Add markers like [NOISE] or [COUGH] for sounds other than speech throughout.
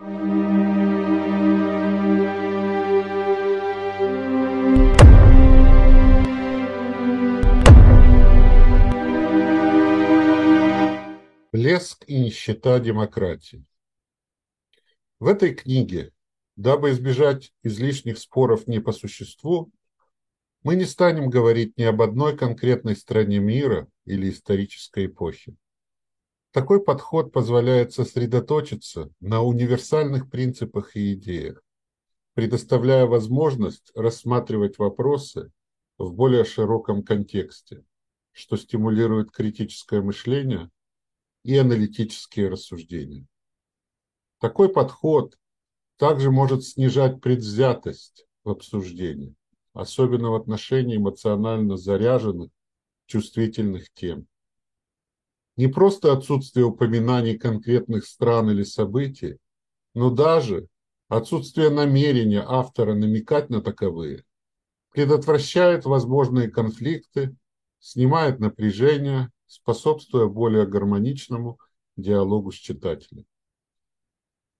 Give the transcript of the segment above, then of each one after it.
Блеск и нищета демократии. В этой книге, дабы избежать излишних споров не по существу, мы не станем говорить ни об одной конкретной стране мира или исторической эпохе. Такой подход позволяет сосредоточиться на универсальных принципах и идеях, предоставляя возможность рассматривать вопросы в более широком контексте, что стимулирует критическое мышление и аналитические рассуждения. Такой подход также может снижать предвзятость в обсуждении, особенно в отношении эмоционально заряженных, чувствительных тем. Не просто отсутствие упоминаний конкретных стран или событий, но даже отсутствие намерения автора намекать на таковые предотвращает возможные конфликты, снимает напряжение, способствуя более гармоничному диалогу с читателем.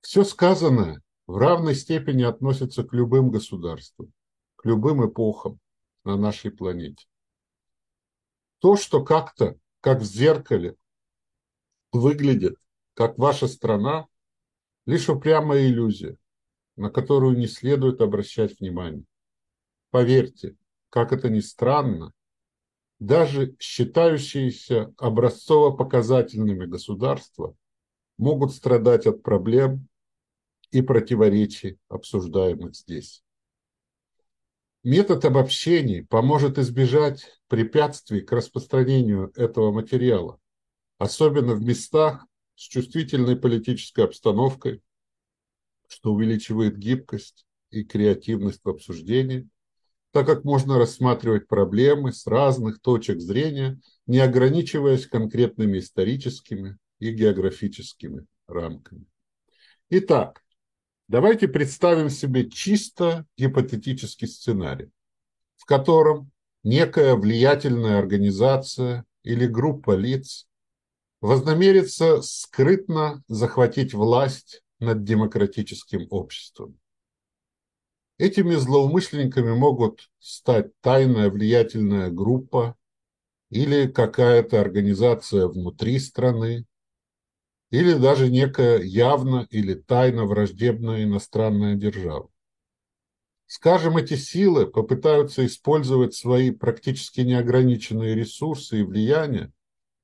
Все сказанное в равной степени относится к любым государствам, к любым эпохам на нашей планете. То, что как-то, как в зеркале, выглядит, как ваша страна, лишь упрямая иллюзия, на которую не следует обращать внимание. Поверьте, как это ни странно, даже считающиеся образцово-показательными государства могут страдать от проблем и противоречий, обсуждаемых здесь. Метод обобщений поможет избежать препятствий к распространению этого материала, особенно в местах с чувствительной политической обстановкой, что увеличивает гибкость и креативность в обсуждении, так как можно рассматривать проблемы с разных точек зрения, не ограничиваясь конкретными историческими и географическими рамками. Итак, давайте представим себе чисто гипотетический сценарий, в котором некая влиятельная организация или группа лиц вознамерится скрытно захватить власть над демократическим обществом. Этими злоумышленниками могут стать тайная влиятельная группа или какая-то организация внутри страны, или даже некая явно или тайно враждебная иностранная держава. Скажем, эти силы попытаются использовать свои практически неограниченные ресурсы и влияние,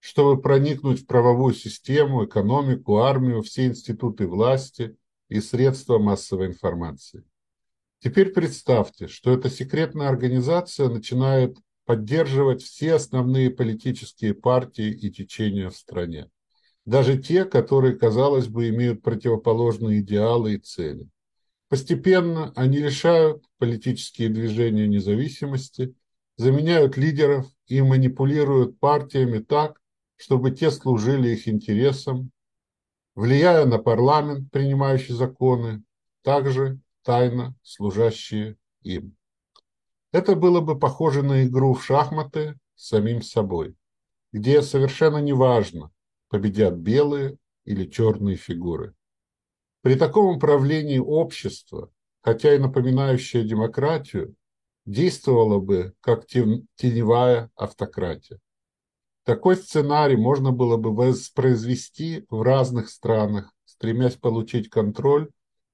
чтобы проникнуть в правовую систему, экономику, армию, все институты власти и средства массовой информации. Теперь представьте, что эта секретная организация начинает поддерживать все основные политические партии и течения в стране. Даже те, которые, казалось бы, имеют противоположные идеалы и цели. Постепенно они лишают политические движения независимости, заменяют лидеров и манипулируют партиями так, чтобы те служили их интересам, влияя на парламент, принимающий законы, также тайно служащие им. Это было бы похоже на игру в шахматы с самим собой, где совершенно неважно, победят белые или черные фигуры. При таком управлении общества, хотя и напоминающее демократию, действовало бы как теневая автократия. Такой сценарий можно было бы воспроизвести в разных странах, стремясь получить контроль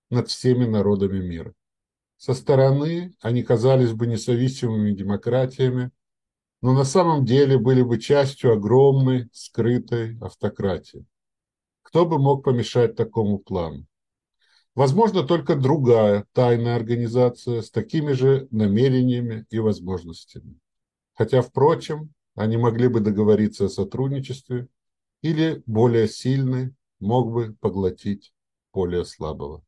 над всеми народами мира. Со стороны они казались бы независимыми демократиями, но на самом деле были бы частью огромной скрытой автократии. Кто бы мог помешать такому плану? Возможно, только другая тайная организация с такими же намерениями и возможностями. Хотя, впрочем, они могли бы договориться о сотрудничестве или более сильный мог бы поглотить более слабого.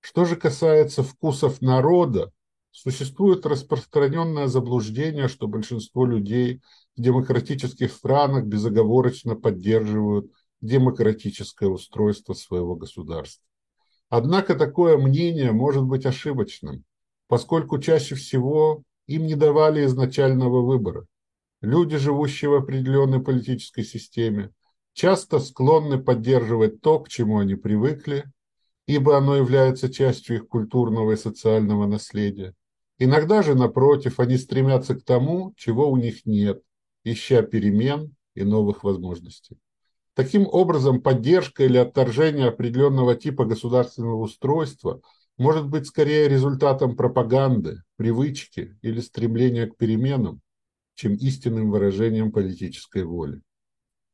Что же касается вкусов народа, существует распространенное заблуждение, что большинство людей в демократических странах безоговорочно поддерживают демократическое устройство своего государства. Однако такое мнение может быть ошибочным, поскольку чаще всего им не давали изначального выбора. Люди, живущие в определенной политической системе, часто склонны поддерживать то, к чему они привыкли, ибо оно является частью их культурного и социального наследия. Иногда же, напротив, они стремятся к тому, чего у них нет, ища перемен и новых возможностей. Таким образом, поддержка или отторжение определенного типа государственного устройства может быть скорее результатом пропаганды, привычки или стремления к переменам, чем истинным выражением политической воли.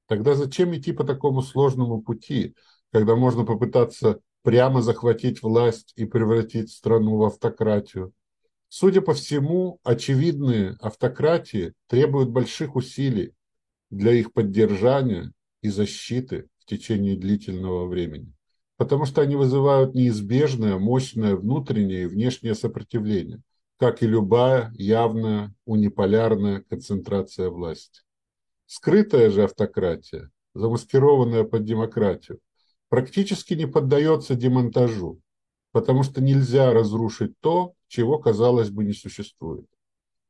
Тогда зачем идти по такому сложному пути, когда можно попытаться прямо захватить власть и превратить страну в автократию? Судя по всему, очевидные автократии требуют больших усилий для их поддержания и защиты в течение длительного времени, потому что они вызывают неизбежное, мощное внутреннее и внешнее сопротивление, как и любая явная униполярная концентрация власти. Скрытая же автократия, замаскированная под демократию, практически не поддается демонтажу, потому что нельзя разрушить то, чего, казалось бы, не существует.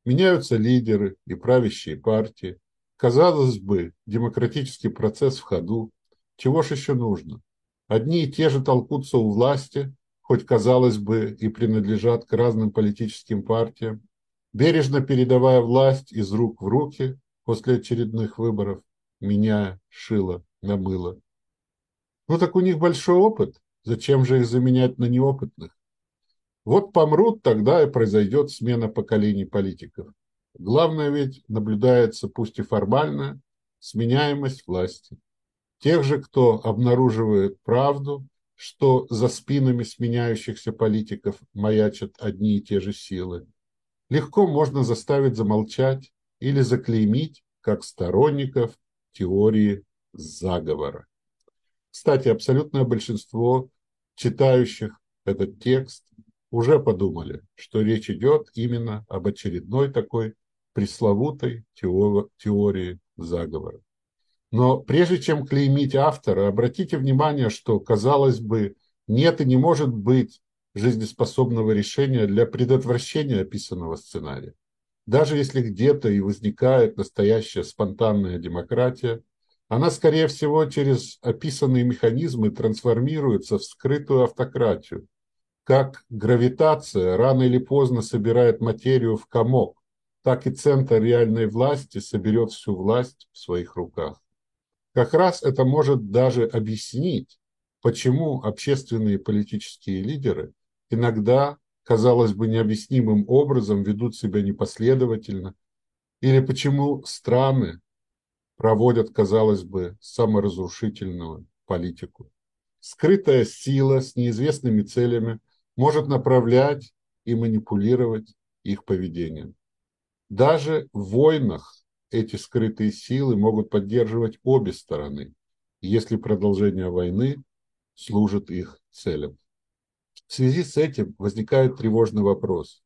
Меняются лидеры и правящие партии, Казалось бы, демократический процесс в ходу. Чего ж еще нужно? Одни и те же толкутся у власти, хоть, казалось бы, и принадлежат к разным политическим партиям, бережно передавая власть из рук в руки после очередных выборов, меняя шило на мыло. Ну так у них большой опыт, зачем же их заменять на неопытных? Вот помрут, тогда и произойдет смена поколений политиков. Главное ведь наблюдается, пусть и формально, сменяемость власти. Тех же, кто обнаруживает правду, что за спинами сменяющихся политиков маячат одни и те же силы, легко можно заставить замолчать или заклеймить как сторонников теории заговора. Кстати, абсолютное большинство читающих этот текст уже подумали, что речь идет именно об очередной такой пресловутой теории заговора. Но прежде чем клеймить автора, обратите внимание, что, казалось бы, нет и не может быть жизнеспособного решения для предотвращения описанного сценария. Даже если где-то и возникает настоящая спонтанная демократия, она, скорее всего, через описанные механизмы трансформируется в скрытую автократию, как гравитация рано или поздно собирает материю в комок, так и центр реальной власти соберет всю власть в своих руках. Как раз это может даже объяснить, почему общественные политические лидеры иногда, казалось бы, необъяснимым образом ведут себя непоследовательно, или почему страны проводят, казалось бы, саморазрушительную политику. Скрытая сила с неизвестными целями может направлять и манипулировать их поведением. Даже в войнах эти скрытые силы могут поддерживать обе стороны, если продолжение войны служит их целям. В связи с этим возникает тревожный вопрос.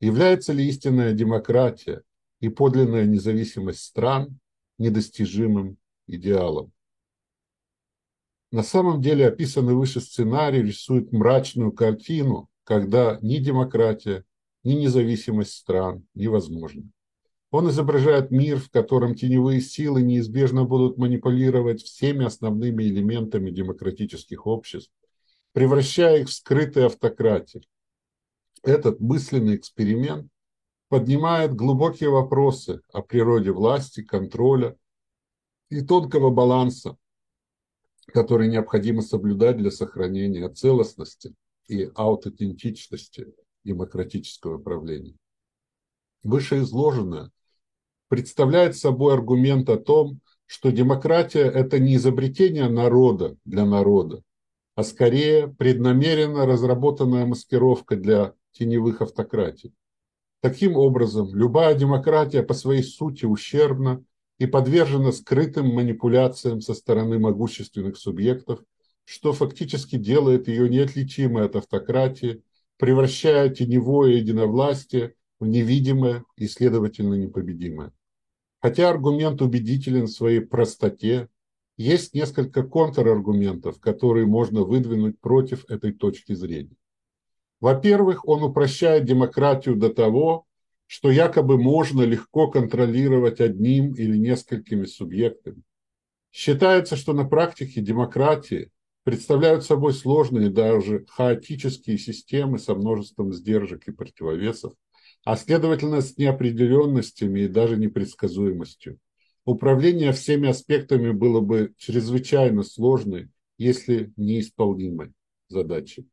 Является ли истинная демократия и подлинная независимость стран недостижимым идеалом? На самом деле описанный выше сценарий рисует мрачную картину, когда ни демократия, ни независимость стран невозможна. Он изображает мир, в котором теневые силы неизбежно будут манипулировать всеми основными элементами демократических обществ, превращая их в скрытые автократии. Этот мысленный эксперимент поднимает глубокие вопросы о природе власти, контроля и тонкого баланса, который необходимо соблюдать для сохранения целостности и аутентичности демократического правления. Вышеизложенное представляет собой аргумент о том, что демократия – это не изобретение народа для народа, а скорее преднамеренно разработанная маскировка для теневых автократий. Таким образом, любая демократия по своей сути ущербна и подвержена скрытым манипуляциям со стороны могущественных субъектов, что фактически делает ее неотличимой от автократии превращая теневое единовластие невидимое и, следовательно, непобедимое. Хотя аргумент убедителен в своей простоте, есть несколько контраргументов, которые можно выдвинуть против этой точки зрения. Во-первых, он упрощает демократию до того, что якобы можно легко контролировать одним или несколькими субъектами. Считается, что на практике демократии представляют собой сложные, даже хаотические системы со множеством сдержек и противовесов, а следовательно с неопределенностями и даже непредсказуемостью. Управление всеми аспектами было бы чрезвычайно сложной, если неисполнимой задачей.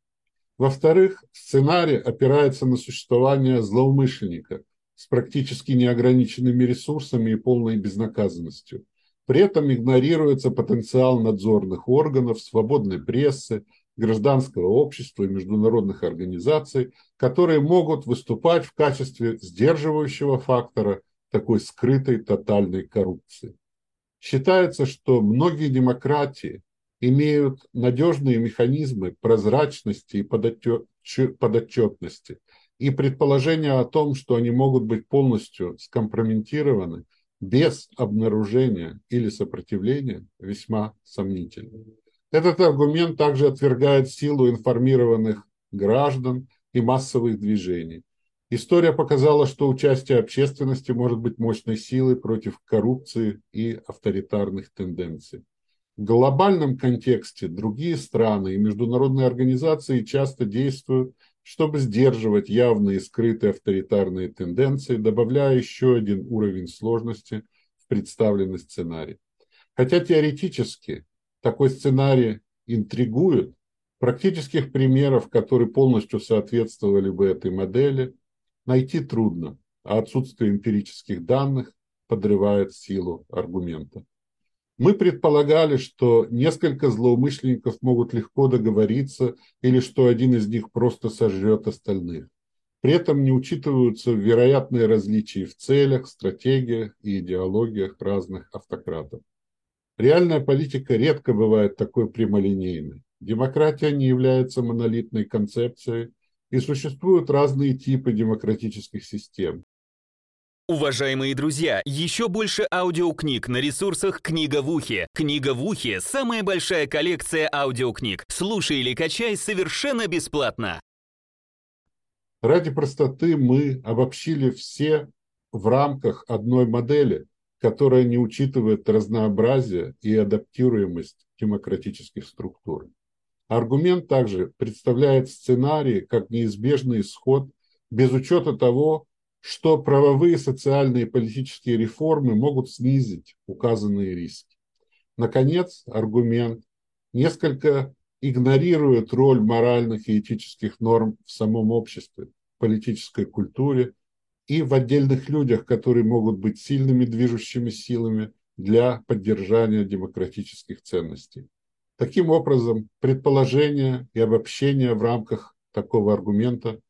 Во-вторых, сценарий опирается на существование злоумышленника с практически неограниченными ресурсами и полной безнаказанностью. При этом игнорируется потенциал надзорных органов, свободной прессы, гражданского общества и международных организаций, которые могут выступать в качестве сдерживающего фактора такой скрытой тотальной коррупции. Считается, что многие демократии имеют надежные механизмы прозрачности и подотчетности, и предположение о том, что они могут быть полностью скомпрометированы без обнаружения или сопротивления, весьма сомнительно. Этот аргумент также отвергает силу информированных граждан и массовых движений. История показала, что участие общественности может быть мощной силой против коррупции и авторитарных тенденций. В глобальном контексте другие страны и международные организации часто действуют, чтобы сдерживать явные и скрытые авторитарные тенденции, добавляя еще один уровень сложности в представленный сценарий. Хотя теоретически такой сценарий интригует, практических примеров, которые полностью соответствовали бы этой модели, найти трудно, а отсутствие эмпирических данных подрывает силу аргумента. Мы предполагали, что несколько злоумышленников могут легко договориться или что один из них просто сожрет остальных. При этом не учитываются вероятные различия в целях, стратегиях и идеологиях разных автократов. Реальная политика редко бывает такой прямолинейной. Демократия не является монолитной концепцией, и существуют разные типы демократических систем. Уважаемые друзья, еще больше аудиокниг на ресурсах «Книга в ухе». «Книга в ухе» — самая большая коллекция аудиокниг. Слушай или качай совершенно бесплатно. Ради простоты мы обобщили все в рамках одной модели, которая не учитывает разнообразие и адаптируемость демократических структур. Аргумент также представляет сценарий как неизбежный исход без учета того, что правовые, социальные и политические реформы могут снизить указанные риски. Наконец, аргумент несколько игнорирует роль моральных и этических норм в самом обществе, политической культуре и в отдельных людях, которые могут быть сильными движущими силами для поддержания демократических ценностей. Таким образом, предположение и обобщение в рамках такого аргумента –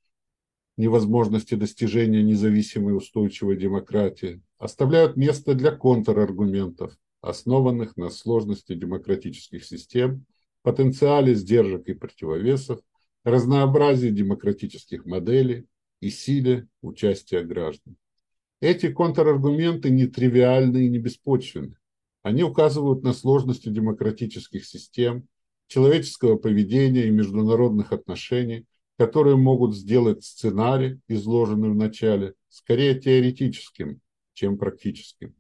невозможности достижения независимой устойчивой демократии, оставляют место для контраргументов, основанных на сложности демократических систем, потенциале сдержек и противовесов, разнообразии демократических моделей и силе участия граждан. Эти контраргументы нетривиальны и не беспочвенны. Они указывают на сложности демократических систем, человеческого поведения и международных отношений, которые могут сделать сценарий, изложенный в начале, скорее теоретическим, чем практическим.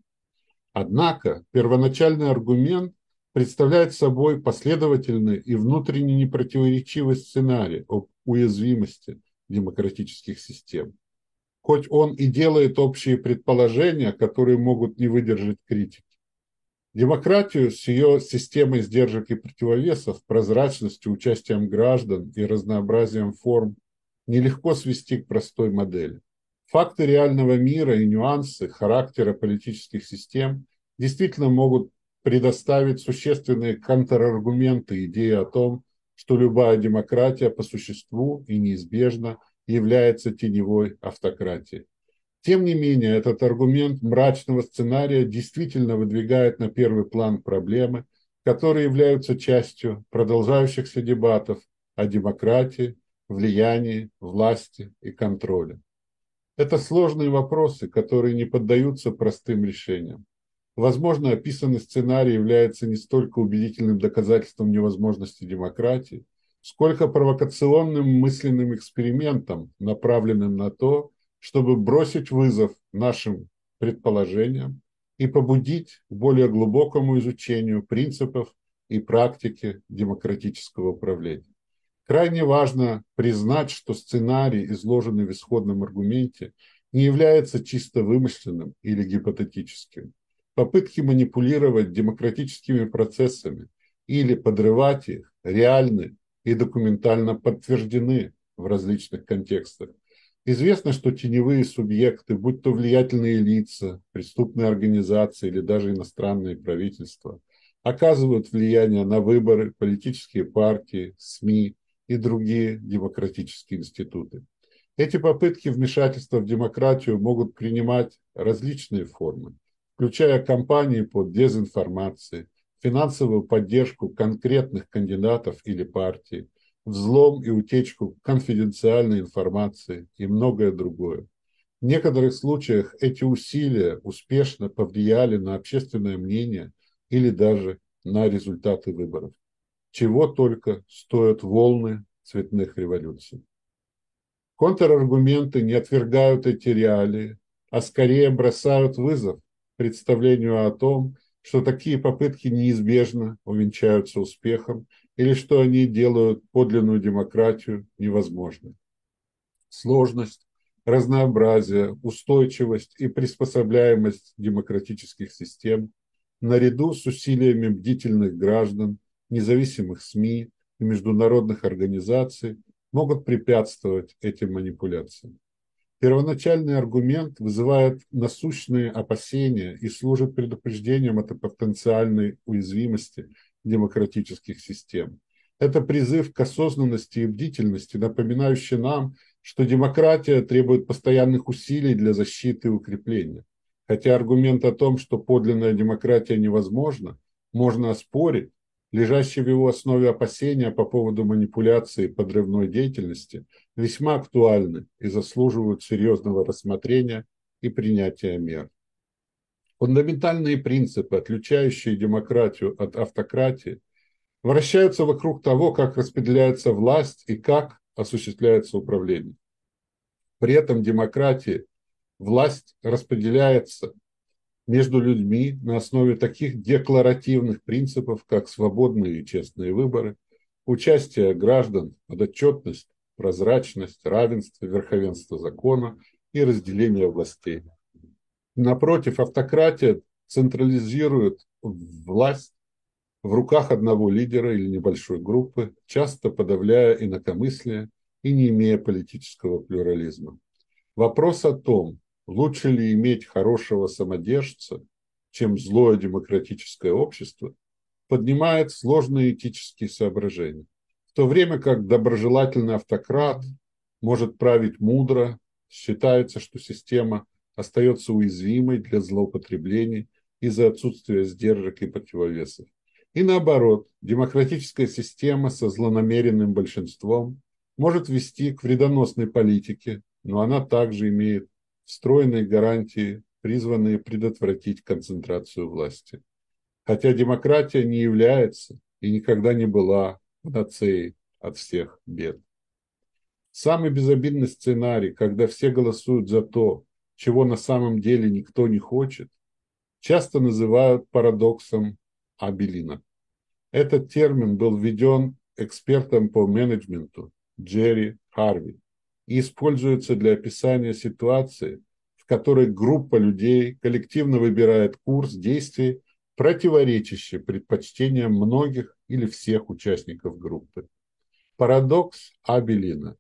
Однако первоначальный аргумент представляет собой последовательный и внутренне непротиворечивый сценарий об уязвимости демократических систем. Хоть он и делает общие предположения, которые могут не выдержать критики. Демократию с ее системой сдержек и противовесов, прозрачностью, участием граждан и разнообразием форм нелегко свести к простой модели. Факты реального мира и нюансы характера политических систем действительно могут предоставить существенные контраргументы идеи о том, что любая демократия по существу и неизбежно является теневой автократией. Тем не менее, этот аргумент мрачного сценария действительно выдвигает на первый план проблемы, которые являются частью продолжающихся дебатов о демократии, влиянии, власти и контроле. Это сложные вопросы, которые не поддаются простым решениям. Возможно, описанный сценарий является не столько убедительным доказательством невозможности демократии, сколько провокационным мысленным экспериментом, направленным на то, чтобы бросить вызов нашим предположениям и побудить к более глубокому изучению принципов и практики демократического управления. Крайне важно признать, что сценарий, изложенный в исходном аргументе, не является чисто вымышленным или гипотетическим. Попытки манипулировать демократическими процессами или подрывать их реальны и документально подтверждены в различных контекстах. Известно, что теневые субъекты, будь то влиятельные лица, преступные организации или даже иностранные правительства, оказывают влияние на выборы, политические партии, СМИ и другие демократические институты. Эти попытки вмешательства в демократию могут принимать различные формы, включая кампании по дезинформации, финансовую поддержку конкретных кандидатов или партий, взлом и утечку конфиденциальной информации и многое другое. В некоторых случаях эти усилия успешно повлияли на общественное мнение или даже на результаты выборов. Чего только стоят волны цветных революций. Контраргументы не отвергают эти реалии, а скорее бросают вызов представлению о том, что такие попытки неизбежно увенчаются успехом или что они делают подлинную демократию невозможной. Сложность, разнообразие, устойчивость и приспособляемость демократических систем наряду с усилиями бдительных граждан, независимых СМИ и международных организаций могут препятствовать этим манипуляциям. Первоначальный аргумент вызывает насущные опасения и служит предупреждением от потенциальной уязвимости демократических систем. Это призыв к осознанности и бдительности, напоминающий нам, что демократия требует постоянных усилий для защиты и укрепления. Хотя аргумент о том, что подлинная демократия невозможна, можно оспорить, лежащие в его основе опасения по поводу манипуляции подрывной деятельности весьма актуальны и заслуживают серьезного рассмотрения и принятия мер. Фундаментальные принципы, отличающие демократию от автократии, вращаются вокруг того, как распределяется власть и как осуществляется управление. При этом демократии власть распределяется между людьми на основе таких декларативных принципов, как свободные и честные выборы, участие граждан, подотчетность, прозрачность, равенство, верховенство закона и разделение властей. Напротив, автократия централизирует власть в руках одного лидера или небольшой группы, часто подавляя инакомыслие и не имея политического плюрализма. Вопрос о том, лучше ли иметь хорошего самодержца, чем злое демократическое общество, поднимает сложные этические соображения. В то время как доброжелательный автократ может править мудро, считается, что система остается уязвимой для злоупотреблений из-за отсутствия сдержек и противовесов. И наоборот, демократическая система со злонамеренным большинством может вести к вредоносной политике, но она также имеет встроенные гарантии, призванные предотвратить концентрацию власти. Хотя демократия не является и никогда не была панацеей от всех бед. Самый безобидный сценарий, когда все голосуют за то, чего на самом деле никто не хочет, часто называют парадоксом Абелина. Этот термин был введен экспертом по менеджменту Джерри Харви и используется для описания ситуации, в которой группа людей коллективно выбирает курс действий, противоречащий предпочтениям многих или всех участников группы. Парадокс Абелина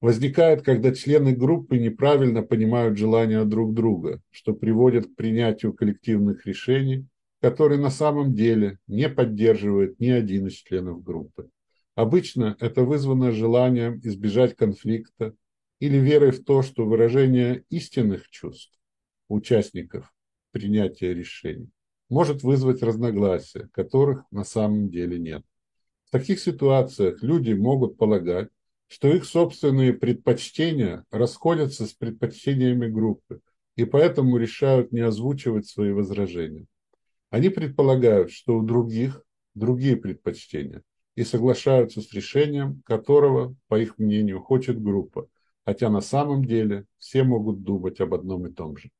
возникает, когда члены группы неправильно понимают желания друг друга, что приводит к принятию коллективных решений, которые на самом деле не поддерживает ни один из членов группы. Обычно это вызвано желанием избежать конфликта или верой в то, что выражение истинных чувств участников принятия решений может вызвать разногласия, которых на самом деле нет. В таких ситуациях люди могут полагать, что их собственные предпочтения расходятся с предпочтениями группы, и поэтому решают не озвучивать свои возражения. Они предполагают, что у других другие предпочтения, и соглашаются с решением, которого, по их мнению, хочет группа, хотя на самом деле все могут думать об одном и том же.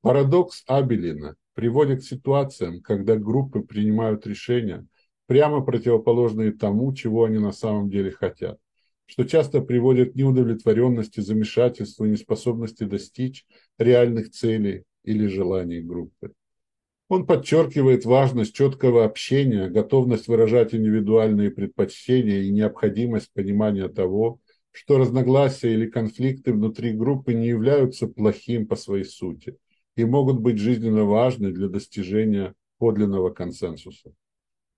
Парадокс Абелина приводит к ситуациям, когда группы принимают решения, прямо противоположные тому, чего они на самом деле хотят, что часто приводит к неудовлетворенности, замешательству неспособности достичь реальных целей или желаний группы. Он подчеркивает важность четкого общения, готовность выражать индивидуальные предпочтения и необходимость понимания того, что разногласия или конфликты внутри группы не являются плохим по своей сути и могут быть жизненно важны для достижения подлинного консенсуса.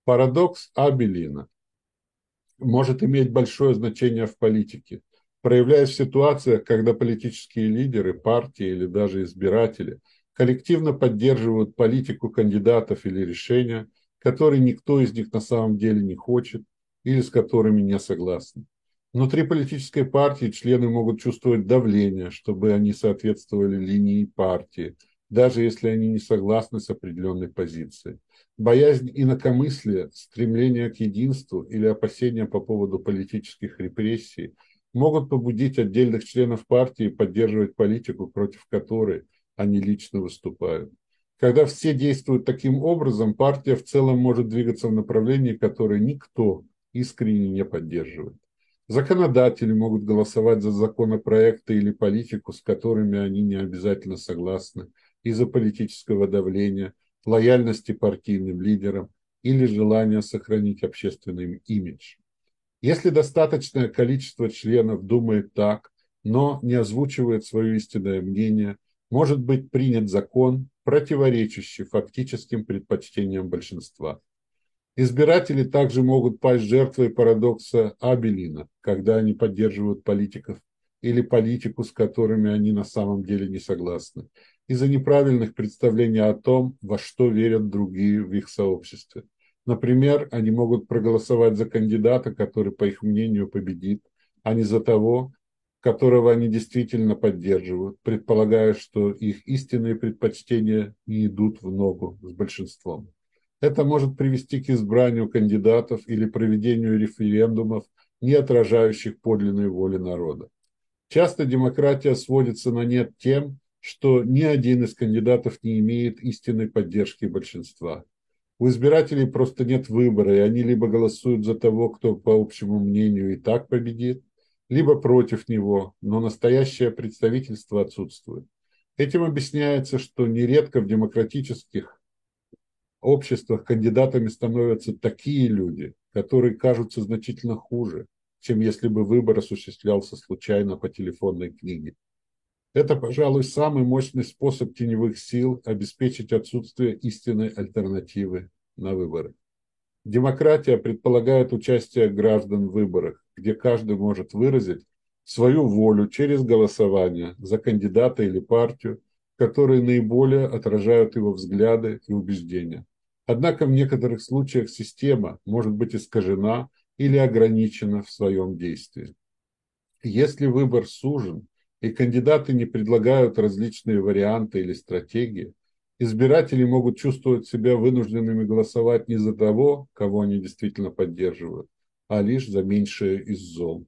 Парадокс Абелина может иметь большое значение в политике, проявляясь в ситуациях, когда политические лидеры, партии или даже избиратели – коллективно поддерживают политику кандидатов или решения, которые никто из них на самом деле не хочет или с которыми не согласны. Внутри политической партии члены могут чувствовать давление, чтобы они соответствовали линии партии, даже если они не согласны с определенной позицией. Боязнь инакомыслия, стремление к единству или опасения по поводу политических репрессий могут побудить отдельных членов партии поддерживать политику, против которой они лично выступают. Когда все действуют таким образом, партия в целом может двигаться в направлении, которое никто искренне не поддерживает. Законодатели могут голосовать за законопроекты или политику, с которыми они не обязательно согласны, из-за политического давления, лояльности партийным лидерам или желания сохранить общественный имидж. Если достаточное количество членов думает так, но не озвучивает свое истинное мнение – может быть принят закон, противоречащий фактическим предпочтениям большинства. Избиратели также могут пасть жертвой парадокса Абелина, когда они поддерживают политиков или политику, с которыми они на самом деле не согласны, из-за неправильных представлений о том, во что верят другие в их сообществе. Например, они могут проголосовать за кандидата, который, по их мнению, победит, а не за того, которого они действительно поддерживают, предполагая, что их истинные предпочтения не идут в ногу с большинством. Это может привести к избранию кандидатов или проведению референдумов, не отражающих подлинной воли народа. Часто демократия сводится на нет тем, что ни один из кандидатов не имеет истинной поддержки большинства. У избирателей просто нет выбора, и они либо голосуют за того, кто, по общему мнению, и так победит, либо против него, но настоящее представительство отсутствует. Этим объясняется, что нередко в демократических обществах кандидатами становятся такие люди, которые кажутся значительно хуже, чем если бы выбор осуществлялся случайно по телефонной книге. Это, пожалуй, самый мощный способ теневых сил обеспечить отсутствие истинной альтернативы на выборы. Демократия предполагает участие граждан в выборах, где каждый может выразить свою волю через голосование за кандидата или партию, которые наиболее отражают его взгляды и убеждения. Однако в некоторых случаях система может быть искажена или ограничена в своем действии. Если выбор сужен и кандидаты не предлагают различные варианты или стратегии, избиратели могут чувствовать себя вынужденными голосовать не за того, кого они действительно поддерживают, а лишь за меньшее из зол.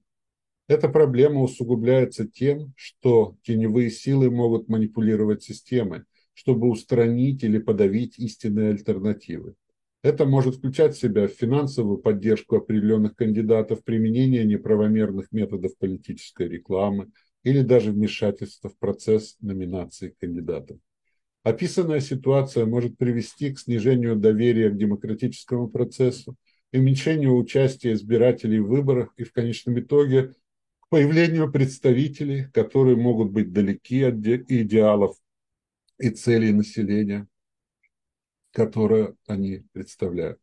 Эта проблема усугубляется тем, что теневые силы могут манипулировать системой, чтобы устранить или подавить истинные альтернативы. Это может включать в себя финансовую поддержку определенных кандидатов, применение неправомерных методов политической рекламы или даже вмешательство в процесс номинации кандидатов. Описанная ситуация может привести к снижению доверия к демократическому процессу, уменьшению участия избирателей в выборах и в конечном итоге к появлению представителей, которые могут быть далеки от идеалов и целей населения, которые они представляют.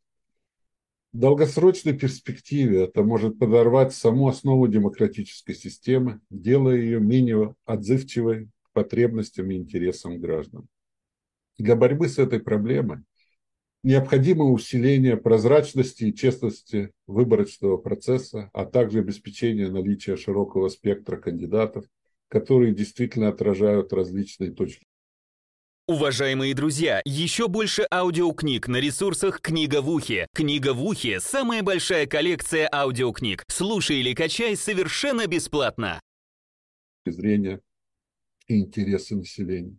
В долгосрочной перспективе это может подорвать саму основу демократической системы, делая ее менее отзывчивой к потребностям и интересам граждан. Для борьбы с этой проблемой необходимо усиление прозрачности и честности выборочного процесса, а также обеспечение наличия широкого спектра кандидатов, которые действительно отражают различные точки Уважаемые друзья, еще больше аудиокниг на ресурсах «Книга в ухе». «Книга в ухе» — самая большая коллекция аудиокниг. Слушай или качай совершенно бесплатно. Зрения и интересы населения.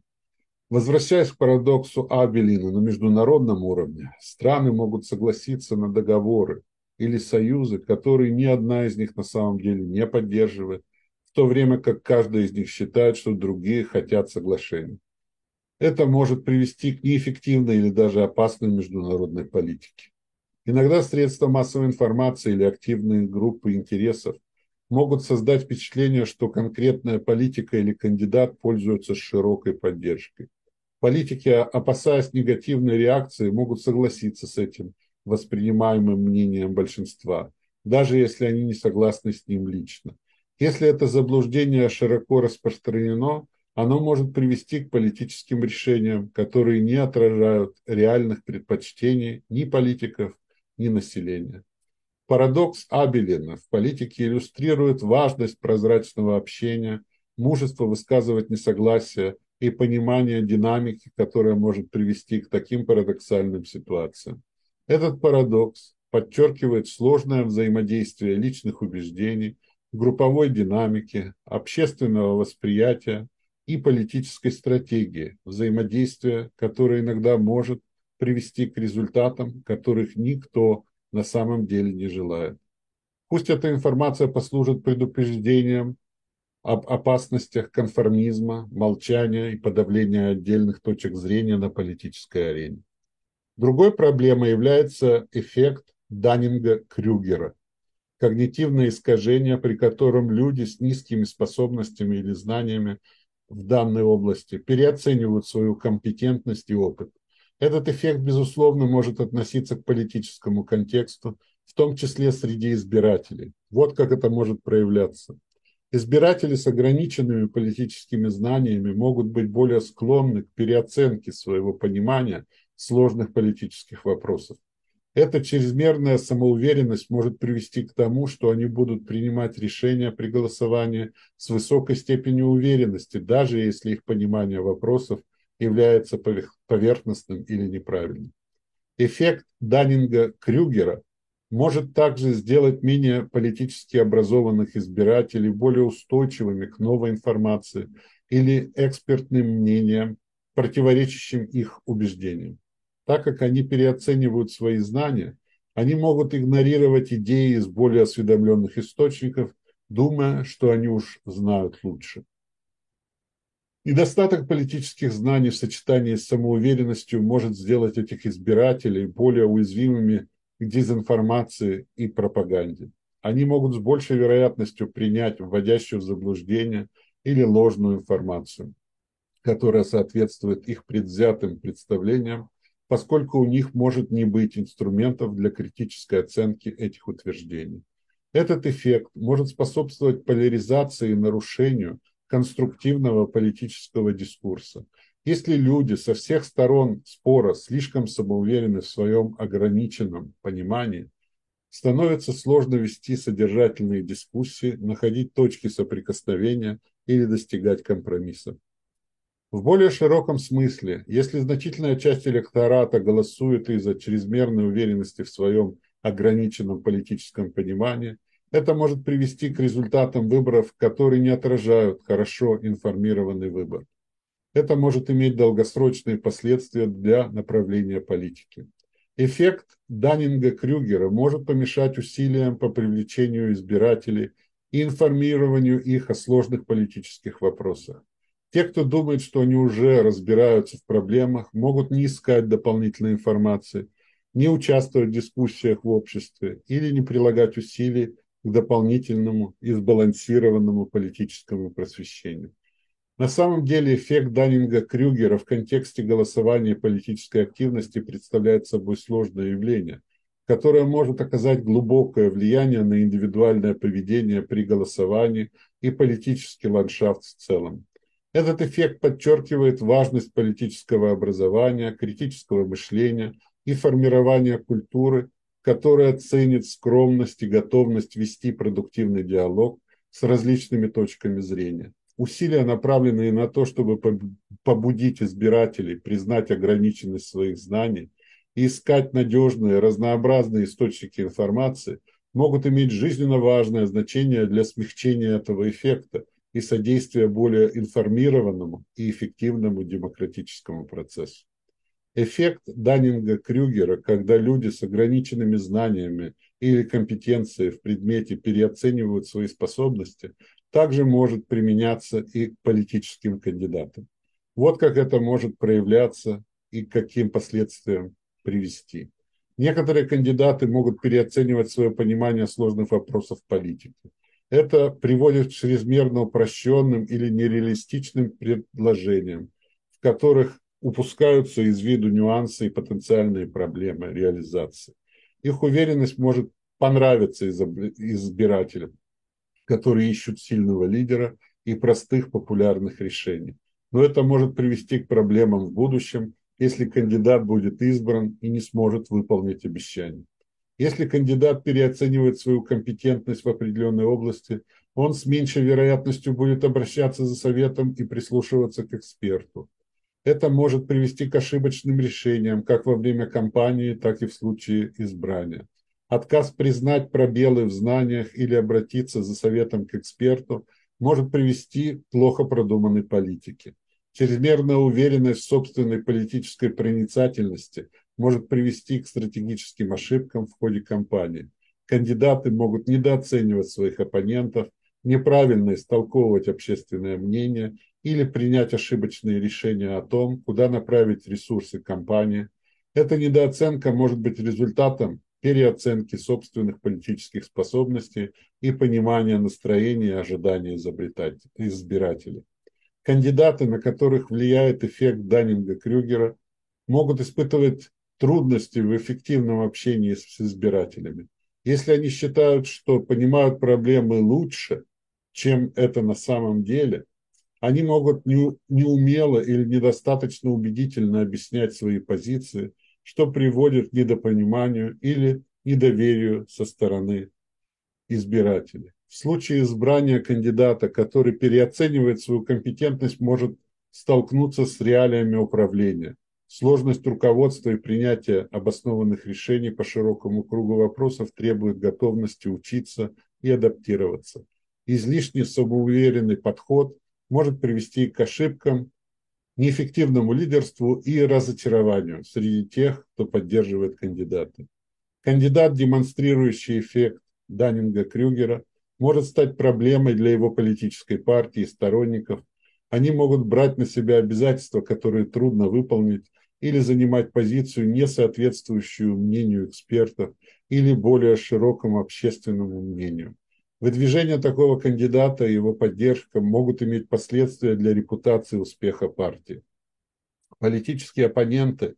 Возвращаясь к парадоксу Абелина на международном уровне, страны могут согласиться на договоры или союзы, которые ни одна из них на самом деле не поддерживает, в то время как каждая из них считает, что другие хотят соглашений. Это может привести к неэффективной или даже опасной международной политике. Иногда средства массовой информации или активные группы интересов могут создать впечатление, что конкретная политика или кандидат пользуются широкой поддержкой. Политики, опасаясь негативной реакции, могут согласиться с этим воспринимаемым мнением большинства, даже если они не согласны с ним лично. Если это заблуждение широко распространено, оно может привести к политическим решениям, которые не отражают реальных предпочтений ни политиков, ни населения. Парадокс Абелина в политике иллюстрирует важность прозрачного общения, мужество высказывать несогласие и понимание динамики, которая может привести к таким парадоксальным ситуациям. Этот парадокс подчеркивает сложное взаимодействие личных убеждений – групповой динамики, общественного восприятия и политической стратегии, взаимодействия, которое иногда может привести к результатам, которых никто на самом деле не желает. Пусть эта информация послужит предупреждением об опасностях конформизма, молчания и подавления отдельных точек зрения на политической арене. Другой проблемой является эффект Даннинга-Крюгера – когнитивное искажение, при котором люди с низкими способностями или знаниями в данной области переоценивают свою компетентность и опыт. Этот эффект, безусловно, может относиться к политическому контексту, в том числе среди избирателей. Вот как это может проявляться. Избиратели с ограниченными политическими знаниями могут быть более склонны к переоценке своего понимания сложных политических вопросов. Эта чрезмерная самоуверенность может привести к тому, что они будут принимать решения при голосовании с высокой степенью уверенности, даже если их понимание вопросов является поверхностным или неправильным. Эффект Даннинга-Крюгера может также сделать менее политически образованных избирателей более устойчивыми к новой информации или экспертным мнениям, противоречащим их убеждениям так как они переоценивают свои знания, они могут игнорировать идеи из более осведомленных источников, думая, что они уж знают лучше. Недостаток политических знаний в сочетании с самоуверенностью может сделать этих избирателей более уязвимыми к дезинформации и пропаганде. Они могут с большей вероятностью принять вводящую в заблуждение или ложную информацию, которая соответствует их предвзятым представлениям поскольку у них может не быть инструментов для критической оценки этих утверждений. Этот эффект может способствовать поляризации и нарушению конструктивного политического дискурса. Если люди со всех сторон спора слишком самоуверены в своем ограниченном понимании, становится сложно вести содержательные дискуссии, находить точки соприкосновения или достигать компромиссов. В более широком смысле, если значительная часть электората голосует из-за чрезмерной уверенности в своем ограниченном политическом понимании, это может привести к результатам выборов, которые не отражают хорошо информированный выбор. Это может иметь долгосрочные последствия для направления политики. Эффект Даннинга-Крюгера может помешать усилиям по привлечению избирателей и информированию их о сложных политических вопросах. Те, кто думает, что они уже разбираются в проблемах, могут не искать дополнительной информации, не участвовать в дискуссиях в обществе или не прилагать усилий к дополнительному и сбалансированному политическому просвещению. На самом деле эффект Даннинга-Крюгера в контексте голосования и политической активности представляет собой сложное явление, которое может оказать глубокое влияние на индивидуальное поведение при голосовании и политический ландшафт в целом. Этот эффект подчеркивает важность политического образования, критического мышления и формирования культуры, которая ценит скромность и готовность вести продуктивный диалог с различными точками зрения. Усилия, направленные на то, чтобы побудить избирателей признать ограниченность своих знаний и искать надежные, разнообразные источники информации, могут иметь жизненно важное значение для смягчения этого эффекта и содействия более информированному и эффективному демократическому процессу. Эффект Даннинга-Крюгера, когда люди с ограниченными знаниями или компетенцией в предмете переоценивают свои способности, также может применяться и к политическим кандидатам. Вот как это может проявляться и к каким последствиям привести. Некоторые кандидаты могут переоценивать свое понимание сложных вопросов политики. Это приводит к чрезмерно упрощенным или нереалистичным предложениям, в которых упускаются из виду нюансы и потенциальные проблемы реализации. Их уверенность может понравиться избирателям, которые ищут сильного лидера и простых популярных решений. Но это может привести к проблемам в будущем, если кандидат будет избран и не сможет выполнить обещания. Если кандидат переоценивает свою компетентность в определенной области, он с меньшей вероятностью будет обращаться за советом и прислушиваться к эксперту. Это может привести к ошибочным решениям как во время кампании, так и в случае избрания. Отказ признать пробелы в знаниях или обратиться за советом к эксперту может привести к плохо продуманной политике. Чрезмерная уверенность в собственной политической проницательности может привести к стратегическим ошибкам в ходе кампании. Кандидаты могут недооценивать своих оппонентов, неправильно истолковывать общественное мнение или принять ошибочные решения о том, куда направить ресурсы компании. Эта недооценка может быть результатом переоценки собственных политических способностей и понимания настроения и ожиданий избирателей. Кандидаты, на которых влияет эффект Даннинга-Крюгера, могут испытывать трудности в эффективном общении с избирателями. Если они считают, что понимают проблемы лучше, чем это на самом деле, они могут неумело или недостаточно убедительно объяснять свои позиции, что приводит к недопониманию или недоверию со стороны избирателей. В случае избрания кандидата, который переоценивает свою компетентность, может столкнуться с реалиями управления. Сложность руководства и принятия обоснованных решений по широкому кругу вопросов требует готовности учиться и адаптироваться. Излишне самоуверенный подход может привести к ошибкам, неэффективному лидерству и разочарованию среди тех, кто поддерживает кандидата. Кандидат, демонстрирующий эффект Даннинга-Крюгера, может стать проблемой для его политической партии и сторонников. Они могут брать на себя обязательства, которые трудно выполнить, или занимать позицию, не соответствующую мнению экспертов или более широкому общественному мнению. Выдвижение такого кандидата и его поддержка могут иметь последствия для репутации успеха партии. Политические оппоненты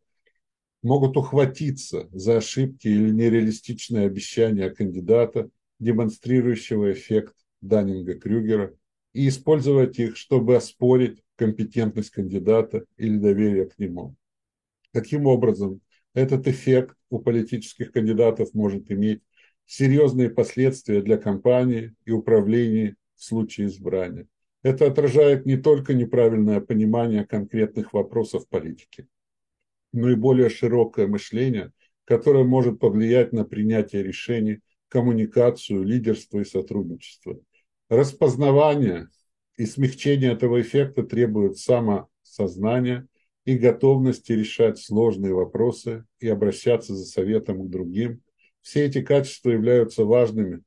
могут ухватиться за ошибки или нереалистичные обещания кандидата, демонстрирующего эффект Даннинга-Крюгера, и использовать их, чтобы оспорить компетентность кандидата или доверие к нему. Таким образом, этот эффект у политических кандидатов может иметь серьезные последствия для компании и управления в случае избрания. Это отражает не только неправильное понимание конкретных вопросов политики, но и более широкое мышление, которое может повлиять на принятие решений, коммуникацию, лидерство и сотрудничество. Распознавание и смягчение этого эффекта требует самосознания и готовности решать сложные вопросы и обращаться за советом к другим – все эти качества являются важными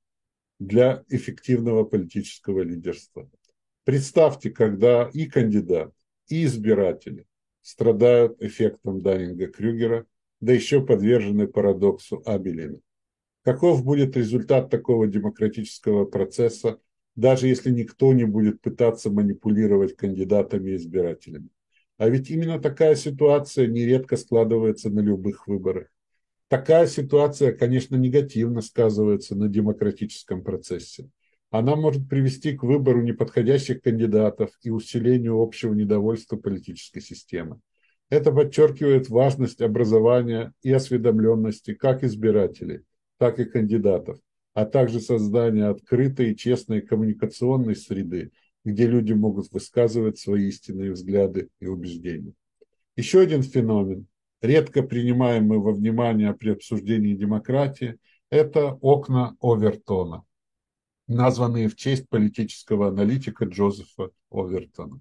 для эффективного политического лидерства. Представьте, когда и кандидат, и избиратели страдают эффектом Даннинга-Крюгера, да еще подвержены парадоксу Абелина. Каков будет результат такого демократического процесса, даже если никто не будет пытаться манипулировать кандидатами и избирателями? А ведь именно такая ситуация нередко складывается на любых выборах. Такая ситуация, конечно, негативно сказывается на демократическом процессе. Она может привести к выбору неподходящих кандидатов и усилению общего недовольства политической системы. Это подчеркивает важность образования и осведомленности как избирателей, так и кандидатов, а также создания открытой и честной коммуникационной среды, где люди могут высказывать свои истинные взгляды и убеждения. Еще один феномен, редко принимаемый во внимание при обсуждении демократии, это окна Овертона. названные в честь политического аналитика Джозефа Овертона.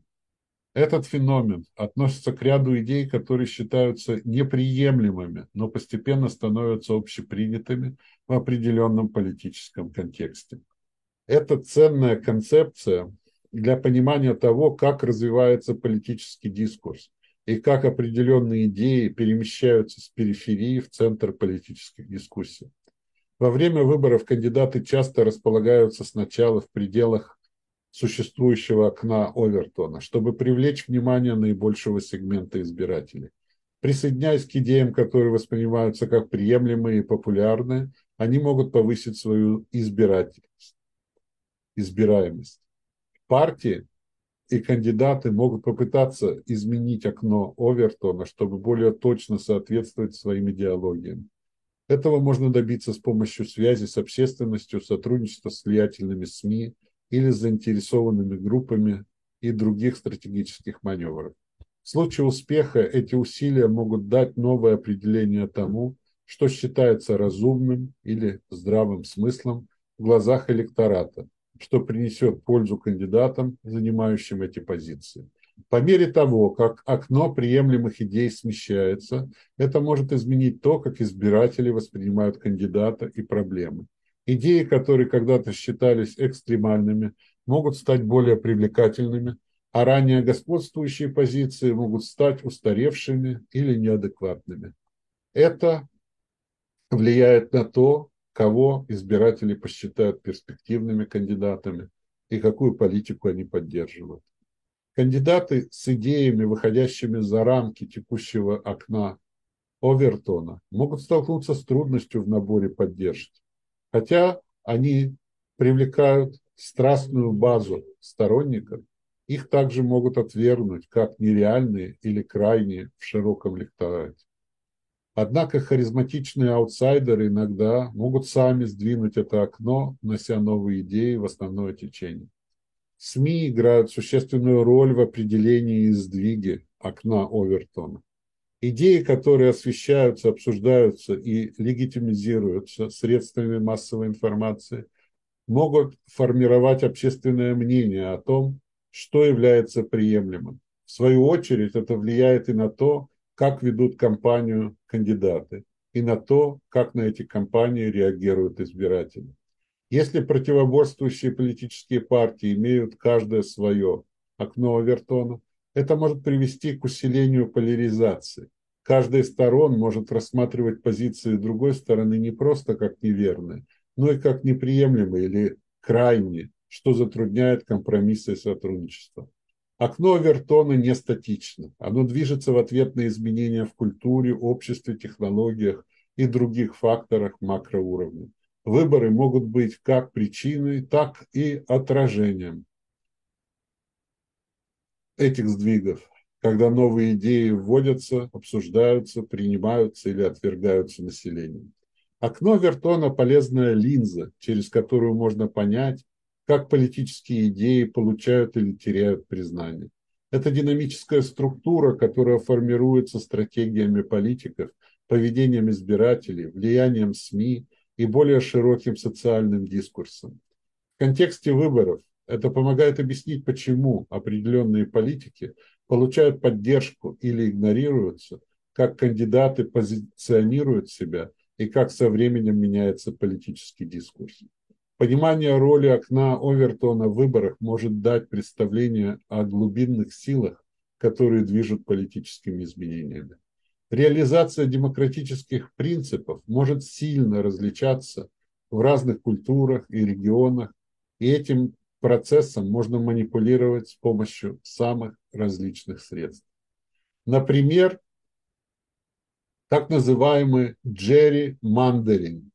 Этот феномен относится к ряду идей, которые считаются неприемлемыми, но постепенно становятся общепринятыми в определенном политическом контексте. Это ценная концепция для понимания того, как развивается политический дискурс и как определенные идеи перемещаются с периферии в центр политических дискуссий. Во время выборов кандидаты часто располагаются сначала в пределах существующего окна Овертона, чтобы привлечь внимание наибольшего сегмента избирателей. Присоединяясь к идеям, которые воспринимаются как приемлемые и популярные, они могут повысить свою избирательность, избираемость. Партии и кандидаты могут попытаться изменить окно Овертона, чтобы более точно соответствовать своим идеологиям. Этого можно добиться с помощью связи с общественностью, сотрудничества с влиятельными СМИ, или с заинтересованными группами и других стратегических маневров. В случае успеха эти усилия могут дать новое определение тому, что считается разумным или здравым смыслом в глазах электората, что принесет пользу кандидатам, занимающим эти позиции. По мере того, как окно приемлемых идей смещается, это может изменить то, как избиратели воспринимают кандидата и проблемы. Идеи, которые когда-то считались экстремальными, могут стать более привлекательными, а ранее господствующие позиции могут стать устаревшими или неадекватными. Это влияет на то, кого избиратели посчитают перспективными кандидатами и какую политику они поддерживают. Кандидаты с идеями, выходящими за рамки текущего окна Овертона, могут столкнуться с трудностью в наборе поддержки Хотя они привлекают страстную базу сторонников, их также могут отвергнуть как нереальные или крайние в широком лекторате. Однако харизматичные аутсайдеры иногда могут сами сдвинуть это окно, нося новые идеи в основное течение. СМИ играют существенную роль в определении и сдвиге окна Овертона. Идеи, которые освещаются, обсуждаются и легитимизируются средствами массовой информации, могут формировать общественное мнение о том, что является приемлемым. В свою очередь это влияет и на то, как ведут кампанию кандидаты, и на то, как на эти кампании реагируют избиратели. Если противоборствующие политические партии имеют каждое свое окно Овертона, это может привести к усилению поляризации, каждая из сторон может рассматривать позиции другой стороны не просто как неверные, но и как неприемлемые или крайние, что затрудняет компромиссы и сотрудничество. Окно Вертона не статично. Оно движется в ответ на изменения в культуре, обществе, технологиях и других факторах макроуровня. Выборы могут быть как причиной, так и отражением этих сдвигов когда новые идеи вводятся, обсуждаются, принимаются или отвергаются населением. Окно Вертона – полезная линза, через которую можно понять, как политические идеи получают или теряют признание. Это динамическая структура, которая формируется стратегиями политиков, поведением избирателей, влиянием СМИ и более широким социальным дискурсом. В контексте выборов это помогает объяснить, почему определенные политики получают поддержку или игнорируются, как кандидаты позиционируют себя и как со временем меняется политический дискурс. Понимание роли окна Овертона в выборах может дать представление о глубинных силах, которые движут политическими изменениями. Реализация демократических принципов может сильно различаться в разных культурах и регионах, и этим процессом можно манипулировать с помощью самых различных средств. Например, так называемый Джерри Мандеринг.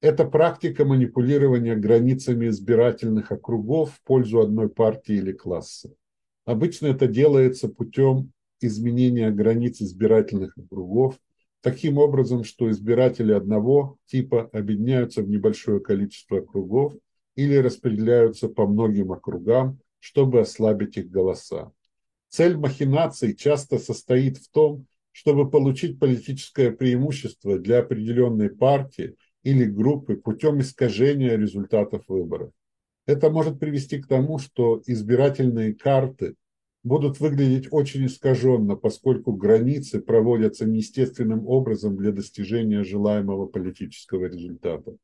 Это практика манипулирования границами избирательных округов в пользу одной партии или класса. Обычно это делается путем изменения границ избирательных округов таким образом, что избиратели одного типа объединяются в небольшое количество округов или распределяются по многим округам, чтобы ослабить их голоса. Цель махинаций часто состоит в том, чтобы получить политическое преимущество для определенной партии или группы путем искажения результатов выборов. Это может привести к тому, что избирательные карты будут выглядеть очень искаженно, поскольку границы проводятся неестественным образом для достижения желаемого политического результата.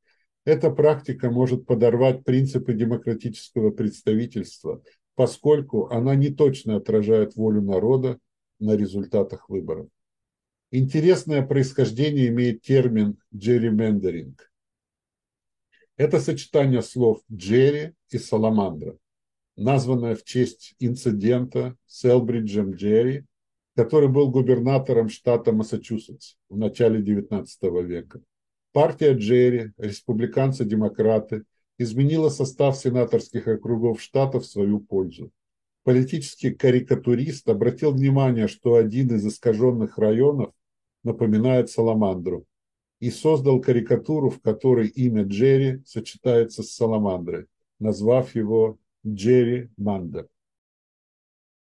Эта практика может подорвать принципы демократического представительства, поскольку она не точно отражает волю народа на результатах выборов. Интересное происхождение имеет термин «джерримендеринг». Это сочетание слов «джерри» и «саламандра», названное в честь инцидента с Элбриджем Джерри, который был губернатором штата Массачусетс в начале XIX века. Партия Джерри, республиканцы-демократы, изменила состав сенаторских округов штата в свою пользу. Политический карикатурист обратил внимание, что один из искаженных районов напоминает саламандру, и создал карикатуру, в которой имя Джерри сочетается с саламандрой, назвав его Джерри Мандер.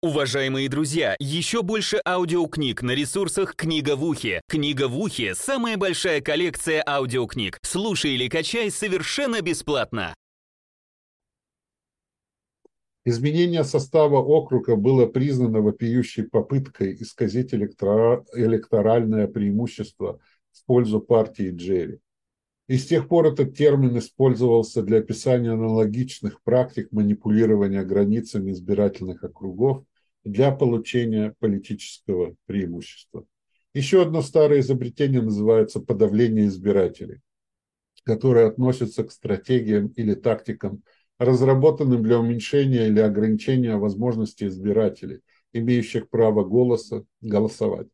Уважаемые друзья, еще больше аудиокниг на ресурсах «Книга в ухе». «Книга в ухе» — самая большая коллекция аудиокниг. Слушай или качай совершенно бесплатно. Изменение состава округа было признано вопиющей попыткой исказить электора... электоральное преимущество в пользу партии Джерри. И с тех пор этот термин использовался для описания аналогичных практик манипулирования границами избирательных округов для получения политического преимущества. Еще одно старое изобретение называется подавление избирателей, которое относится к стратегиям или тактикам, разработанным для уменьшения или ограничения возможностей избирателей, имеющих право голоса, голосовать.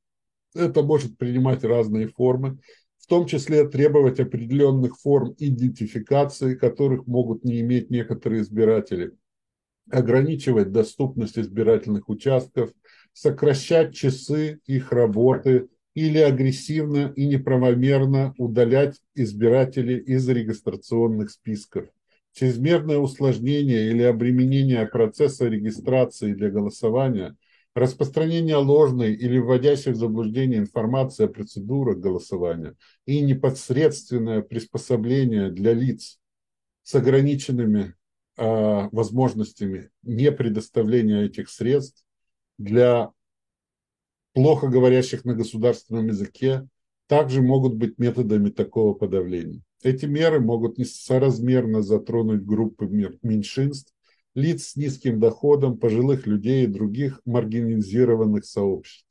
Это может принимать разные формы, в том числе требовать определенных форм идентификации, которых могут не иметь некоторые избиратели, ограничивать доступность избирательных участков, сокращать часы их работы или агрессивно и неправомерно удалять избирателей из регистрационных списков. Чрезмерное усложнение или обременение процесса регистрации для голосования, распространение ложной или вводящей в заблуждение информации о процедурах голосования и непосредственное приспособление для лиц с ограниченными Э, возможностями не предоставления этих средств для плохо говорящих на государственном языке также могут быть методами такого подавления. Эти меры могут несоразмерно затронуть группы меньшинств, лиц с низким доходом, пожилых людей и других маргинализированных сообществ,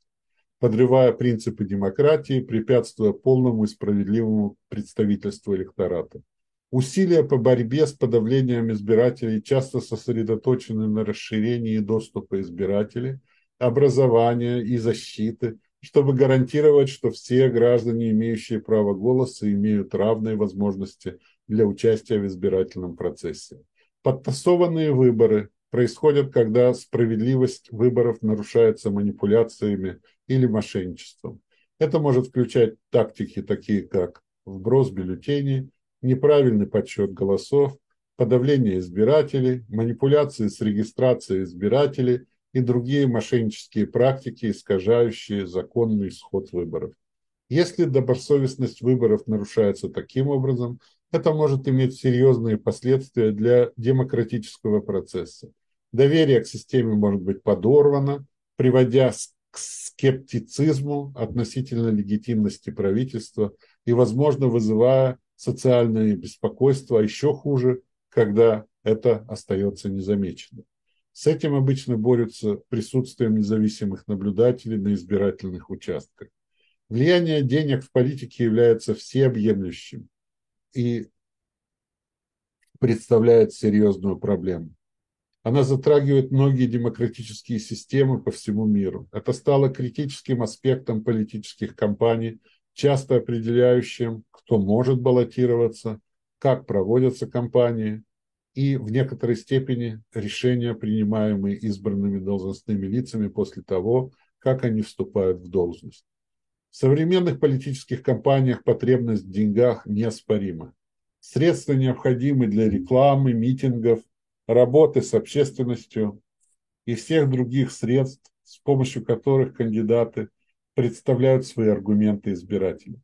подрывая принципы демократии, препятствуя полному и справедливому представительству электората. Усилия по борьбе с подавлением избирателей часто сосредоточены на расширении доступа избирателей, образования и защиты, чтобы гарантировать, что все граждане, имеющие право голоса, имеют равные возможности для участия в избирательном процессе. Подтасованные выборы происходят, когда справедливость выборов нарушается манипуляциями или мошенничеством. Это может включать тактики, такие как вброс бюллетеней, неправильный подсчет голосов, подавление избирателей, манипуляции с регистрацией избирателей и другие мошеннические практики, искажающие законный исход выборов. Если добросовестность выборов нарушается таким образом, это может иметь серьезные последствия для демократического процесса. Доверие к системе может быть подорвано, приводя к скептицизму относительно легитимности правительства и, возможно, вызывая социальное беспокойство, а еще хуже, когда это остается незамеченным. С этим обычно борются присутствием независимых наблюдателей на избирательных участках. Влияние денег в политике является всеобъемлющим и представляет серьезную проблему. Она затрагивает многие демократические системы по всему миру. Это стало критическим аспектом политических кампаний, часто определяющим кто может баллотироваться, как проводятся кампании и в некоторой степени решения, принимаемые избранными должностными лицами после того, как они вступают в должность. В современных политических кампаниях потребность в деньгах неоспорима. Средства необходимы для рекламы, митингов, работы с общественностью и всех других средств, с помощью которых кандидаты представляют свои аргументы избирателям.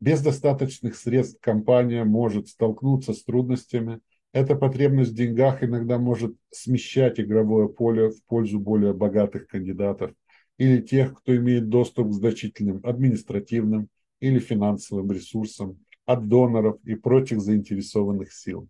Без достаточных средств компания может столкнуться с трудностями. Эта потребность в деньгах иногда может смещать игровое поле в пользу более богатых кандидатов или тех, кто имеет доступ к значительным административным или финансовым ресурсам от доноров и прочих заинтересованных сил.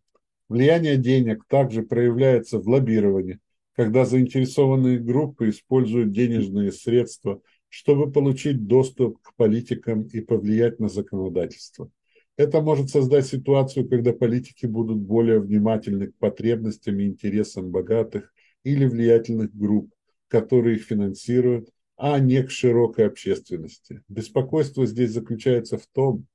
Влияние денег также проявляется в лоббировании, когда заинтересованные группы используют денежные средства, чтобы получить доступ к политикам и повлиять на законодательство. Это может создать ситуацию, когда политики будут более внимательны к потребностям и интересам богатых или влиятельных групп, которые их финансируют, а не к широкой общественности. Беспокойство здесь заключается в том,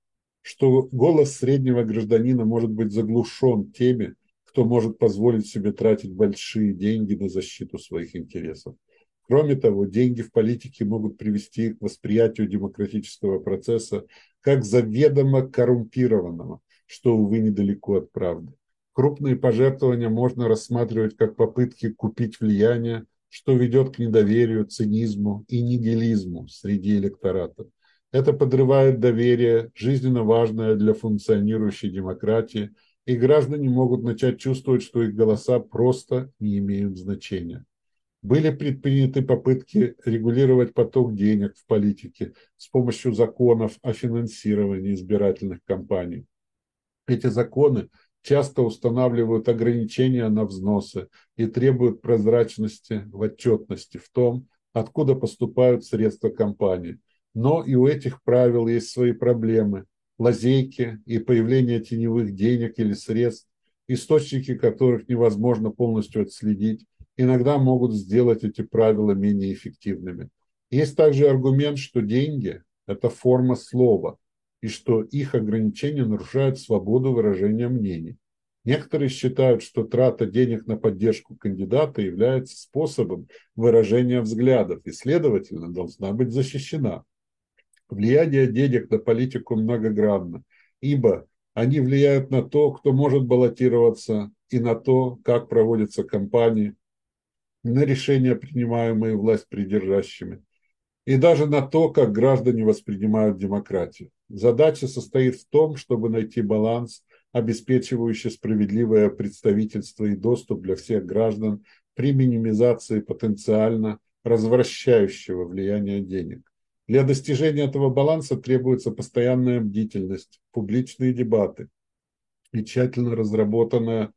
что голос среднего гражданина может быть заглушен теми, кто может позволить себе тратить большие деньги на защиту своих интересов. Кроме того, деньги в политике могут привести к восприятию демократического процесса как заведомо коррумпированного, что, увы, недалеко от правды. Крупные пожертвования можно рассматривать как попытки купить влияние, что ведет к недоверию, цинизму и нигилизму среди электората. Это подрывает доверие, жизненно важное для функционирующей демократии, и граждане могут начать чувствовать, что их голоса просто не имеют значения. Были предприняты попытки регулировать поток денег в политике с помощью законов о финансировании избирательных кампаний. Эти законы часто устанавливают ограничения на взносы и требуют прозрачности в отчетности в том, откуда поступают средства кампании – но и у этих правил есть свои проблемы, лазейки и появление теневых денег или средств, источники которых невозможно полностью отследить, иногда могут сделать эти правила менее эффективными. Есть также аргумент, что деньги – это форма слова, и что их ограничения нарушают свободу выражения мнений. Некоторые считают, что трата денег на поддержку кандидата является способом выражения взглядов и, следовательно, должна быть защищена. Влияние денег на политику многогранно, ибо они влияют на то, кто может баллотироваться, и на то, как проводятся кампании, на решения, принимаемые власть придержащими, и даже на то, как граждане воспринимают демократию. Задача состоит в том, чтобы найти баланс, обеспечивающий справедливое представительство и доступ для всех граждан при минимизации потенциально развращающего влияния денег. Для достижения этого баланса требуется постоянная бдительность, публичные дебаты и тщательно разработанная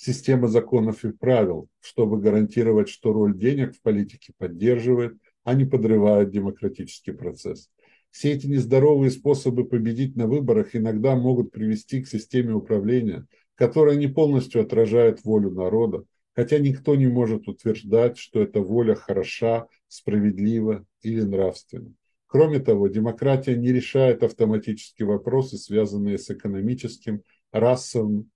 система законов и правил, чтобы гарантировать, что роль денег в политике поддерживает, а не подрывает демократический процесс. Все эти нездоровые способы победить на выборах иногда могут привести к системе управления, которая не полностью отражает волю народа, хотя никто не может утверждать, что эта воля хороша, справедлива или нравственна. Кроме того, демократия не решает автоматически вопросы, связанные с экономическим, расовым,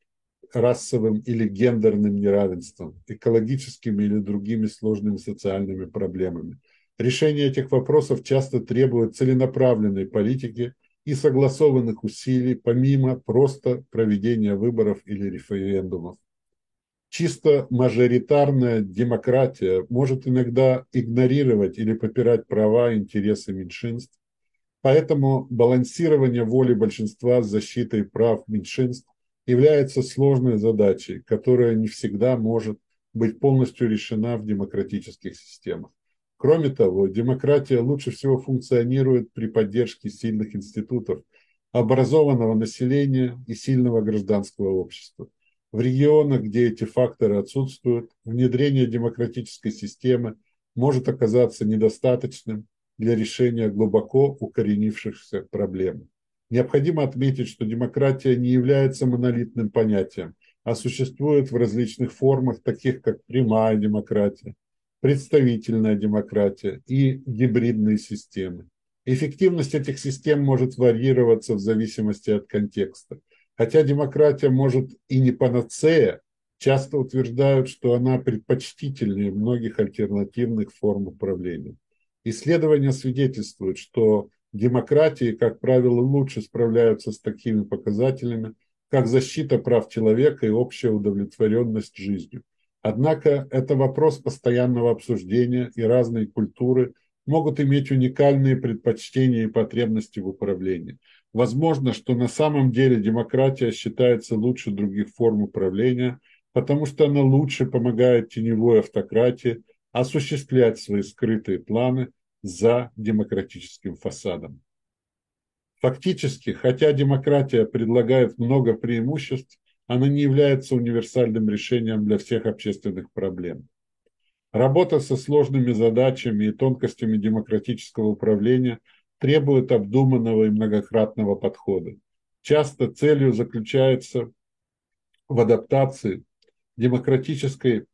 расовым или гендерным неравенством, экологическими или другими сложными социальными проблемами. Решение этих вопросов часто требует целенаправленной политики и согласованных усилий, помимо просто проведения выборов или референдумов чисто мажоритарная демократия может иногда игнорировать или попирать права и интересы меньшинств. Поэтому балансирование воли большинства с защитой прав меньшинств является сложной задачей, которая не всегда может быть полностью решена в демократических системах. Кроме того, демократия лучше всего функционирует при поддержке сильных институтов, образованного населения и сильного гражданского общества. В регионах, где эти факторы отсутствуют, внедрение демократической системы может оказаться недостаточным для решения глубоко укоренившихся проблем. Необходимо отметить, что демократия не является монолитным понятием, а существует в различных формах, таких как прямая демократия, представительная демократия и гибридные системы. Эффективность этих систем может варьироваться в зависимости от контекста – Хотя демократия может и не панацея, часто утверждают, что она предпочтительнее многих альтернативных форм управления. Исследования свидетельствуют, что демократии, как правило, лучше справляются с такими показателями, как защита прав человека и общая удовлетворенность жизнью. Однако это вопрос постоянного обсуждения, и разные культуры могут иметь уникальные предпочтения и потребности в управлении. Возможно, что на самом деле демократия считается лучше других форм управления, потому что она лучше помогает теневой автократии осуществлять свои скрытые планы за демократическим фасадом. Фактически, хотя демократия предлагает много преимуществ, она не является универсальным решением для всех общественных проблем. Работа со сложными задачами и тонкостями демократического управления требует обдуманного и многократного подхода. Часто целью заключается в адаптации демократической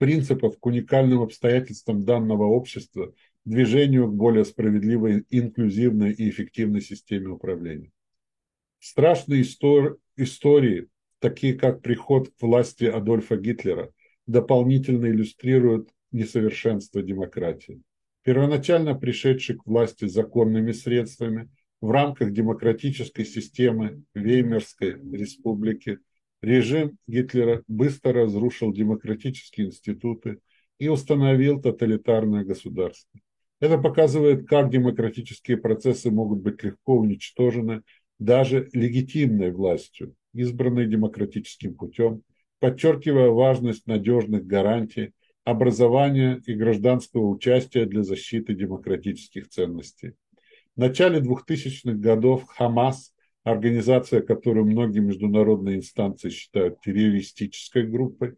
принципов к уникальным обстоятельствам данного общества, движению к более справедливой, инклюзивной и эффективной системе управления. Страшные истор истории, такие как приход к власти Адольфа Гитлера, дополнительно иллюстрируют несовершенство демократии. Первоначально пришедший к власти законными средствами в рамках демократической системы Веймерской республики – Режим Гитлера быстро разрушил демократические институты и установил тоталитарное государство. Это показывает, как демократические процессы могут быть легко уничтожены даже легитимной властью, избранной демократическим путем, подчеркивая важность надежных гарантий образования и гражданского участия для защиты демократических ценностей. В начале 2000-х годов Хамас организация, которую многие международные инстанции считают террористической группой,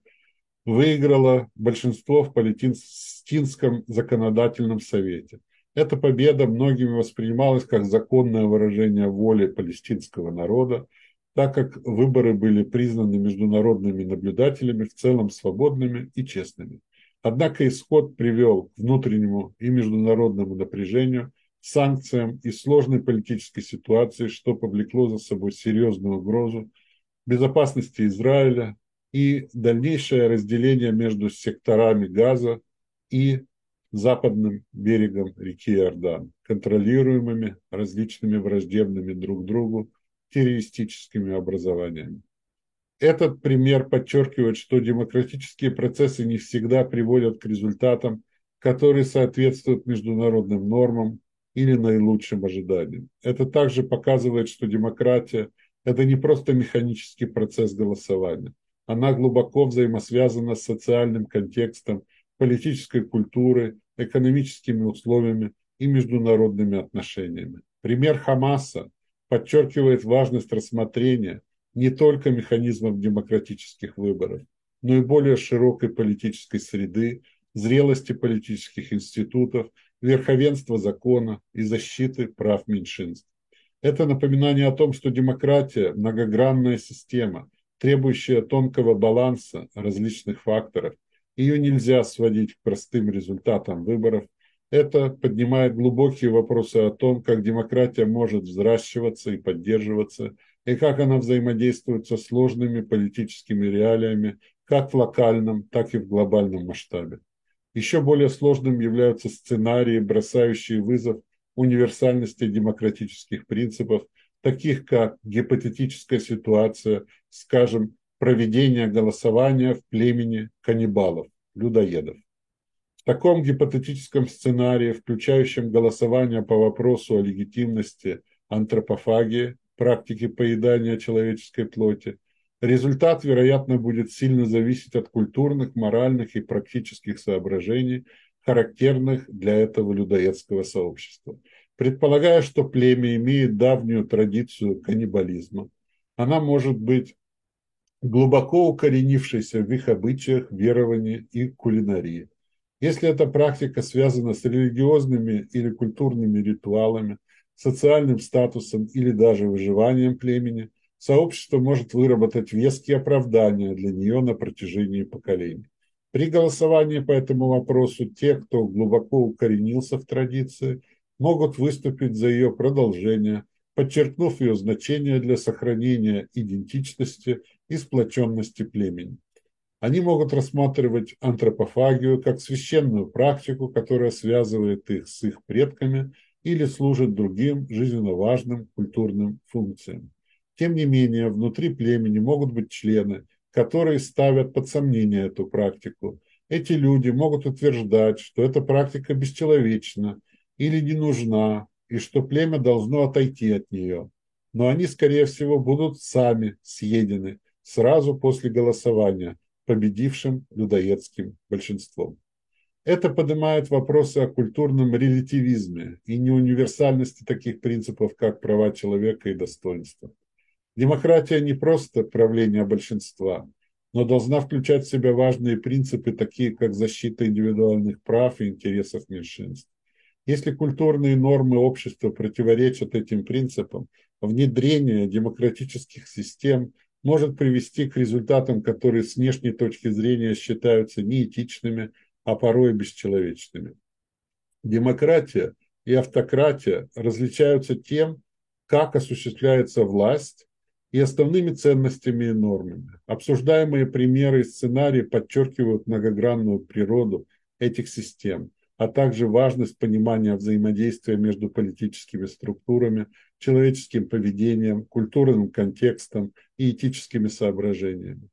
выиграла большинство в Палестинском законодательном совете. Эта победа многими воспринималась как законное выражение воли палестинского народа, так как выборы были признаны международными наблюдателями в целом свободными и честными. Однако исход привел к внутреннему и международному напряжению – санкциям и сложной политической ситуации, что повлекло за собой серьезную угрозу безопасности Израиля и дальнейшее разделение между секторами Газа и западным берегом реки Иордан, контролируемыми различными враждебными друг другу террористическими образованиями. Этот пример подчеркивает, что демократические процессы не всегда приводят к результатам, которые соответствуют международным нормам или наилучшим ожиданиям. Это также показывает, что демократия – это не просто механический процесс голосования. Она глубоко взаимосвязана с социальным контекстом, политической культурой, экономическими условиями и международными отношениями. Пример Хамаса подчеркивает важность рассмотрения не только механизмов демократических выборов, но и более широкой политической среды, зрелости политических институтов верховенства закона и защиты прав меньшинств. Это напоминание о том, что демократия – многогранная система, требующая тонкого баланса различных факторов. Ее нельзя сводить к простым результатам выборов. Это поднимает глубокие вопросы о том, как демократия может взращиваться и поддерживаться, и как она взаимодействует со сложными политическими реалиями как в локальном, так и в глобальном масштабе. Еще более сложным являются сценарии, бросающие вызов универсальности демократических принципов, таких как гипотетическая ситуация, скажем, проведение голосования в племени каннибалов, людоедов. В таком гипотетическом сценарии, включающем голосование по вопросу о легитимности антропофагии, практики поедания человеческой плоти, Результат, вероятно, будет сильно зависеть от культурных, моральных и практических соображений, характерных для этого людоедского сообщества. Предполагая, что племя имеет давнюю традицию каннибализма, она может быть глубоко укоренившейся в их обычаях, веровании и кулинарии. Если эта практика связана с религиозными или культурными ритуалами, социальным статусом или даже выживанием племени – сообщество может выработать веские оправдания для нее на протяжении поколений. При голосовании по этому вопросу те, кто глубоко укоренился в традиции, могут выступить за ее продолжение, подчеркнув ее значение для сохранения идентичности и сплоченности племени. Они могут рассматривать антропофагию как священную практику, которая связывает их с их предками или служит другим жизненно важным культурным функциям. Тем не менее, внутри племени могут быть члены, которые ставят под сомнение эту практику. Эти люди могут утверждать, что эта практика бесчеловечна или не нужна, и что племя должно отойти от нее. Но они, скорее всего, будут сами съедены сразу после голосования победившим людоедским большинством. Это поднимает вопросы о культурном релятивизме и неуниверсальности таких принципов, как права человека и достоинство. Демократия не просто правление большинства, но должна включать в себя важные принципы, такие как защита индивидуальных прав и интересов меньшинств. Если культурные нормы общества противоречат этим принципам, внедрение демократических систем может привести к результатам, которые с внешней точки зрения считаются неэтичными, а порой бесчеловечными. Демократия и автократия различаются тем, как осуществляется власть и основными ценностями и нормами. Обсуждаемые примеры и сценарии подчеркивают многогранную природу этих систем, а также важность понимания взаимодействия между политическими структурами, человеческим поведением, культурным контекстом и этическими соображениями.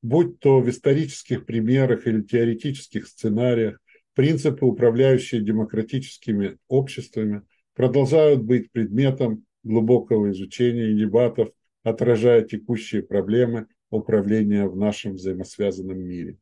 Будь то в исторических примерах или теоретических сценариях, принципы, управляющие демократическими обществами, продолжают быть предметом глубокого изучения и дебатов, отражая текущие проблемы управления в нашем взаимосвязанном мире.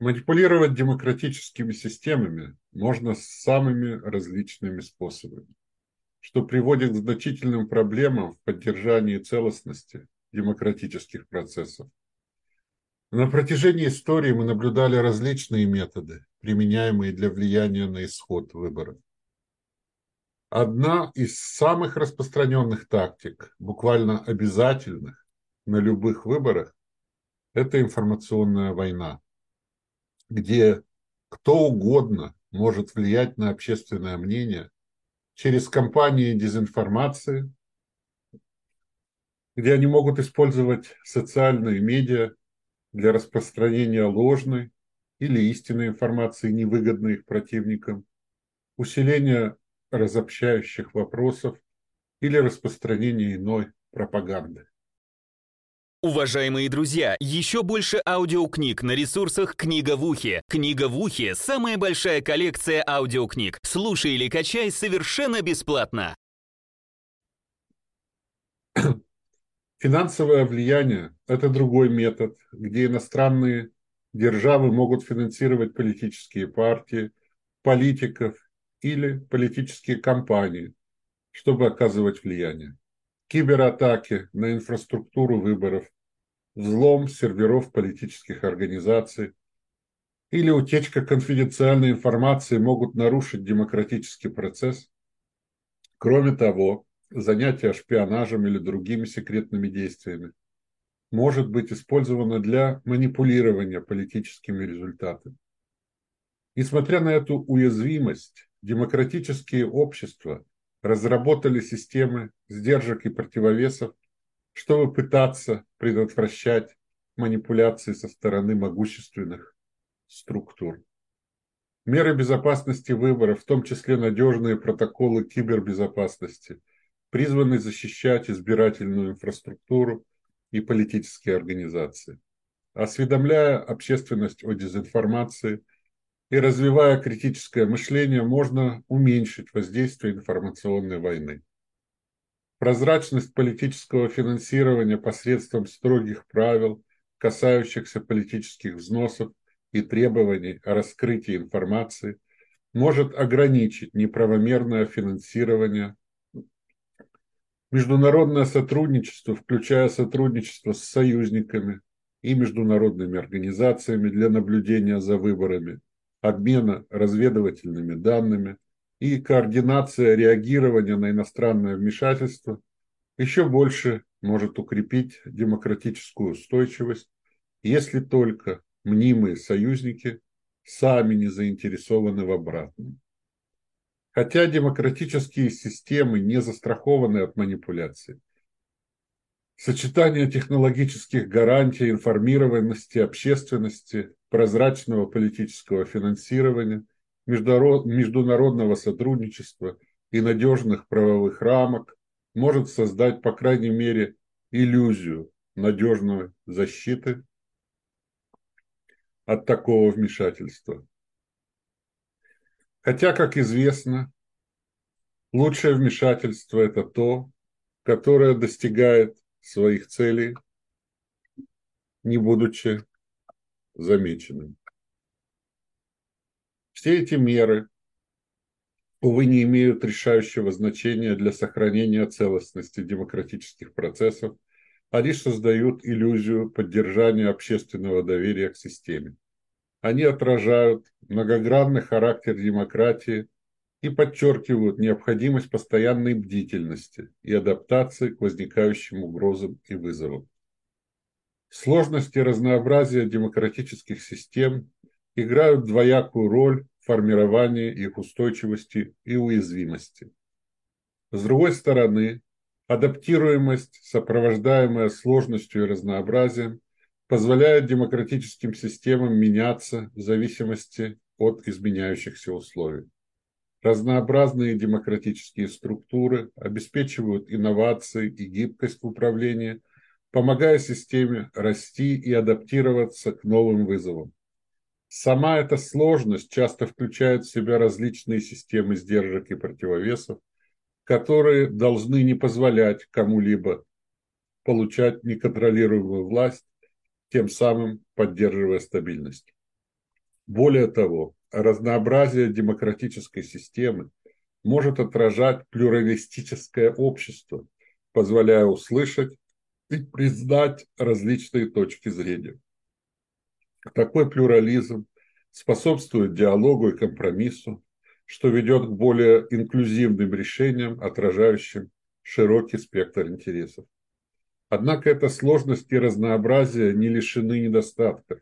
Манипулировать демократическими системами можно самыми различными способами, что приводит к значительным проблемам в поддержании целостности демократических процессов. На протяжении истории мы наблюдали различные методы, применяемые для влияния на исход выборов. Одна из самых распространенных тактик, буквально обязательных на любых выборах, это информационная война где кто угодно может влиять на общественное мнение через кампании дезинформации, где они могут использовать социальные медиа для распространения ложной или истинной информации, невыгодной их противникам, усиления разобщающих вопросов или распространения иной пропаганды. Уважаемые друзья, еще больше аудиокниг на ресурсах «Книга в ухе». «Книга в ухе» — самая большая коллекция аудиокниг. Слушай или качай совершенно бесплатно. [CLEARS THROAT] Финансовое влияние – это другой метод, где иностранные державы могут финансировать политические партии, политиков или политические кампании, чтобы оказывать влияние кибератаки на инфраструктуру выборов, взлом серверов политических организаций или утечка конфиденциальной информации могут нарушить демократический процесс. Кроме того, занятие шпионажем или другими секретными действиями может быть использовано для манипулирования политическими результатами. Несмотря на эту уязвимость, демократические общества разработали системы сдержек и противовесов чтобы пытаться предотвращать манипуляции со стороны могущественных структур. Меры безопасности выборов, в том числе надежные протоколы кибербезопасности, призваны защищать избирательную инфраструктуру и политические организации, осведомляя общественность о дезинформации и развивая критическое мышление, можно уменьшить воздействие информационной войны. Прозрачность политического финансирования посредством строгих правил, касающихся политических взносов и требований о раскрытии информации, может ограничить неправомерное финансирование. Международное сотрудничество, включая сотрудничество с союзниками и международными организациями для наблюдения за выборами, обмена разведывательными данными, и координация реагирования на иностранное вмешательство еще больше может укрепить демократическую устойчивость, если только мнимые союзники сами не заинтересованы в обратном. Хотя демократические системы не застрахованы от манипуляций. Сочетание технологических гарантий, информированности общественности, прозрачного политического финансирования – международного сотрудничества и надежных правовых рамок может создать, по крайней мере, иллюзию надежной защиты от такого вмешательства. Хотя, как известно, лучшее вмешательство – это то, которое достигает своих целей, не будучи замеченным. Все эти меры, увы, не имеют решающего значения для сохранения целостности демократических процессов они создают иллюзию поддержания общественного доверия к системе. Они отражают многогранный характер демократии и подчеркивают необходимость постоянной бдительности и адаптации к возникающим угрозам и вызовам. Сложности и разнообразие демократических систем играют двоякую роль в формировании их устойчивости и уязвимости. С другой стороны, Адаптируемость, сопровождаемая сложностью и разнообразием, позволяет демократическим системам меняться в зависимости от изменяющихся условий. Разнообразные демократические структуры обеспечивают инновации и гибкость в управлении, помогая системе расти и адаптироваться к новым вызовам. Сама эта сложность часто включает в себя различные системы сдержек и противовесов, которые должны не позволять кому-либо получать неконтролируемую власть, тем самым поддерживая стабильность. Более того, разнообразие демократической системы может отражать плюралистическое общество, позволяя услышать и признать различные точки зрения. Такой плюрализм способствует диалогу и компромиссу, что ведет к более инклюзивным решениям, отражающим широкий спектр интересов. Однако эта сложность и разнообразие не лишены недостатков,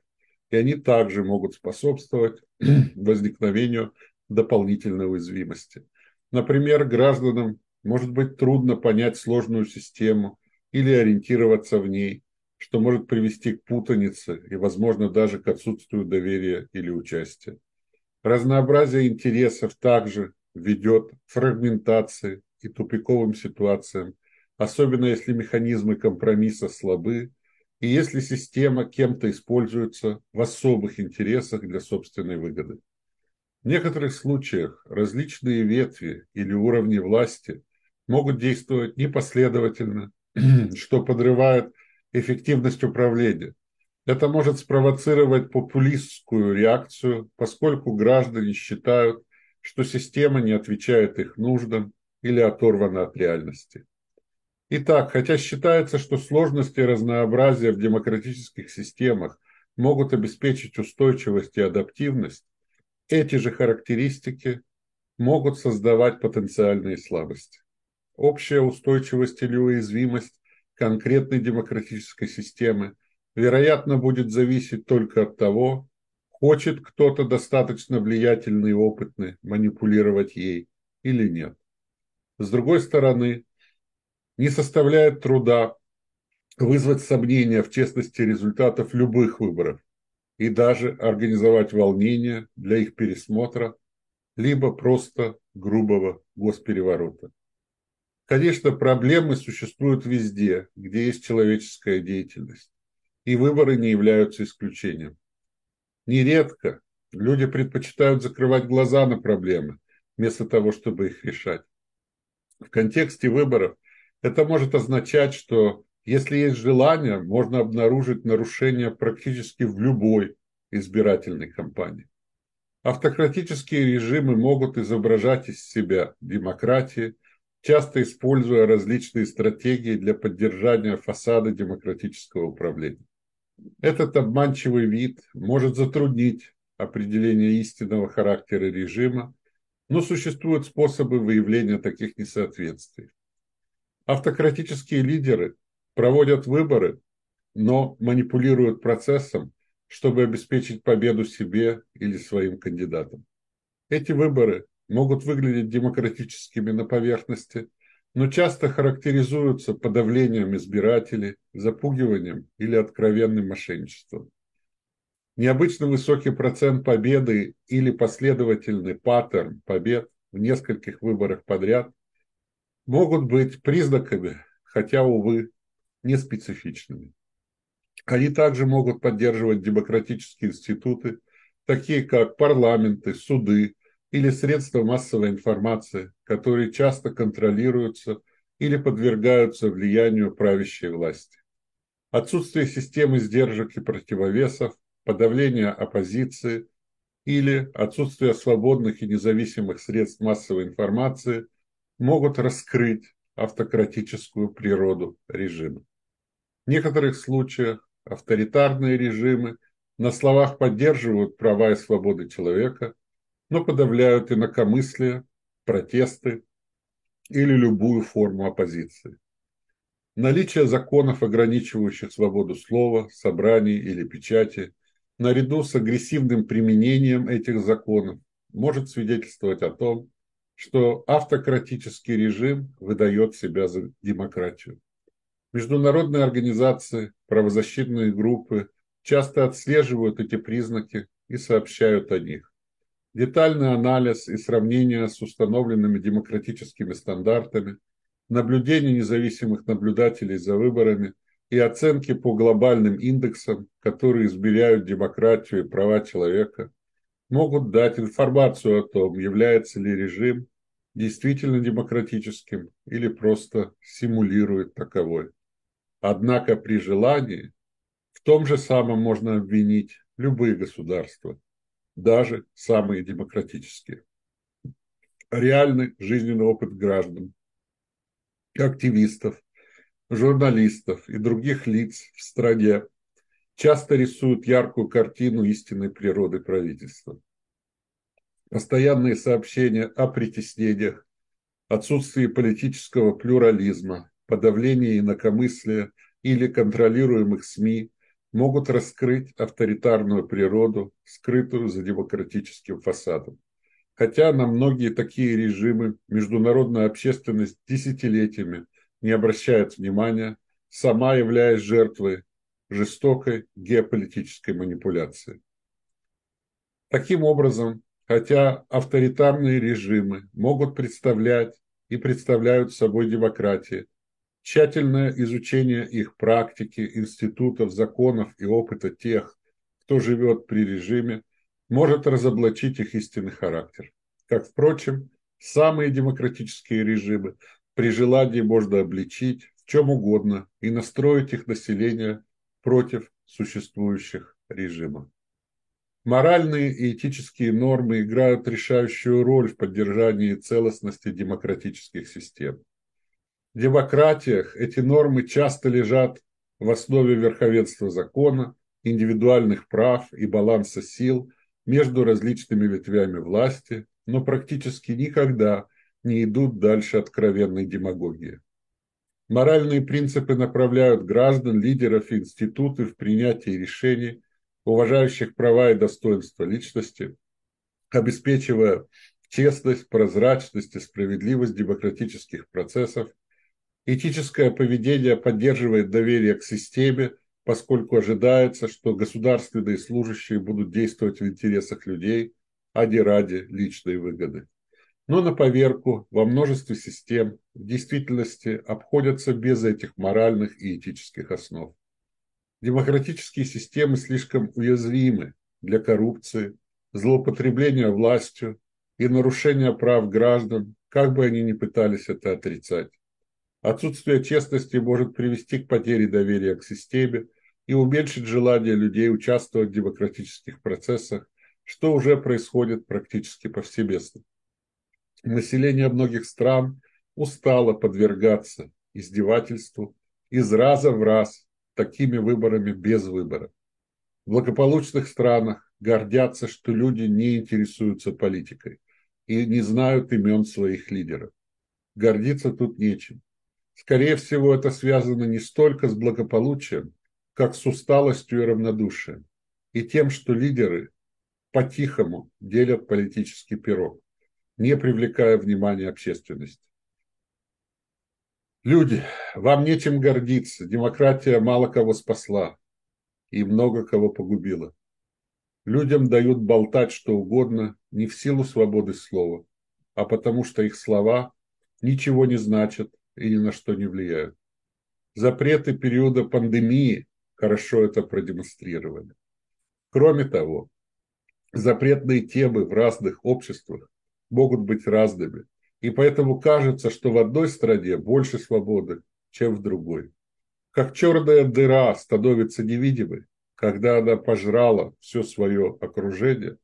и они также могут способствовать [CLEARS THROAT] возникновению дополнительной уязвимости. Например, гражданам может быть трудно понять сложную систему или ориентироваться в ней, что может привести к путанице и, возможно, даже к отсутствию доверия или участия. Разнообразие интересов также ведет к фрагментации и тупиковым ситуациям, особенно если механизмы компромисса слабы и если система кем-то используется в особых интересах для собственной выгоды. В некоторых случаях различные ветви или уровни власти могут действовать непоследовательно, [CLEARS THROAT] что подрывает эффективность управления, это может спровоцировать популистскую реакцию, поскольку граждане считают, что система не отвечает их нуждам или оторвана от реальности. Итак, хотя считается, что сложности и разнообразие в демократических системах могут обеспечить устойчивость и адаптивность, эти же характеристики могут создавать потенциальные слабости. Общая устойчивость или уязвимость конкретной демократической системы вероятно, будет зависеть только от того, хочет кто-то достаточно влиятельный и опытный манипулировать ей или нет. С другой стороны, не составляет труда вызвать сомнения в честности результатов любых выборов и даже организовать волнения для их пересмотра, либо просто грубого госпереворота. Конечно, проблемы существуют везде, где есть человеческая деятельность и выборы не являются исключением. Нередко люди предпочитают закрывать глаза на проблемы, вместо того, чтобы их решать. В контексте выборов это может означать, что если есть желание, можно обнаружить нарушения практически в любой избирательной кампании. Автократические режимы могут изображать из себя демократии, часто используя различные стратегии для поддержания фасада демократического управления. Этот обманчивый вид может затруднить определение истинного характера режима, но существуют способы выявления таких несоответствий. Автократические лидеры проводят выборы, но манипулируют процессом, чтобы обеспечить победу себе или своим кандидатам. Эти выборы могут выглядеть демократическими на поверхности – но часто характеризуются подавлением избирателей, запугиванием или откровенным мошенничеством. Необычно высокий процент победы или последовательный паттерн побед в нескольких выборах подряд могут быть признаками, хотя, увы, не специфичными. Они также могут поддерживать демократические институты, такие как парламенты, суды или средства массовой информации, которые часто контролируются или подвергаются влиянию правящей власти. Отсутствие системы сдержек и противовесов, подавление оппозиции или отсутствие свободных и независимых средств массовой информации могут раскрыть автократическую природу режима. В некоторых случаях авторитарные режимы на словах поддерживают права и свободы человека, но подавляют инакомыслие, протесты или любую форму оппозиции. Наличие законов, ограничивающих свободу слова, собраний или печати, наряду с агрессивным применением этих законов, может свидетельствовать о том, что автократический режим выдает себя за демократию. Международные организации, правозащитные группы часто отслеживают эти признаки и сообщают о них. Детальный анализ и сравнение с установленными демократическими стандартами, наблюдение независимых наблюдателей за выборами и оценки по глобальным индексам, которые измеряют демократию и права человека, могут дать информацию о том, является ли режим действительно демократическим или просто симулирует таковой. Однако при желании в том же самом можно обвинить любые государства, даже самые демократические. Реальный жизненный опыт граждан, активистов, журналистов и других лиц в стране часто рисуют яркую картину истинной природы правительства. Постоянные сообщения о притеснениях, отсутствии политического плюрализма, подавлении инакомыслия или контролируемых СМИ могут раскрыть авторитарную природу, скрытую за демократическим фасадом. Хотя на многие такие режимы международная общественность десятилетиями не обращает внимания, сама являясь жертвой жестокой геополитической манипуляции. Таким образом, хотя авторитарные режимы могут представлять и представляют собой демократии, Тщательное изучение их практики, институтов, законов и опыта тех, кто живет при режиме, может разоблачить их истинный характер. Как, впрочем, самые демократические режимы при желании можно обличить в чем угодно и настроить их население против существующих режимов. Моральные и этические нормы играют решающую роль в поддержании целостности демократических систем демократиях эти нормы часто лежат в основе верховенства закона, индивидуальных прав и баланса сил между различными ветвями власти, но практически никогда не идут дальше откровенной демагогии. Моральные принципы направляют граждан, лидеров и институты в принятии решений, уважающих права и достоинства личности, обеспечивая честность, прозрачность и справедливость демократических процессов Этическое поведение поддерживает доверие к системе, поскольку ожидается, что государственные служащие будут действовать в интересах людей, а не ради личной выгоды. Но на поверку во множестве систем в действительности обходятся без этих моральных и этических основ. Демократические системы слишком уязвимы для коррупции, злоупотребления властью и нарушения прав граждан, как бы они ни пытались это отрицать. Отсутствие честности может привести к потере доверия к системе и уменьшить желание людей участвовать в демократических процессах, что уже происходит практически повсеместно. Население многих стран устало подвергаться издевательству из раза в раз такими выборами без выбора. В благополучных странах гордятся, что люди не интересуются политикой и не знают имен своих лидеров. Гордиться тут нечем. Скорее всего, это связано не столько с благополучием, как с усталостью и равнодушием, и тем, что лидеры по-тихому делят политический пирог, не привлекая внимания общественности. Люди, вам нечем гордиться. Демократия мало кого спасла и много кого погубила. Людям дают болтать что угодно не в силу свободы слова, а потому что их слова ничего не значат и ни на что не влияют. Запреты периода пандемии хорошо это продемонстрировали. Кроме того, запретные темы в разных обществах могут быть разными. И поэтому кажется, что в одной стране больше свободы, чем в другой. Как черная дыра становится невидимой, когда она пожрала все свое окружение,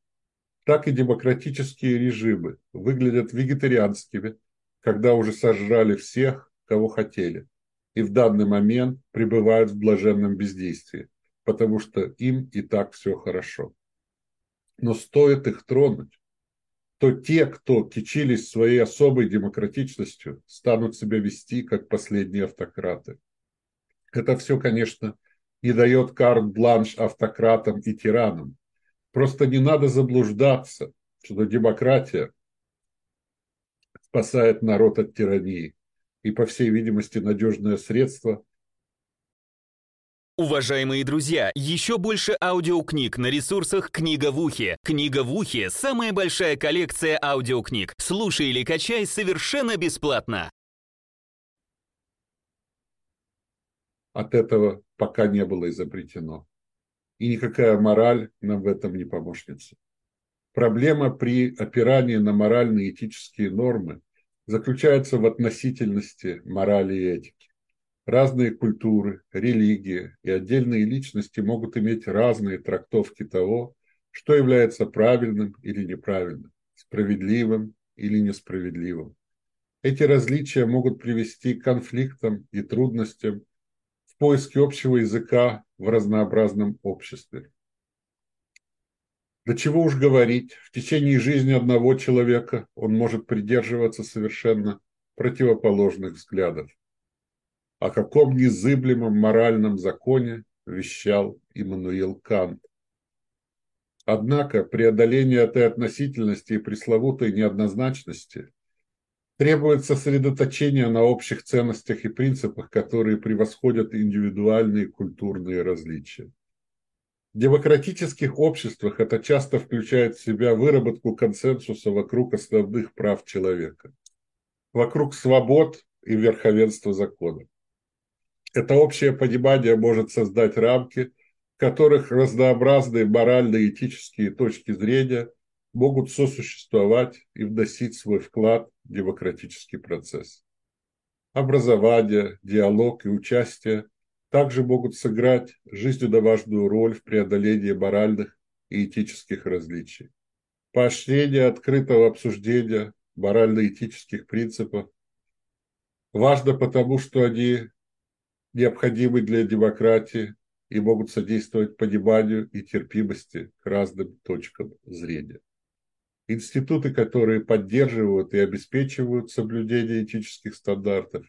так и демократические режимы выглядят вегетарианскими, когда уже сожрали всех, кого хотели, и в данный момент пребывают в блаженном бездействии, потому что им и так все хорошо. Но стоит их тронуть, то те, кто кичились своей особой демократичностью, станут себя вести как последние автократы. Это все, конечно, не дает карт-бланш автократам и тиранам. Просто не надо заблуждаться, что демократия спасает народ от тирании. И, по всей видимости, надежное средство Уважаемые друзья, еще больше аудиокниг на ресурсах «Книга в ухе». «Книга в ухе» — самая большая коллекция аудиокниг. Слушай или качай совершенно бесплатно. От этого пока не было изобретено. И никакая мораль нам в этом не помощница. Проблема при опирании на моральные этические нормы заключается в относительности морали и этики. Разные культуры, религии и отдельные личности могут иметь разные трактовки того, что является правильным или неправильным, справедливым или несправедливым. Эти различия могут привести к конфликтам и трудностям в поиске общего языка в разнообразном обществе. До чего уж говорить, в течение жизни одного человека он может придерживаться совершенно противоположных взглядов о каком незыблемом моральном законе вещал Иммануил Кант. Однако преодоление этой относительности и пресловутой неоднозначности требует сосредоточения на общих ценностях и принципах, которые превосходят индивидуальные культурные различия. В демократических обществах это часто включает в себя выработку консенсуса вокруг основных прав человека, вокруг свобод и верховенства закона. Это общее понимание может создать рамки, в которых разнообразные моральные и этические точки зрения могут сосуществовать и вносить свой вклад в демократический процесс. Образование, диалог и участие также могут сыграть жизненно важную роль в преодолении моральных и этических различий. Поощрение открытого обсуждения морально-этических принципов важно потому, что они необходимы для демократии и могут содействовать пониманию и терпимости к разным точкам зрения. Институты, которые поддерживают и обеспечивают соблюдение этических стандартов,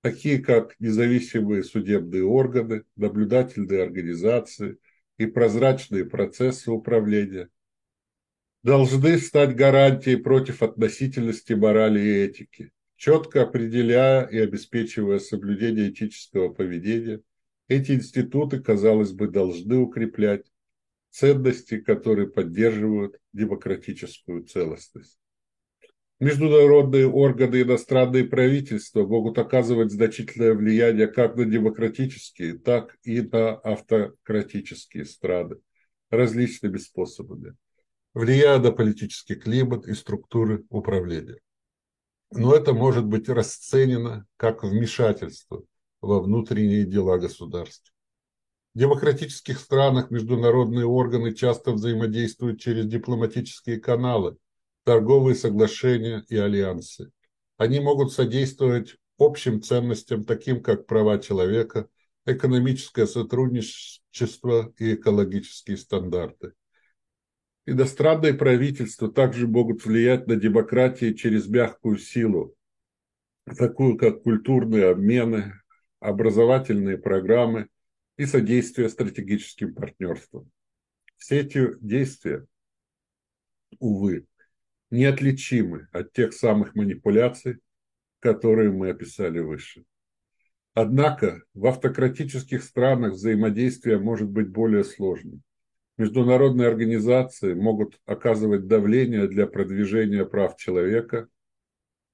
такие как независимые судебные органы, наблюдательные организации и прозрачные процессы управления, должны стать гарантией против относительности морали и этики, четко определяя и обеспечивая соблюдение этического поведения, эти институты, казалось бы, должны укреплять ценности, которые поддерживают демократическую целостность. Международные органы и иностранные правительства могут оказывать значительное влияние как на демократические, так и на автократические страны различными способами, влияя на политический климат и структуры управления но это может быть расценено как вмешательство во внутренние дела государств. В демократических странах международные органы часто взаимодействуют через дипломатические каналы, торговые соглашения и альянсы. Они могут содействовать общим ценностям, таким как права человека, экономическое сотрудничество и экологические стандарты. Иностранные правительства также могут влиять на демократию через мягкую силу, такую как культурные обмены, образовательные программы и содействие стратегическим партнерствам. Все эти действия, увы, неотличимы от тех самых манипуляций, которые мы описали выше. Однако в автократических странах взаимодействие может быть более сложным. Международные организации могут оказывать давление для продвижения прав человека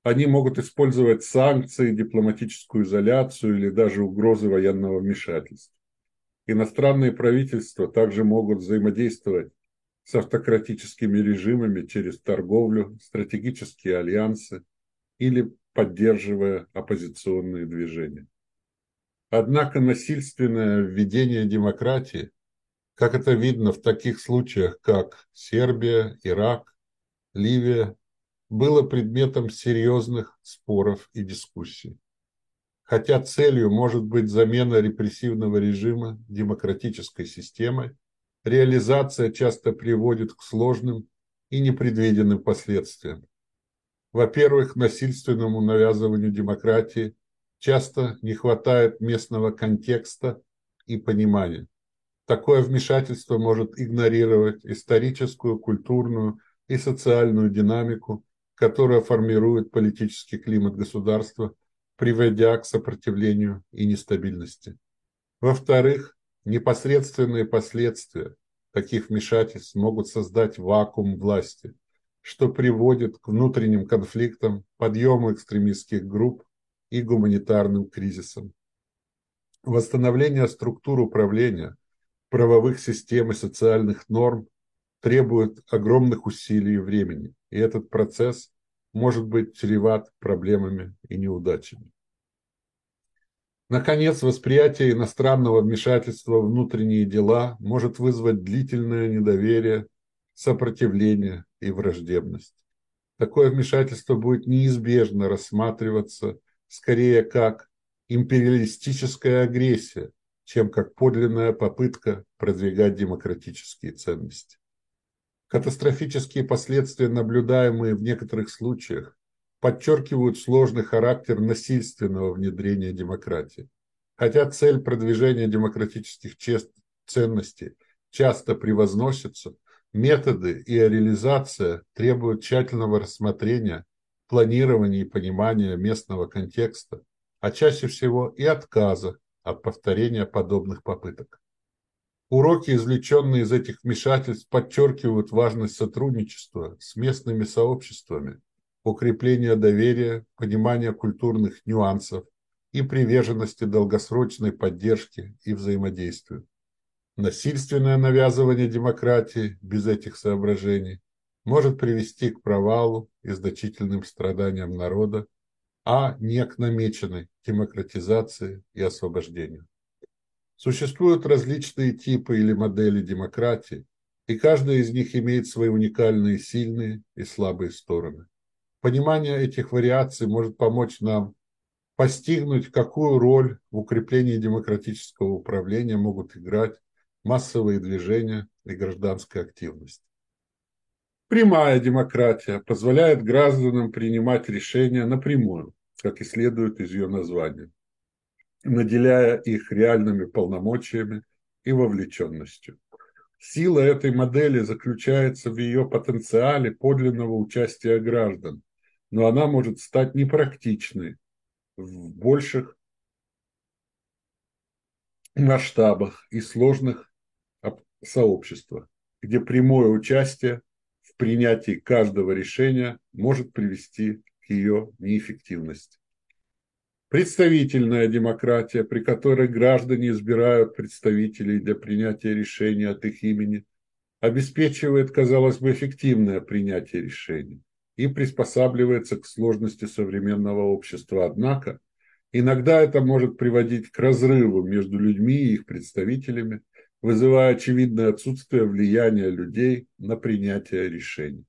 Они могут использовать санкции, дипломатическую изоляцию или даже угрозы военного вмешательства. Иностранные правительства также могут взаимодействовать с автократическими режимами через торговлю, стратегические альянсы или поддерживая оппозиционные движения. Однако насильственное введение демократии, как это видно в таких случаях, как Сербия, Ирак, Ливия, было предметом серьезных споров и дискуссий. Хотя целью может быть замена репрессивного режима демократической системой, реализация часто приводит к сложным и непредвиденным последствиям. Во-первых, насильственному навязыванию демократии часто не хватает местного контекста и понимания. Такое вмешательство может игнорировать историческую, культурную и социальную динамику которая формирует политический климат государства, приводя к сопротивлению и нестабильности. Во-вторых, непосредственные последствия таких вмешательств могут создать вакуум власти, что приводит к внутренним конфликтам, подъему экстремистских групп и гуманитарным кризисам. Восстановление структур управления, правовых систем и социальных норм требует огромных усилий и времени, и этот процесс может быть чреват проблемами и неудачами. Наконец, восприятие иностранного вмешательства в внутренние дела может вызвать длительное недоверие, сопротивление и враждебность. Такое вмешательство будет неизбежно рассматриваться скорее как империалистическая агрессия, чем как подлинная попытка продвигать демократические ценности. Катастрофические последствия, наблюдаемые в некоторых случаях, подчеркивают сложный характер насильственного внедрения демократии. Хотя цель продвижения демократических ценностей часто превозносится, методы и реализация требуют тщательного рассмотрения, планирования и понимания местного контекста, а чаще всего и отказа от повторения подобных попыток. Уроки, извлеченные из этих вмешательств, подчеркивают важность сотрудничества с местными сообществами, укрепления доверия, понимания культурных нюансов и приверженности долгосрочной поддержке и взаимодействию. Насильственное навязывание демократии без этих соображений может привести к провалу и значительным страданиям народа, а не к намеченной демократизации и освобождению. Существуют различные типы или модели демократии, и каждая из них имеет свои уникальные сильные и слабые стороны. Понимание этих вариаций может помочь нам постигнуть, какую роль в укреплении демократического управления могут играть массовые движения и гражданская активность. Прямая демократия позволяет гражданам принимать решения напрямую, как и следует из ее названия наделяя их реальными полномочиями и вовлеченностью. Сила этой модели заключается в ее потенциале подлинного участия граждан, но она может стать непрактичной в больших масштабах и сложных сообществах, где прямое участие в принятии каждого решения может привести ее неэффективности. Представительная демократия, при которой граждане избирают представителей для принятия решений от их имени, обеспечивает, казалось бы, эффективное принятие решений и приспосабливается к сложности современного общества. Однако, иногда это может приводить к разрыву между людьми и их представителями, вызывая очевидное отсутствие влияния людей на принятие решений.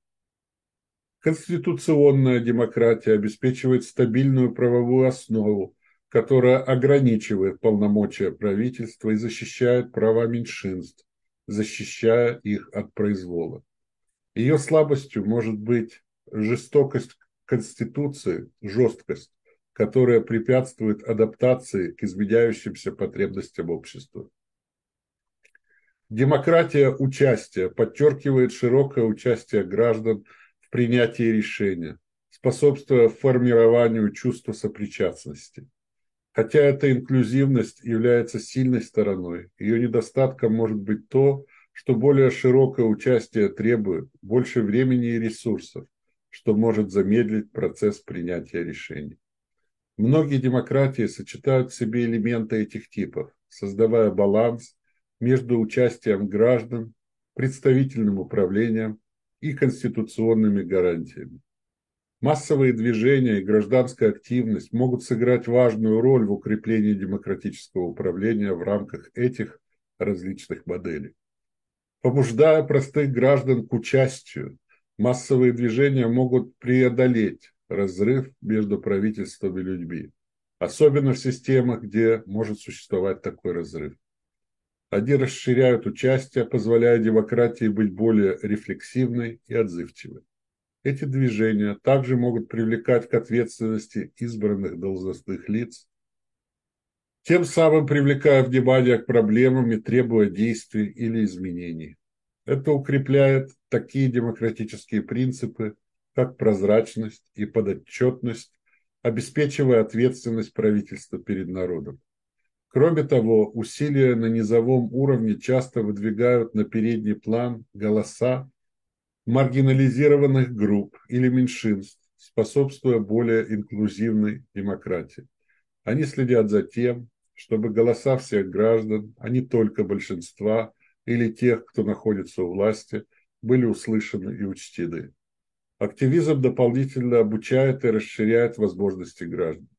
Конституционная демократия обеспечивает стабильную правовую основу, которая ограничивает полномочия правительства и защищает права меньшинств, защищая их от произвола. Ее слабостью может быть жестокость Конституции, жесткость, которая препятствует адаптации к изменяющимся потребностям общества. Демократия участия подчеркивает широкое участие граждан – в принятии решения, способствуя формированию чувства сопричастности. Хотя эта инклюзивность является сильной стороной, ее недостатком может быть то, что более широкое участие требует больше времени и ресурсов, что может замедлить процесс принятия решений. Многие демократии сочетают в себе элементы этих типов, создавая баланс между участием граждан, представительным управлением и конституционными гарантиями. Массовые движения и гражданская активность могут сыграть важную роль в укреплении демократического управления в рамках этих различных моделей. Побуждая простых граждан к участию, массовые движения могут преодолеть разрыв между правительством и людьми, особенно в системах, где может существовать такой разрыв. Они расширяют участие, позволяя демократии быть более рефлексивной и отзывчивой. Эти движения также могут привлекать к ответственности избранных должностных лиц, тем самым привлекая внимание к проблемам и требуя действий или изменений. Это укрепляет такие демократические принципы, как прозрачность и подотчетность, обеспечивая ответственность правительства перед народом. Кроме того, усилия на низовом уровне часто выдвигают на передний план голоса маргинализированных групп или меньшинств, способствуя более инклюзивной демократии. Они следят за тем, чтобы голоса всех граждан, а не только большинства или тех, кто находится у власти, были услышаны и учтены. Активизм дополнительно обучает и расширяет возможности граждан.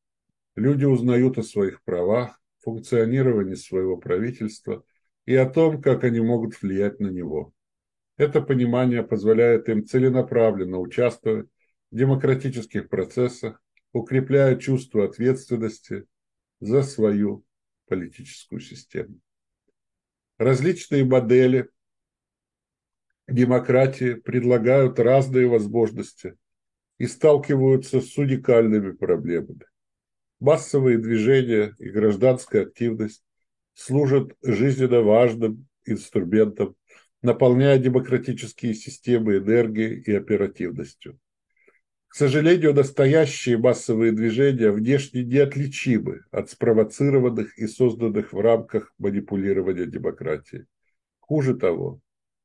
Люди узнают о своих правах, функционировании своего правительства и о том, как они могут влиять на него. Это понимание позволяет им целенаправленно участвовать в демократических процессах, укрепляя чувство ответственности за свою политическую систему. Различные модели демократии предлагают разные возможности и сталкиваются с уникальными проблемами. Массовые движения и гражданская активность служат жизненно важным инструментом, наполняя демократические системы энергией и оперативностью. К сожалению, настоящие массовые движения внешне неотличимы от спровоцированных и созданных в рамках манипулирования демократии. Хуже того,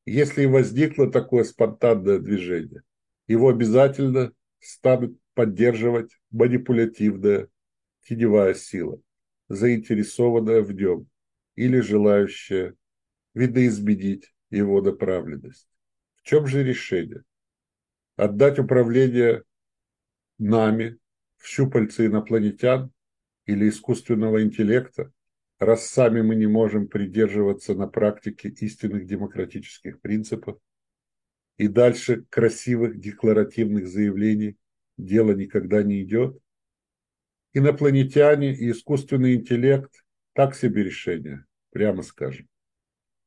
если возникло такое спонтанное движение, его обязательно станут поддерживать манипулятивная теневая сила, заинтересованная в нем или желающая видоизменить его направленность. В чем же решение? Отдать управление нами в щупальцы инопланетян или искусственного интеллекта, раз сами мы не можем придерживаться на практике истинных демократических принципов, и дальше красивых декларативных заявлений дело никогда не идет. Инопланетяне и искусственный интеллект – так себе решение, прямо скажем.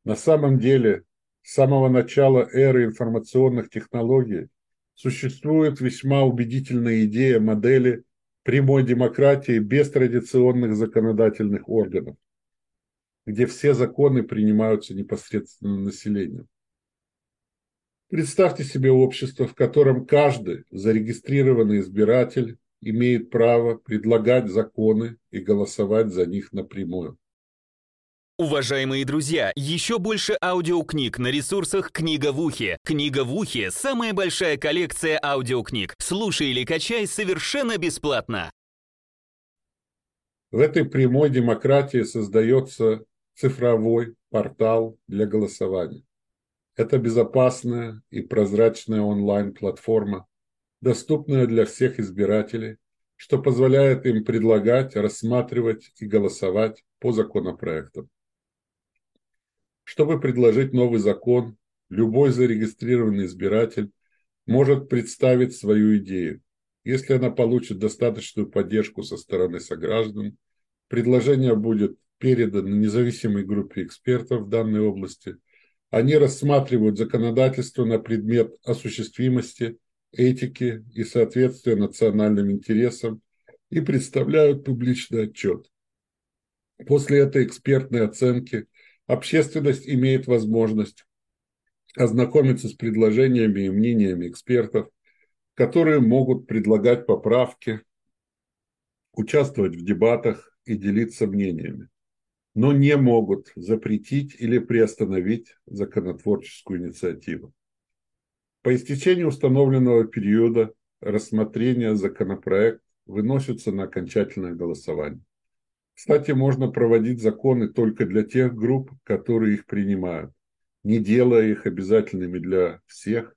На самом деле, с самого начала эры информационных технологий существует весьма убедительная идея модели прямой демократии без традиционных законодательных органов, где все законы принимаются непосредственно населением. Представьте себе общество, в котором каждый зарегистрированный избиратель имеет право предлагать законы и голосовать за них напрямую. Уважаемые друзья, еще больше аудиокниг на ресурсах «Книга в ухе». «Книга в ухе» — самая большая коллекция аудиокниг. Слушай или качай совершенно бесплатно. В этой прямой демократии создается цифровой портал для голосования. Это безопасная и прозрачная онлайн-платформа, доступная для всех избирателей, что позволяет им предлагать, рассматривать и голосовать по законопроектам. Чтобы предложить новый закон, любой зарегистрированный избиратель может представить свою идею. Если она получит достаточную поддержку со стороны сограждан, предложение будет передано независимой группе экспертов в данной области. Они рассматривают законодательство на предмет осуществимости, этики и соответствия национальным интересам и представляют публичный отчет. После этой экспертной оценки – общественность имеет возможность ознакомиться с предложениями и мнениями экспертов, которые могут предлагать поправки, участвовать в дебатах и делиться мнениями, но не могут запретить или приостановить законотворческую инициативу. По истечении установленного периода рассмотрения законопроект выносится на окончательное голосование. Кстати, можно проводить законы только для тех групп, которые их принимают, не делая их обязательными для всех,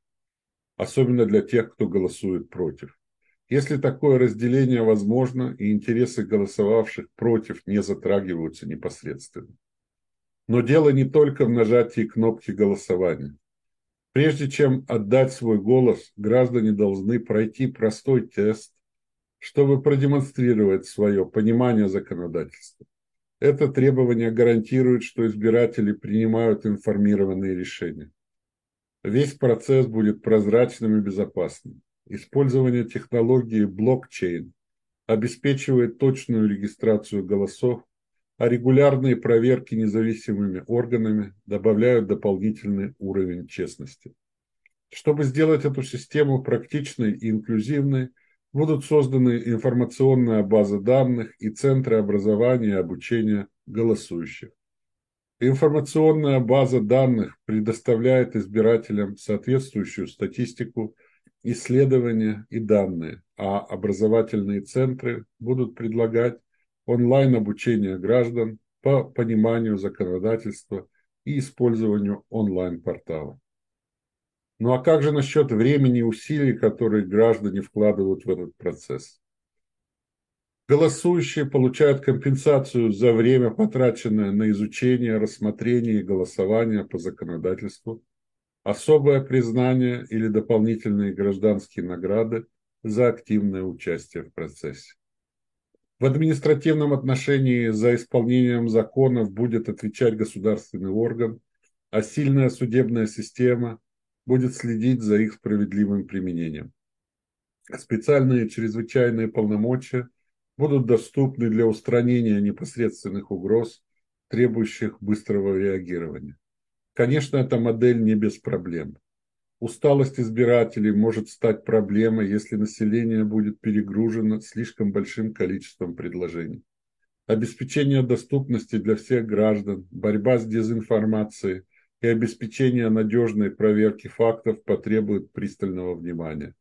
особенно для тех, кто голосует против. Если такое разделение возможно и интересы голосовавших против не затрагиваются непосредственно. Но дело не только в нажатии кнопки голосования. Прежде чем отдать свой голос, граждане должны пройти простой тест, чтобы продемонстрировать свое понимание законодательства. Это требование гарантирует, что избиратели принимают информированные решения. Весь процесс будет прозрачным и безопасным. Использование технологии блокчейн обеспечивает точную регистрацию голосов, а регулярные проверки независимыми органами добавляют дополнительный уровень честности. Чтобы сделать эту систему практичной и инклюзивной, будут созданы информационная база данных и центры образования и обучения голосующих. Информационная база данных предоставляет избирателям соответствующую статистику, исследования и данные, а образовательные центры будут предлагать онлайн-обучение граждан по пониманию законодательства и использованию онлайн-портала. Ну а как же насчет времени и усилий, которые граждане вкладывают в этот процесс? Голосующие получают компенсацию за время, потраченное на изучение, рассмотрение и голосование по законодательству, особое признание или дополнительные гражданские награды за активное участие в процессе. В административном отношении за исполнением законов будет отвечать государственный орган, а сильная судебная система будет следить за их справедливым применением. Специальные чрезвычайные полномочия будут доступны для устранения непосредственных угроз, требующих быстрого реагирования. Конечно, эта модель не без проблем. Усталость избирателей может стать проблемой, если население будет перегружено слишком большим количеством предложений. Обеспечение доступности для всех граждан, борьба с дезинформацией и обеспечение надежной проверки фактов потребуют пристального внимания.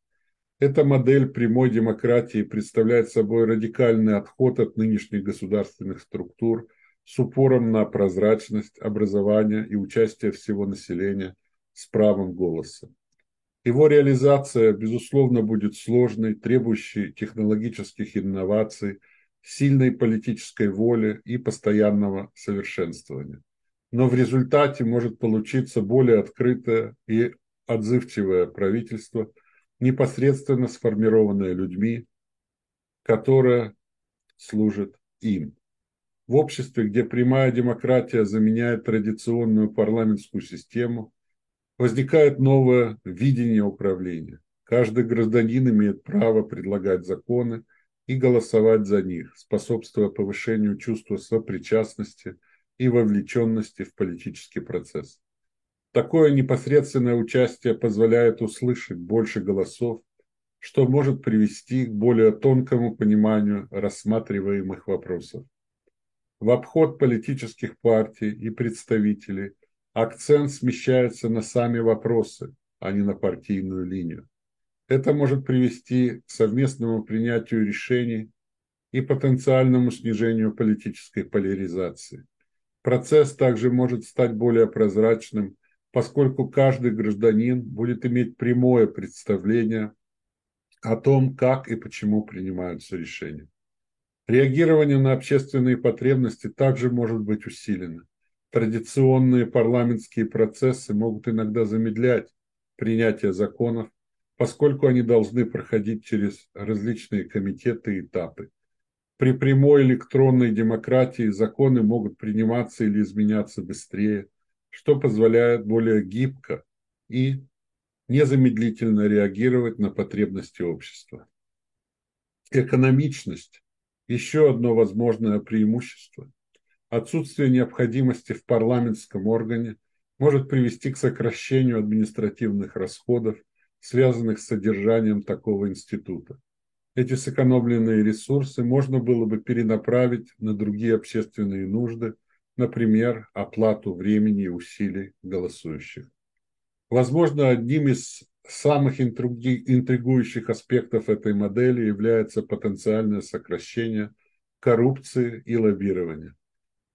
Эта модель прямой демократии представляет собой радикальный отход от нынешних государственных структур с упором на прозрачность, образование и участие всего населения – с правом голоса. Его реализация, безусловно, будет сложной, требующей технологических инноваций, сильной политической воли и постоянного совершенствования. Но в результате может получиться более открытое и отзывчивое правительство, непосредственно сформированное людьми, которое служит им. В обществе, где прямая демократия заменяет традиционную парламентскую систему – возникает новое видение управления. Каждый гражданин имеет право предлагать законы и голосовать за них, способствуя повышению чувства сопричастности и вовлеченности в политический процесс. Такое непосредственное участие позволяет услышать больше голосов, что может привести к более тонкому пониманию рассматриваемых вопросов. В обход политических партий и представителей акцент смещается на сами вопросы, а не на партийную линию. Это может привести к совместному принятию решений и потенциальному снижению политической поляризации. Процесс также может стать более прозрачным, поскольку каждый гражданин будет иметь прямое представление о том, как и почему принимаются решения. Реагирование на общественные потребности также может быть усилено традиционные парламентские процессы могут иногда замедлять принятие законов, поскольку они должны проходить через различные комитеты и этапы. При прямой электронной демократии законы могут приниматься или изменяться быстрее, что позволяет более гибко и незамедлительно реагировать на потребности общества. Экономичность – еще одно возможное преимущество – Отсутствие необходимости в парламентском органе может привести к сокращению административных расходов, связанных с содержанием такого института. Эти сэкономленные ресурсы можно было бы перенаправить на другие общественные нужды, например, оплату времени и усилий голосующих. Возможно, одним из самых интригующих аспектов этой модели является потенциальное сокращение коррупции и лоббирования.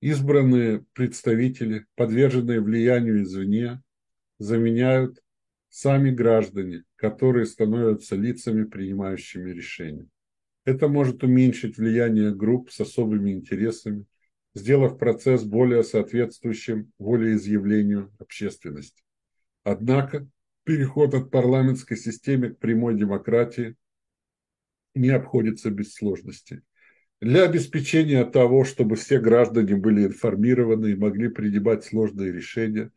Избранные представители, подверженные влиянию извне, заменяют сами граждане, которые становятся лицами, принимающими решения. Это может уменьшить влияние групп с особыми интересами, сделав процесс более соответствующим волеизъявлению общественности. Однако переход от парламентской системы к прямой демократии не обходится без сложностей. Для обеспечения того, чтобы все граждане были информированы и могли принимать сложные решения,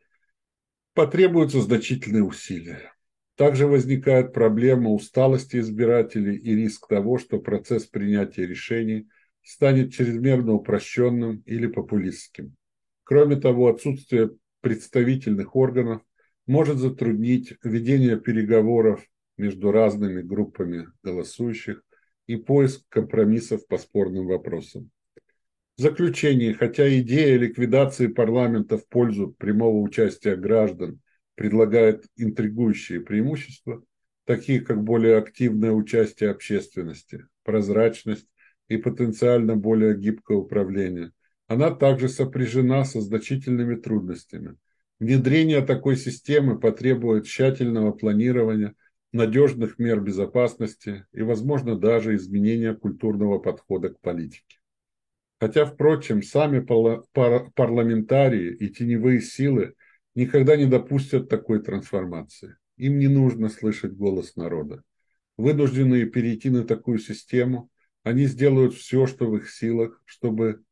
потребуются значительные усилия. Также возникает проблема усталости избирателей и риск того, что процесс принятия решений станет чрезмерно упрощенным или популистским. Кроме того, отсутствие представительных органов может затруднить ведение переговоров между разными группами голосующих и поиск компромиссов по спорным вопросам. В заключение, хотя идея ликвидации парламента в пользу прямого участия граждан предлагает интригующие преимущества, такие как более активное участие общественности, прозрачность и потенциально более гибкое управление, она также сопряжена со значительными трудностями – Внедрение такой системы потребует тщательного планирования, надежных мер безопасности и, возможно, даже изменения культурного подхода к политике. Хотя, впрочем, сами парламентарии и теневые силы никогда не допустят такой трансформации. Им не нужно слышать голос народа. Вынужденные перейти на такую систему, они сделают все, что в их силах, чтобы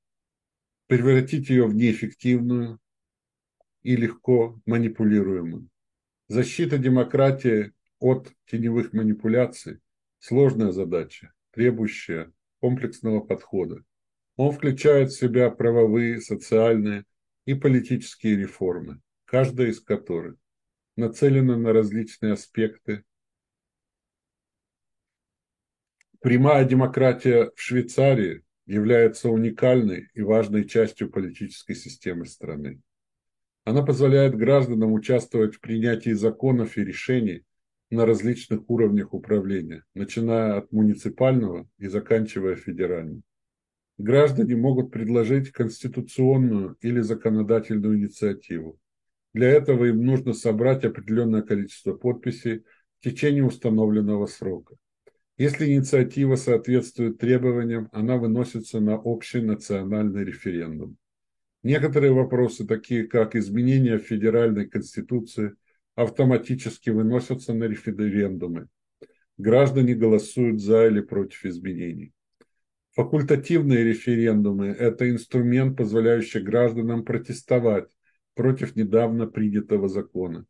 превратить ее в неэффективную, и легко манипулируемым. Защита демократии от теневых манипуляций – сложная задача, требующая комплексного подхода. Он включает в себя правовые, социальные и политические реформы, каждая из которых нацелена на различные аспекты. Прямая демократия в Швейцарии является уникальной и важной частью политической системы страны. Она позволяет гражданам участвовать в принятии законов и решений на различных уровнях управления, начиная от муниципального и заканчивая федеральным. Граждане могут предложить конституционную или законодательную инициативу. Для этого им нужно собрать определенное количество подписей в течение установленного срока. Если инициатива соответствует требованиям, она выносится на общий национальный референдум. Некоторые вопросы, такие как изменение федеральной конституции, автоматически выносятся на референдумы. Граждане голосуют за или против изменений. Факультативные референдумы – это инструмент, позволяющий гражданам протестовать против недавно принятого закона.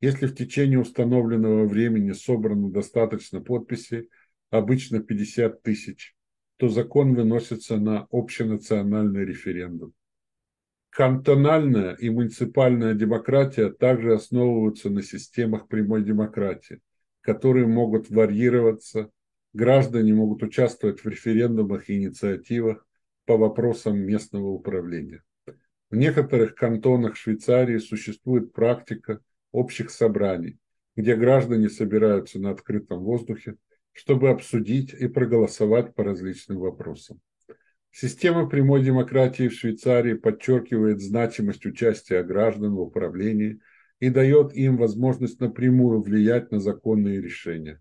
Если в течение установленного времени собрано достаточно подписей, обычно 50 тысяч, то закон выносится на общенациональный референдум. Кантональная и муниципальная демократия также основываются на системах прямой демократии, которые могут варьироваться. Граждане могут участвовать в референдумах и инициативах по вопросам местного управления. В некоторых кантонах Швейцарии существует практика общих собраний, где граждане собираются на открытом воздухе, чтобы обсудить и проголосовать по различным вопросам. Система прямой демократии в Швейцарии подчеркивает значимость участия граждан в управлении и дает им возможность напрямую влиять на законные решения.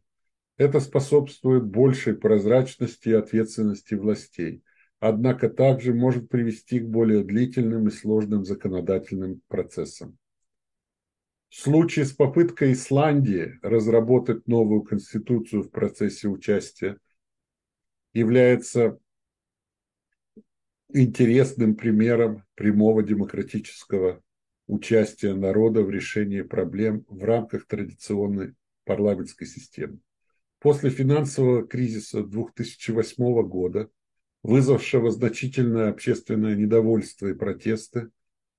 Это способствует большей прозрачности и ответственности властей, однако также может привести к более длительным и сложным законодательным процессам. В случае с попыткой Исландии разработать новую конституцию в процессе участия является интересным примером прямого демократического участия народа в решении проблем в рамках традиционной парламентской системы. После финансового кризиса 2008 года, вызвавшего значительное общественное недовольство и протесты,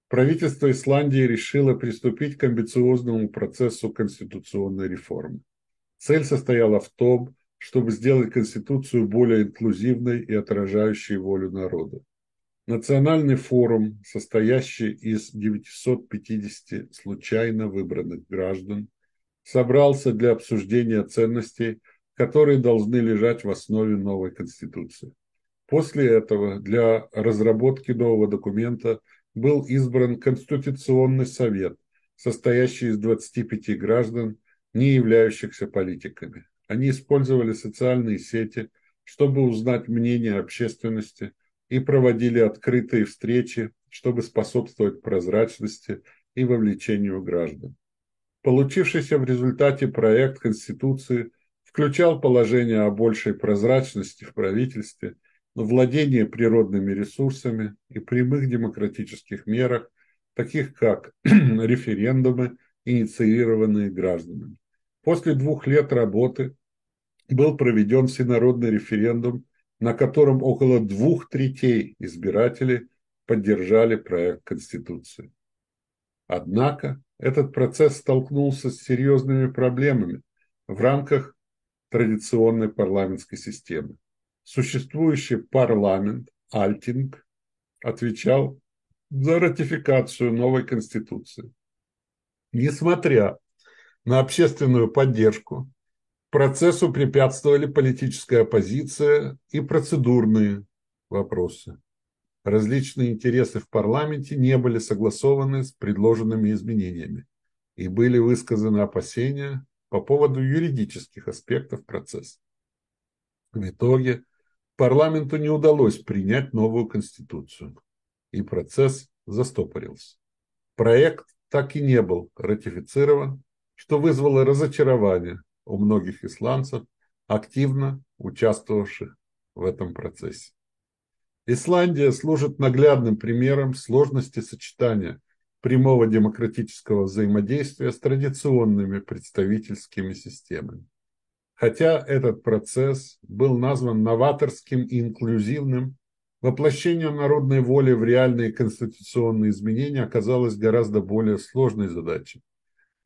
правительство Исландии решило приступить к амбициозному процессу конституционной реформы. Цель состояла в том, чтобы сделать Конституцию более инклюзивной и отражающей волю народа. Национальный форум, состоящий из 950 случайно выбранных граждан, собрался для обсуждения ценностей, которые должны лежать в основе новой Конституции. После этого для разработки нового документа был избран Конституционный совет, состоящий из 25 граждан, не являющихся политиками. Они использовали социальные сети, чтобы узнать мнение общественности и проводили открытые встречи, чтобы способствовать прозрачности и вовлечению граждан. Получившийся в результате проект Конституции включал положение о большей прозрачности в правительстве, владении природными ресурсами и прямых демократических мерах, таких как [CLEARS THROAT] референдумы, инициированные гражданами. После двух лет работы был проведен всенародный референдум, на котором около двух третей избирателей поддержали проект Конституции. Однако этот процесс столкнулся с серьезными проблемами в рамках традиционной парламентской системы. Существующий парламент, Альтинг, отвечал за ратификацию новой Конституции. Несмотря на общественную поддержку, процессу препятствовали политическая оппозиция и процедурные вопросы различные интересы в парламенте не были согласованы с предложенными изменениями и были высказаны опасения по поводу юридических аспектов процесса. В итоге парламенту не удалось принять новую конституцию, и процесс застопорился. Проект так и не был ратифицирован, что вызвало разочарование у многих исландцев, активно участвовавших в этом процессе. Исландия служит наглядным примером сложности сочетания прямого демократического взаимодействия с традиционными представительскими системами. Хотя этот процесс был назван новаторским и инклюзивным, воплощение народной воли в реальные конституционные изменения оказалось гораздо более сложной задачей.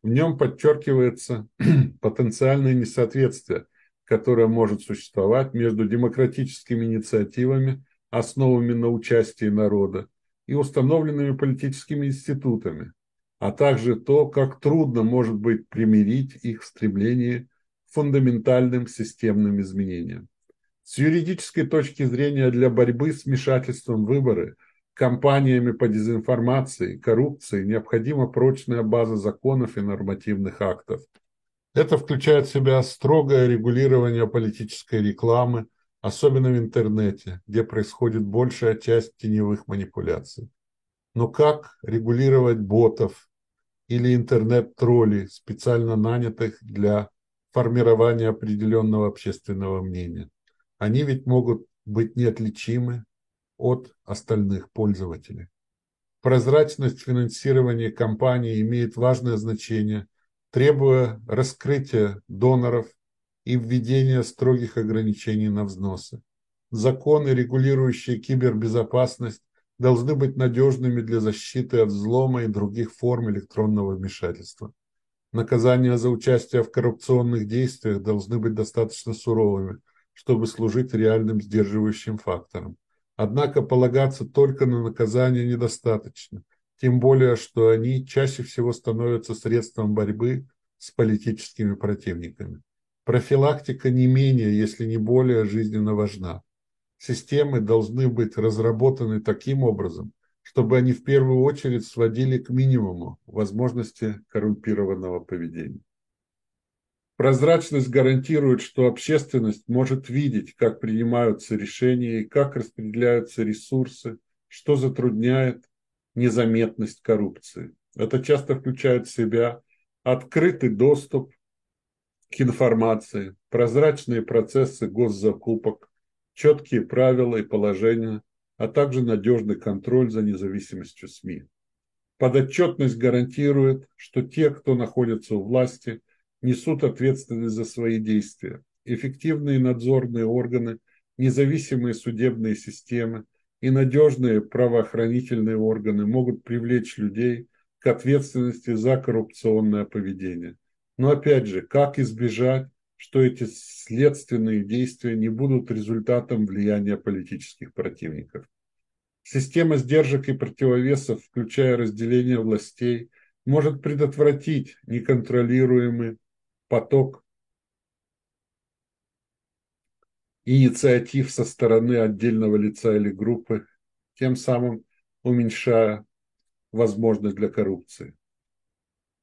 В нем подчеркивается [CLEARS THROAT] потенциальное несоответствие, которое может существовать между демократическими инициативами основами на участии народа и установленными политическими институтами, а также то, как трудно может быть примирить их в стремлении к фундаментальным системным изменениям. С юридической точки зрения для борьбы с вмешательством выборы, кампаниями по дезинформации, коррупции необходима прочная база законов и нормативных актов. Это включает в себя строгое регулирование политической рекламы, особенно в интернете, где происходит большая часть теневых манипуляций. Но как регулировать ботов или интернет-троллей, специально нанятых для формирования определенного общественного мнения? Они ведь могут быть неотличимы от остальных пользователей. Прозрачность финансирования компании имеет важное значение, требуя раскрытия доноров и введение строгих ограничений на взносы. Законы, регулирующие кибербезопасность, должны быть надежными для защиты от взлома и других форм электронного вмешательства. Наказания за участие в коррупционных действиях должны быть достаточно суровыми, чтобы служить реальным сдерживающим фактором. Однако полагаться только на наказание недостаточно, тем более, что они чаще всего становятся средством борьбы с политическими противниками. Профилактика не менее, если не более, жизненно важна. Системы должны быть разработаны таким образом, чтобы они в первую очередь сводили к минимуму возможности коррумпированного поведения. Прозрачность гарантирует, что общественность может видеть, как принимаются решения и как распределяются ресурсы, что затрудняет незаметность коррупции. Это часто включает в себя открытый доступ к информации, прозрачные процессы госзакупок, четкие правила и положения, а также надежный контроль за независимостью СМИ. Подотчетность гарантирует, что те, кто находится у власти, несут ответственность за свои действия. Эффективные надзорные органы, независимые судебные системы и надежные правоохранительные органы могут привлечь людей к ответственности за коррупционное поведение. Но опять же, как избежать, что эти следственные действия не будут результатом влияния политических противников? Система сдержек и противовесов, включая разделение властей, может предотвратить неконтролируемый поток инициатив со стороны отдельного лица или группы, тем самым уменьшая возможность для коррупции.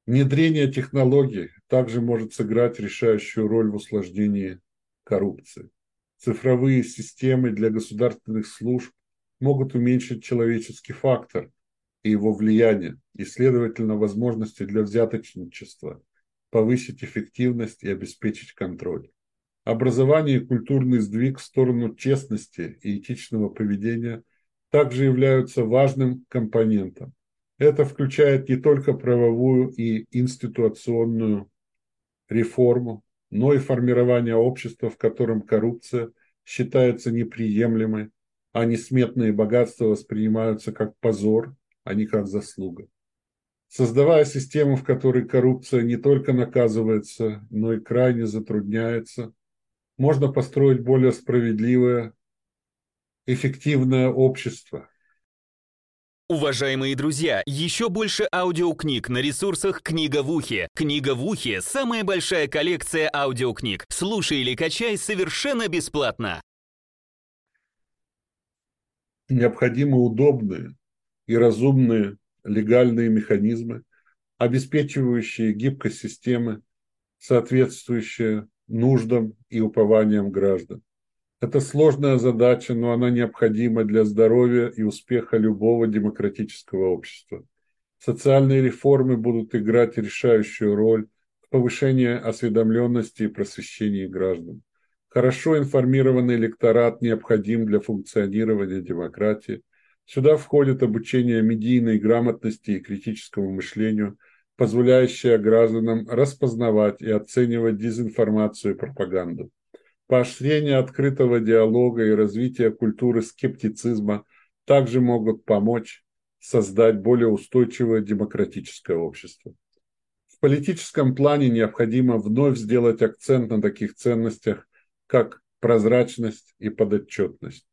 Внедрение технологий также может сыграть решающую роль в усложнении коррупции. Цифровые системы для государственных служб могут уменьшить человеческий фактор и его влияние, и, следовательно, возможности для взяточничества, повысить эффективность и обеспечить контроль. Образование и культурный сдвиг в сторону честности и этичного поведения также являются важным компонентом. Это включает не только правовую и институционную реформу, но и формирование общества, в котором коррупция считается неприемлемой, а несметные богатства воспринимаются как позор, а не как заслуга. Создавая систему, в которой коррупция не только наказывается, но и крайне затрудняется, можно построить более справедливое, эффективное общество. Уважаемые друзья, еще больше аудиокниг на ресурсах «Книга в ухе». «Книга в ухе» — самая большая коллекция аудиокниг. Слушай или качай совершенно бесплатно. Необходимы удобные и разумные легальные механизмы, обеспечивающие гибкость системы, соответствующие нуждам и упованиям граждан. Это сложная задача, но она необходима для здоровья и успеха любого демократического общества. Социальные реформы будут играть решающую роль в повышении осведомленности и просвещении граждан. Хорошо информированный электорат необходим для функционирования демократии. Сюда входит обучение медийной грамотности и критическому мышлению, позволяющее гражданам распознавать и оценивать дезинформацию и пропаганду. Поощрение открытого диалога и развитие культуры скептицизма также могут помочь создать более устойчивое демократическое общество. В политическом плане необходимо вновь сделать акцент на таких ценностях, как прозрачность и подотчетность.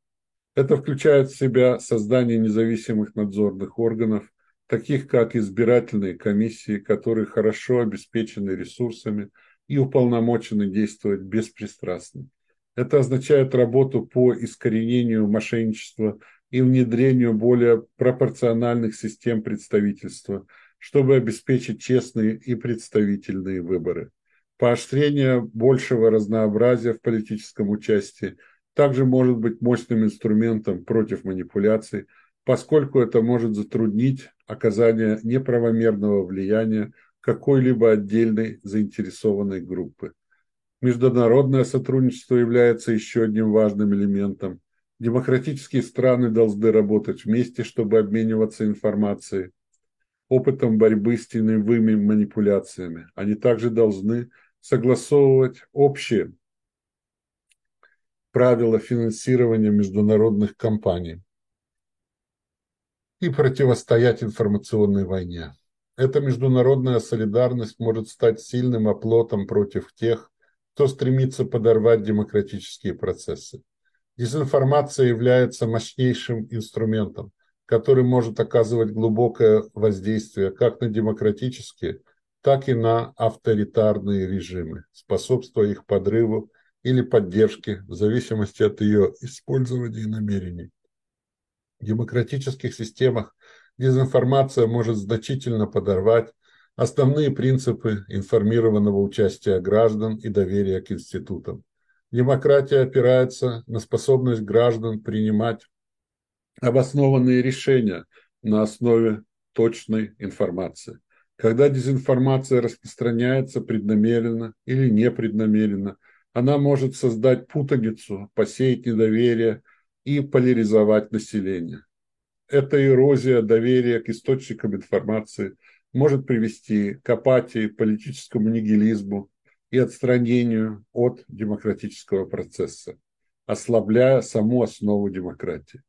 Это включает в себя создание независимых надзорных органов, таких как избирательные комиссии, которые хорошо обеспечены ресурсами и уполномочены действовать беспристрастно. Это означает работу по искоренению мошенничества и внедрению более пропорциональных систем представительства, чтобы обеспечить честные и представительные выборы. Поощрение большего разнообразия в политическом участии также может быть мощным инструментом против манипуляций, поскольку это может затруднить оказание неправомерного влияния какой-либо отдельной заинтересованной группы. Международное сотрудничество является еще одним важным элементом. Демократические страны должны работать вместе, чтобы обмениваться информацией, опытом борьбы с теневыми манипуляциями. Они также должны согласовывать общие правила финансирования международных компаний и противостоять информационной войне. Эта международная солидарность может стать сильным оплотом против тех, кто стремится подорвать демократические процессы. Дезинформация является мощнейшим инструментом, который может оказывать глубокое воздействие как на демократические, так и на авторитарные режимы, способствуя их подрыву или поддержке в зависимости от ее использования и намерений. В демократических системах дезинформация может значительно подорвать основные принципы информированного участия граждан и доверия к институтам. Демократия опирается на способность граждан принимать обоснованные решения на основе точной информации. Когда дезинформация распространяется преднамеренно или непреднамеренно, она может создать путаницу, посеять недоверие и поляризовать население. Эта эрозия доверия к источникам информации может привести к апатии, политическому нигилизму и отстранению от демократического процесса, ослабляя саму основу демократии.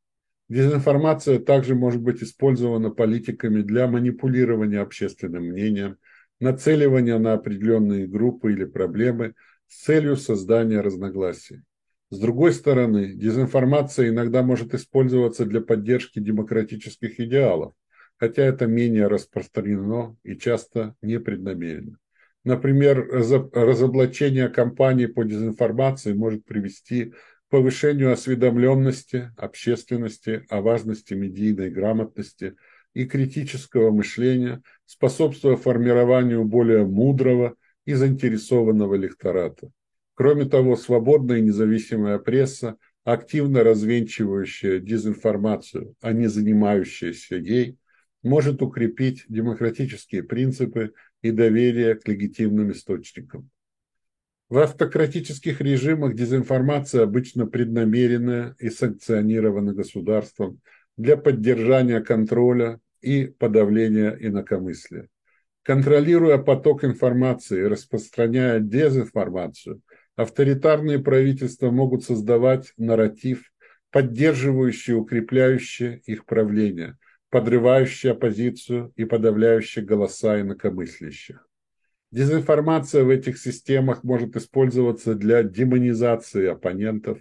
Дезинформация также может быть использована политиками для манипулирования общественным мнением, нацеливания на определенные группы или проблемы с целью создания разногласий. С другой стороны, дезинформация иногда может использоваться для поддержки демократических идеалов, хотя это менее распространено и часто непреднамеренно. Например, разоблачение кампании по дезинформации может привести к повышению осведомленности общественности о важности медийной грамотности и критического мышления, способствуя формированию более мудрого и заинтересованного лектората. Кроме того, свободная и независимая пресса, активно развенчивающая дезинформацию, а не занимающаяся ей, может укрепить демократические принципы и доверие к легитимным источникам. В автократических режимах дезинформация обычно преднамеренная и санкционирована государством для поддержания контроля и подавления инакомыслия. Контролируя поток информации и распространяя дезинформацию, авторитарные правительства могут создавать нарратив, поддерживающий и укрепляющий их правление – подрывающий оппозицию и подавляющий голоса инакомыслящих. Дезинформация в этих системах может использоваться для демонизации оппонентов,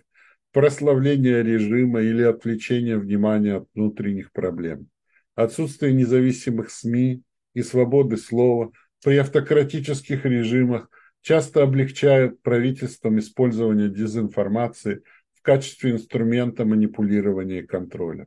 прославления режима или отвлечения внимания от внутренних проблем. Отсутствие независимых СМИ и свободы слова при автократических режимах часто облегчает правительствам использование дезинформации в качестве инструмента манипулирования и контроля.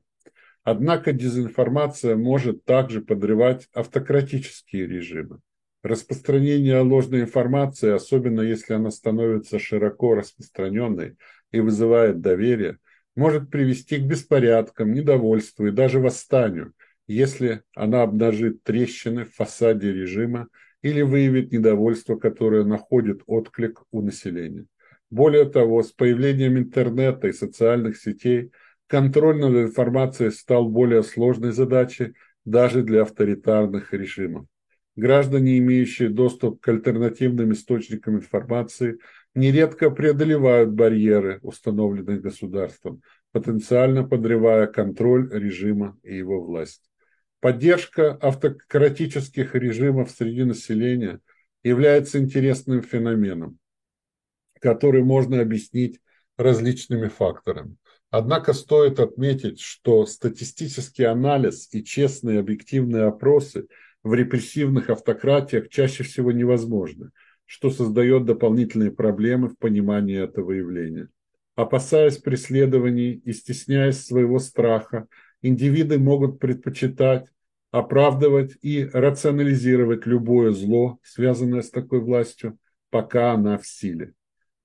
Однако дезинформация может также подрывать автократические режимы. Распространение ложной информации, особенно если она становится широко распространенной и вызывает доверие, может привести к беспорядкам, недовольству и даже восстанию, если она обнажит трещины в фасаде режима или выявит недовольство, которое находит отклик у населения. Более того, с появлением интернета и социальных сетей – Контроль над информацией стал более сложной задачей даже для авторитарных режимов. Граждане, имеющие доступ к альтернативным источникам информации, нередко преодолевают барьеры, установленные государством, потенциально подрывая контроль режима и его власть. Поддержка автократических режимов среди населения является интересным феноменом, который можно объяснить различными факторами. Однако стоит отметить, что статистический анализ и честные объективные опросы в репрессивных автократиях чаще всего невозможны, что создает дополнительные проблемы в понимании этого явления. Опасаясь преследований и стесняясь своего страха, индивиды могут предпочитать оправдывать и рационализировать любое зло, связанное с такой властью, пока она в силе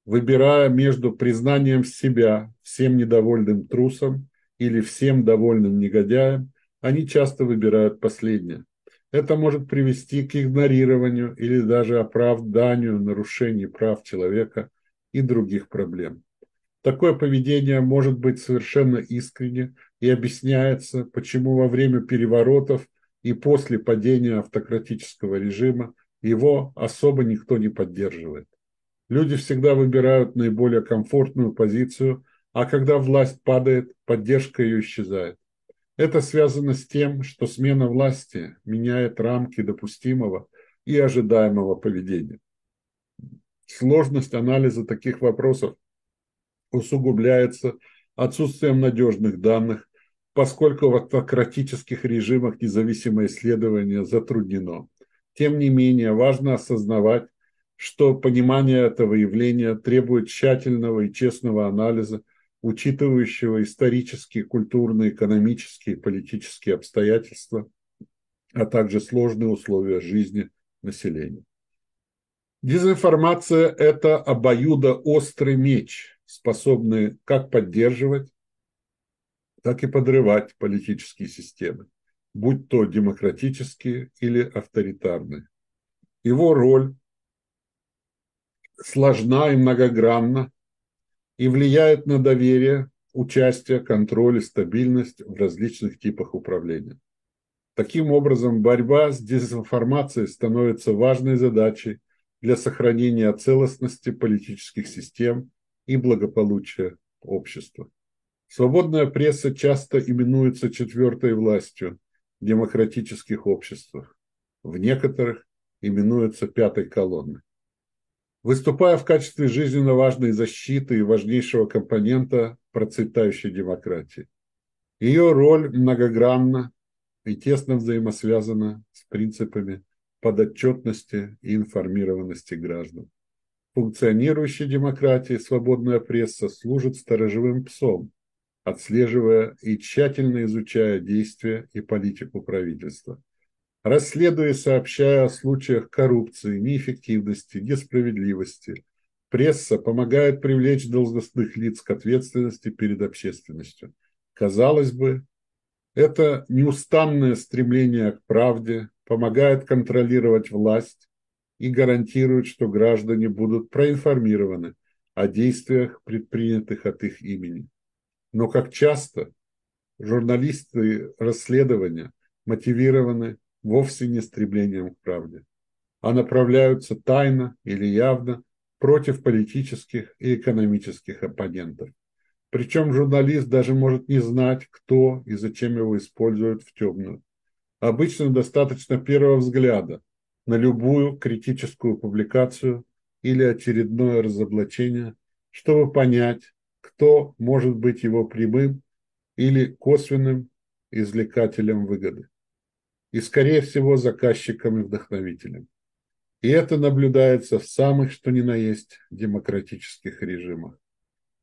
выбирая между признанием себя всем недовольным трусом или всем довольным негодяем, они часто выбирают последнее. Это может привести к игнорированию или даже оправданию нарушений прав человека и других проблем. Такое поведение может быть совершенно искренне и объясняется, почему во время переворотов и после падения автократического режима его особо никто не поддерживает. Люди всегда выбирают наиболее комфортную позицию, а когда власть падает, поддержка ее исчезает. Это связано с тем, что смена власти меняет рамки допустимого и ожидаемого поведения. Сложность анализа таких вопросов усугубляется отсутствием надежных данных, поскольку в автократических режимах независимое исследование затруднено. Тем не менее, важно осознавать, что понимание этого явления требует тщательного и честного анализа, учитывающего исторические, культурные, экономические и политические обстоятельства, а также сложные условия жизни населения. Дезинформация – это обоюдоострый меч, способный как поддерживать, так и подрывать политические системы, будь то демократические или авторитарные. Его роль сложна и многогранна и влияет на доверие, участие, контроль и стабильность в различных типах управления. Таким образом, борьба с дезинформацией становится важной задачей для сохранения целостности политических систем и благополучия общества. Свободная пресса часто именуется четвертой властью в демократических обществах. В некоторых именуется пятой колонной выступая в качестве жизненно важной защиты и важнейшего компонента процветающей демократии. Ее роль многогранна и тесно взаимосвязана с принципами подотчетности и информированности граждан. Функционирующей демократии свободная пресса служит сторожевым псом, отслеживая и тщательно изучая действия и политику правительства. Расследуя и сообщая о случаях коррупции, неэффективности, несправедливости, пресса помогает привлечь должностных лиц к ответственности перед общественностью. Казалось бы, это неустанное стремление к правде помогает контролировать власть и гарантирует, что граждане будут проинформированы о действиях, предпринятых от их имени. Но как часто журналисты расследования мотивированы вовсе не стремлением к правде, а направляются тайно или явно против политических и экономических оппонентов. Причем журналист даже может не знать, кто и зачем его используют в темную. Обычно достаточно первого взгляда на любую критическую публикацию или очередное разоблачение, чтобы понять, кто может быть его прямым или косвенным извлекателем выгоды. И, скорее всего, заказчиком и вдохновителем. И это наблюдается в самых, что ни на есть, демократических режимах.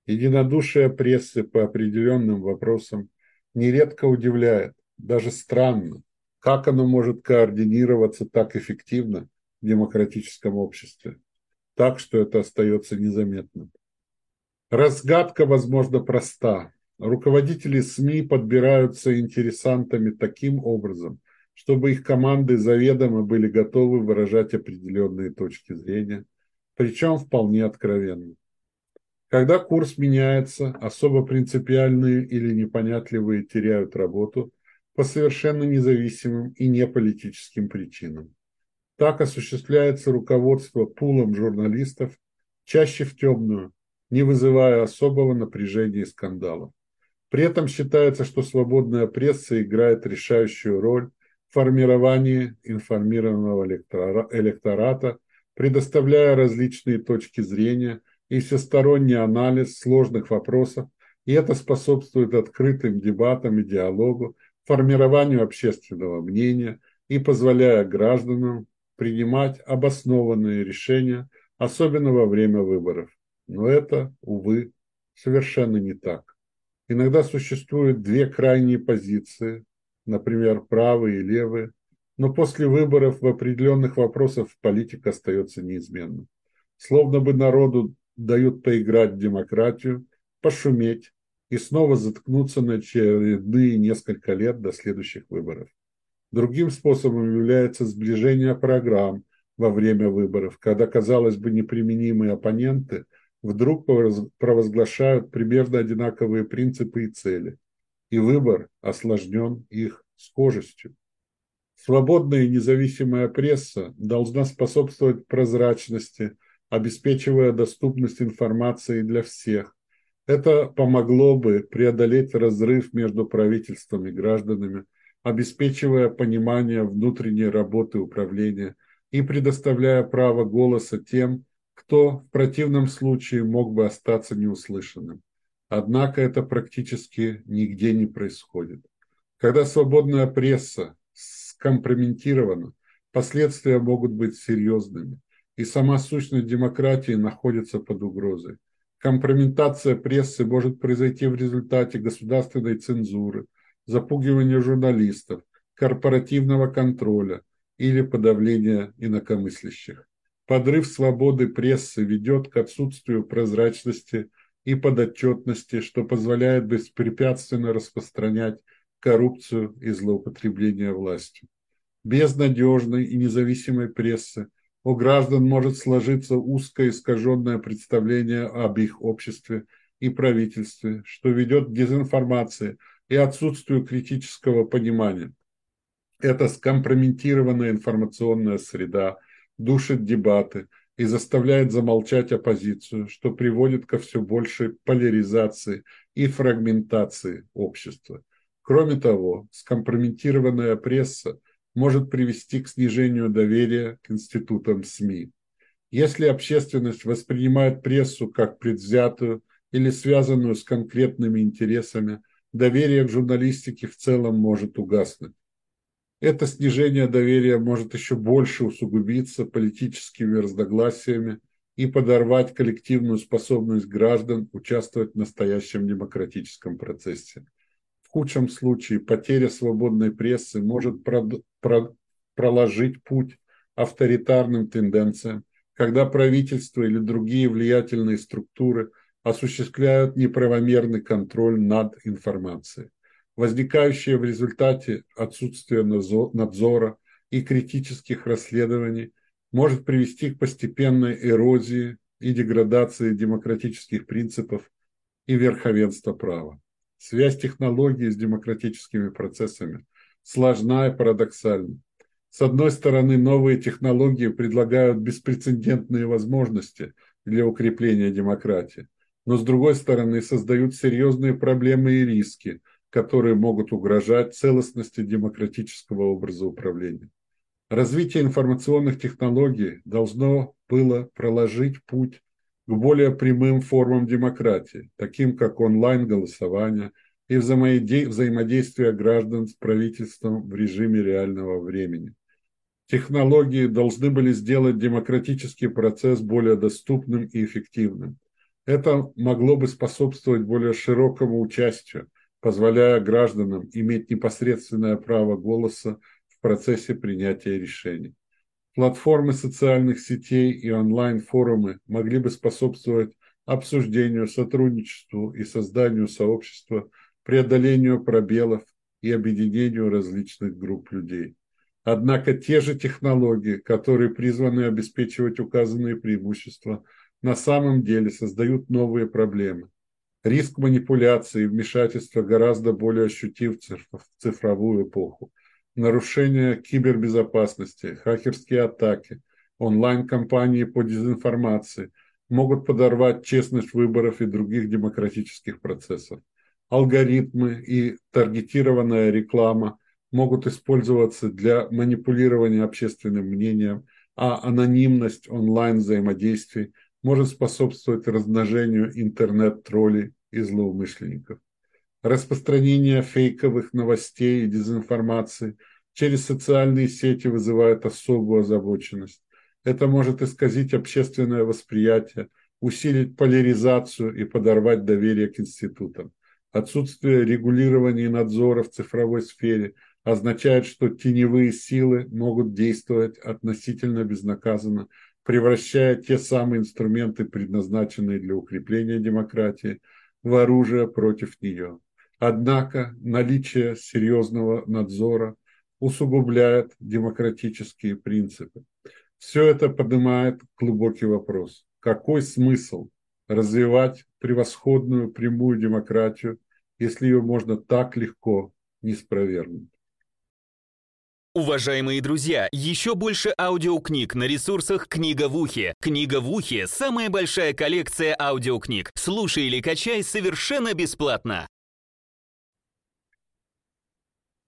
Единодушие прессы по определенным вопросам нередко удивляет, даже странно, как оно может координироваться так эффективно в демократическом обществе, так что это остается незаметным. Разгадка, возможно, проста. Руководители СМИ подбираются интересантами таким образом, чтобы их команды заведомо были готовы выражать определенные точки зрения, причем вполне откровенно. Когда курс меняется, особо принципиальные или непонятливые теряют работу по совершенно независимым и неполитическим причинам. Так осуществляется руководство пулом журналистов, чаще в темную, не вызывая особого напряжения и скандалов. При этом считается, что свободная пресса играет решающую роль в формировании информированного электората, предоставляя различные точки зрения и всесторонний анализ сложных вопросов, и это способствует открытым дебатам и диалогу, формированию общественного мнения и позволяя гражданам принимать обоснованные решения, особенно во время выборов. Но это, увы, совершенно не так. Иногда существуют две крайние позиции, например, правые и левые, но после выборов в определенных вопросах политика остается неизменной. Словно бы народу дают поиграть в демократию, пошуметь и снова заткнуться на очередные несколько лет до следующих выборов. Другим способом является сближение программ во время выборов, когда, казалось бы, неприменимые оппоненты – вдруг провозглашают примерно одинаковые принципы и цели, и выбор осложнен их схожестью. Свободная и независимая пресса должна способствовать прозрачности, обеспечивая доступность информации для всех. Это помогло бы преодолеть разрыв между правительством и гражданами, обеспечивая понимание внутренней работы управления и предоставляя право голоса тем, кто в противном случае мог бы остаться неуслышанным. Однако это практически нигде не происходит. Когда свободная пресса скомпрометирована, последствия могут быть серьезными, и сама сущность демократии находится под угрозой. Компрометация прессы может произойти в результате государственной цензуры, запугивания журналистов, корпоративного контроля или подавления инакомыслящих. Подрыв свободы прессы ведет к отсутствию прозрачности и подотчетности, что позволяет беспрепятственно распространять коррупцию и злоупотребление властью. Без надежной и независимой прессы у граждан может сложиться узкое искаженное представление об их обществе и правительстве, что ведет к дезинформации и отсутствию критического понимания. Это скомпрометированная информационная среда – душит дебаты и заставляет замолчать оппозицию, что приводит ко все большей поляризации и фрагментации общества. Кроме того, скомпрометированная пресса может привести к снижению доверия к институтам СМИ. Если общественность воспринимает прессу как предвзятую или связанную с конкретными интересами, доверие к журналистике в целом может угаснуть. Это снижение доверия может еще больше усугубиться политическими разногласиями и подорвать коллективную способность граждан участвовать в настоящем демократическом процессе. Худшем случае потеря свободной прессы может проложить путь авторитарным тенденциям, когда правительство или другие влиятельные структуры осуществляют неправомерный контроль над информацией. Возникающее в результате отсутствия надзора и критических расследований может привести к постепенной эрозии и деградации демократических принципов и верховенства права. Связь технологий с демократическими процессами сложна и парадоксальна. С одной стороны, новые технологии предлагают беспрецедентные возможности для укрепления демократии, но с другой стороны создают серьезные проблемы и риски, которые могут угрожать целостности демократического образа управления. Развитие информационных технологий должно было проложить путь к более прямым формам демократии, таким как онлайн-голосование и взаимодействие граждан с правительством в режиме реального времени. Технологии должны были сделать демократический процесс более доступным и эффективным. Это могло бы способствовать более широкому участию, позволяя гражданам иметь непосредственное право голоса процессе принятия решений. Платформы социальных сетей и онлайн-форумы могли бы способствовать обсуждению, сотрудничеству и созданию сообщества, преодолению пробелов и объединению различных групп людей. Однако те же технологии, которые призваны обеспечивать указанные преимущества, на самом деле создают новые проблемы. Риск манипуляции и вмешательства гораздо более ощутив в цифровую эпоху нарушения кибербезопасности, хакерские атаки, онлайн-кампании по дезинформации могут подорвать честность выборов и других демократических процессов. Алгоритмы и таргетированная реклама могут использоваться для манипулирования общественным мнением, а анонимность онлайн-взаимодействий может способствовать размножению интернет-троллей и злоумышленников распространение фейковых новостей и дезинформации через социальные сети вызывает особую озабоченность. Это может исказить общественное восприятие, усилить поляризацию и подорвать доверие к институтам. Отсутствие регулирования и надзора в цифровой сфере означает, что теневые силы могут действовать относительно безнаказанно, превращая те самые инструменты, предназначенные для укрепления демократии, в оружие против нее. Однако наличие серьезного надзора усугубляет демократические принципы. Все это поднимает глубокий вопрос. Какой смысл развивать превосходную прямую демократию, если ее можно так легко не спровергнуть? Уважаемые друзья, еще больше аудиокниг на ресурсах «Книга в ухе». «Книга в ухе» — самая большая коллекция аудиокниг. Слушай или качай совершенно бесплатно.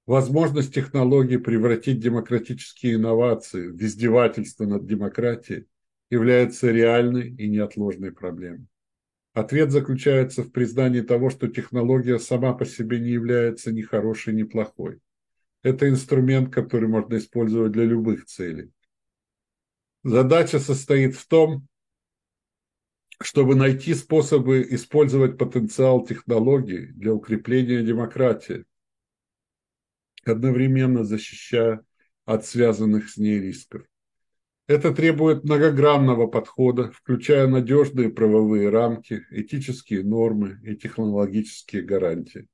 Возможность технологий превратить демократические инновации в издевательство над демократией является реальной и неотложной проблемой. Ответ заключается в признании того, что технология сама по себе не является ни хорошей, ни плохой. Это инструмент, который можно использовать для любых целей. Задача состоит в том, чтобы найти способы использовать потенциал технологий для укрепления демократии, одновременно защищая от связанных с ней рисков. Это требует многогранного подхода, включая надежные правовые рамки, этические нормы и технологические гарантии.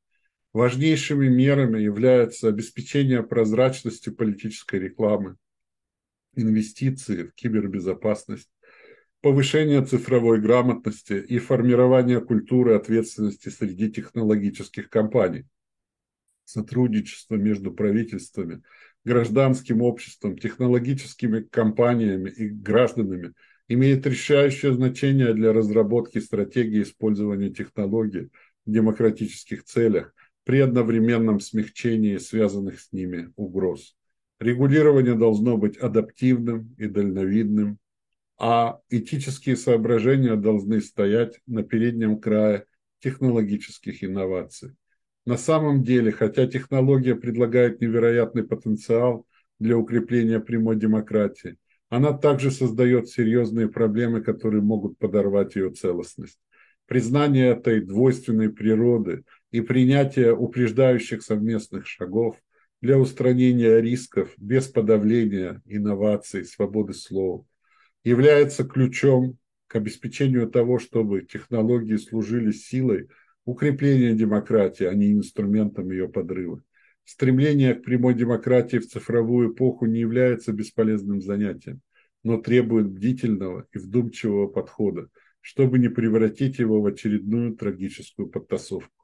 Важнейшими мерами являются обеспечение прозрачности политической рекламы, инвестиции в кибербезопасность, повышение цифровой грамотности и формирование культуры ответственности среди технологических компаний – сотрудничество между правительствами, гражданским обществом, технологическими компаниями и гражданами имеет решающее значение для разработки стратегии использования технологий в демократических целях при одновременном смягчении связанных с ними угроз. Регулирование должно быть адаптивным и дальновидным, а этические соображения должны стоять на переднем крае технологических инноваций. На самом деле, хотя технология предлагает невероятный потенциал для укрепления прямой демократии, она также создает серьезные проблемы, которые могут подорвать ее целостность. Признание этой двойственной природы и принятие упреждающих совместных шагов для устранения рисков без подавления инноваций, свободы слова является ключом к обеспечению того, чтобы технологии служили силой укрепления демократии, а не инструментом ее подрыва. Стремление к прямой демократии в цифровую эпоху не является бесполезным занятием, но требует бдительного и вдумчивого подхода, чтобы не превратить его в очередную трагическую подтасовку.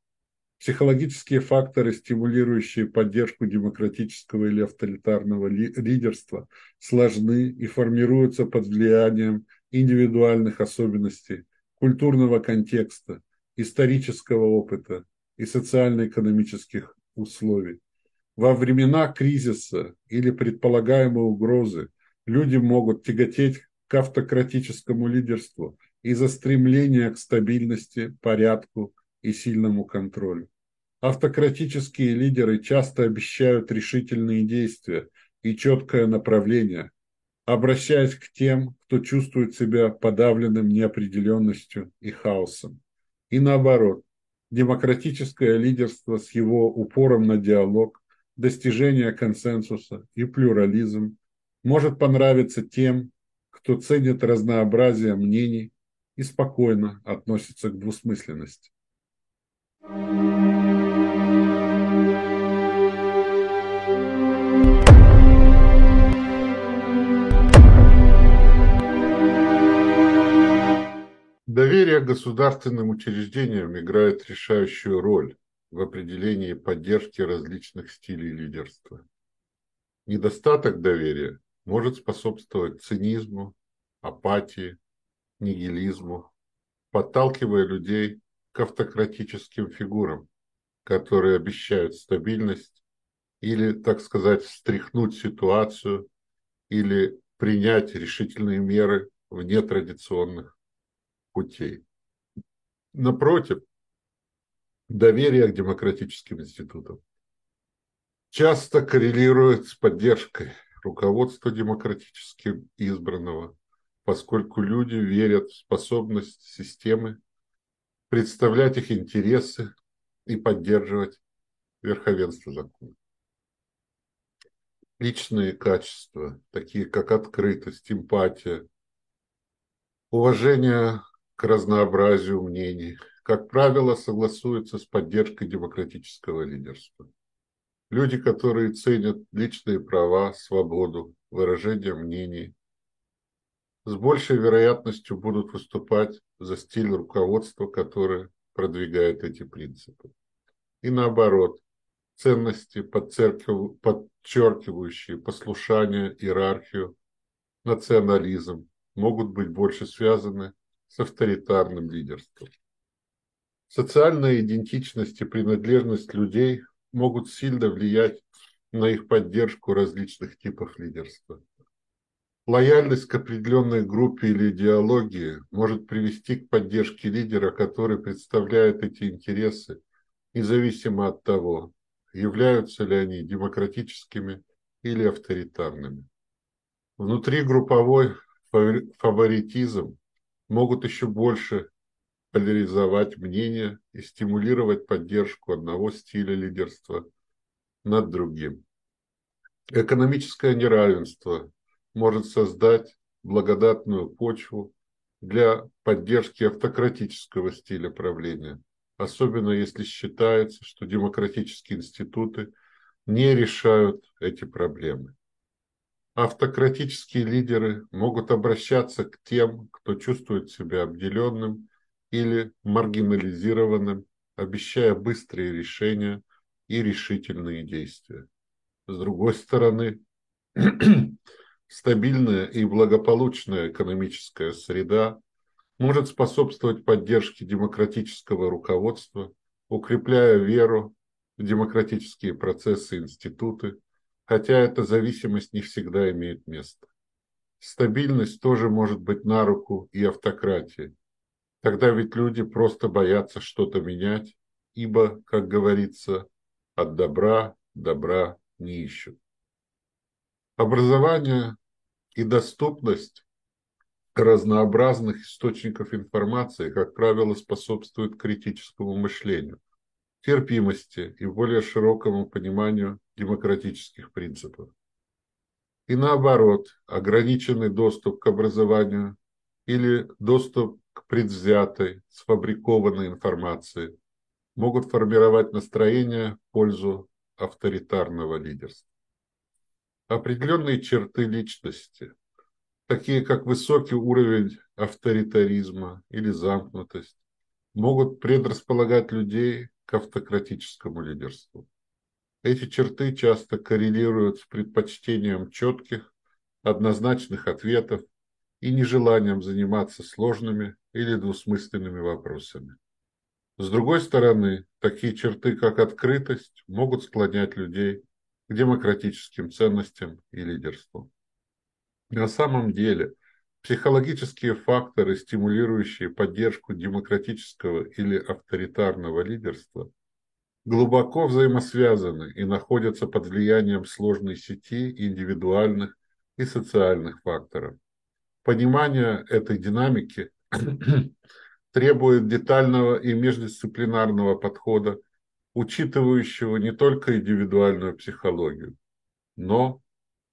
Психологические факторы, стимулирующие поддержку демократического или авторитарного лидерства, сложны и формируются под влиянием индивидуальных особенностей, культурного контекста, исторического опыта и социально-экономических условий. Во времена кризиса или предполагаемой угрозы люди могут тяготеть к автократическому лидерству из-за стремления к стабильности, порядку и сильному контролю. Автократические лидеры часто обещают решительные действия и четкое направление, обращаясь к тем, кто чувствует себя подавленным неопределенностью и хаосом. И наоборот, демократическое лидерство с его упором на диалог, достижение консенсуса и плюрализм может понравиться тем, кто ценит разнообразие мнений и спокойно относится к двусмысленности. Доверие государственным учреждениям играет решающую роль в определении поддержки различных стилей лидерства. Недостаток доверия может способствовать цинизму, апатии, нигилизму, подталкивая людей к автократическим фигурам, которые обещают стабильность или, так сказать, встряхнуть ситуацию или принять решительные меры в нетрадиционных путей. Напротив, доверие к демократическим институтам часто коррелирует с поддержкой руководства демократически избранного, поскольку люди верят в способность системы представлять их интересы и поддерживать верховенство закона. Личные качества, такие как открытость, эмпатия, уважение к разнообразию мнений, как правило, согласуются с поддержкой демократического лидерства. Люди, которые ценят личные права, свободу, выражение мнений, с большей вероятностью будут выступать за стиль руководства, которое продвигает эти принципы. И наоборот, ценности, подчеркивающие послушание, иерархию, национализм, могут быть больше связаны с авторитарным лидерством. Социальная идентичность и принадлежность людей могут сильно влиять на их поддержку различных типов лидерства. Лояльность к определенной группе или идеологии может привести к поддержке лидера, который представляет эти интересы, независимо от того, являются ли они демократическими или авторитарными. Внутригрупповой фаворитизм могут еще больше поляризовать мнение и стимулировать поддержку одного стиля лидерства над другим. Экономическое неравенство может создать благодатную почву для поддержки автократического стиля правления, особенно если считается, что демократические институты не решают эти проблемы. Автократические лидеры могут обращаться к тем, кто чувствует себя обделенным или маргинализированным, обещая быстрые решения и решительные действия. С другой стороны, [CLEARS THROAT] стабильная и благополучная экономическая среда может способствовать поддержке демократического руководства, укрепляя веру в демократические процессы и институты, хотя эта зависимость не всегда имеет место. Стабильность тоже может быть на руку и автократии. Тогда ведь люди просто боятся что-то менять ибо, как говорится, от добра добра не ищут. Образование и доступность разнообразных источников информации, как правило, способствуют критическому мышлению, терпимости и более широкому пониманию демократических принципов. И наоборот, ограниченный доступ к образованию или доступ к предвзятой, сфабрикованной информации могут формировать настроение в пользу авторитарного лидерства. Определенные черты личности, такие как высокий уровень авторитаризма или замкнутость, могут предрасполагать людей к автократическому лидерству. Эти черты часто коррелируют с предпочтением четких, однозначных ответов и нежеланием заниматься сложными или двусмысленными вопросами. С другой стороны, такие черты, как открытость, могут склонять людей к демократическим ценностям и лидерству. На самом деле, психологические факторы, стимулирующие поддержку демократического или авторитарного лидерства – глубоко взаимосвязаны и находятся под влиянием сложной сети индивидуальных и социальных факторов. Понимание этой динамики [CLEARS THROAT] требует детального и междисциплинарного подхода, учитывающего не только индивидуальную психологию, но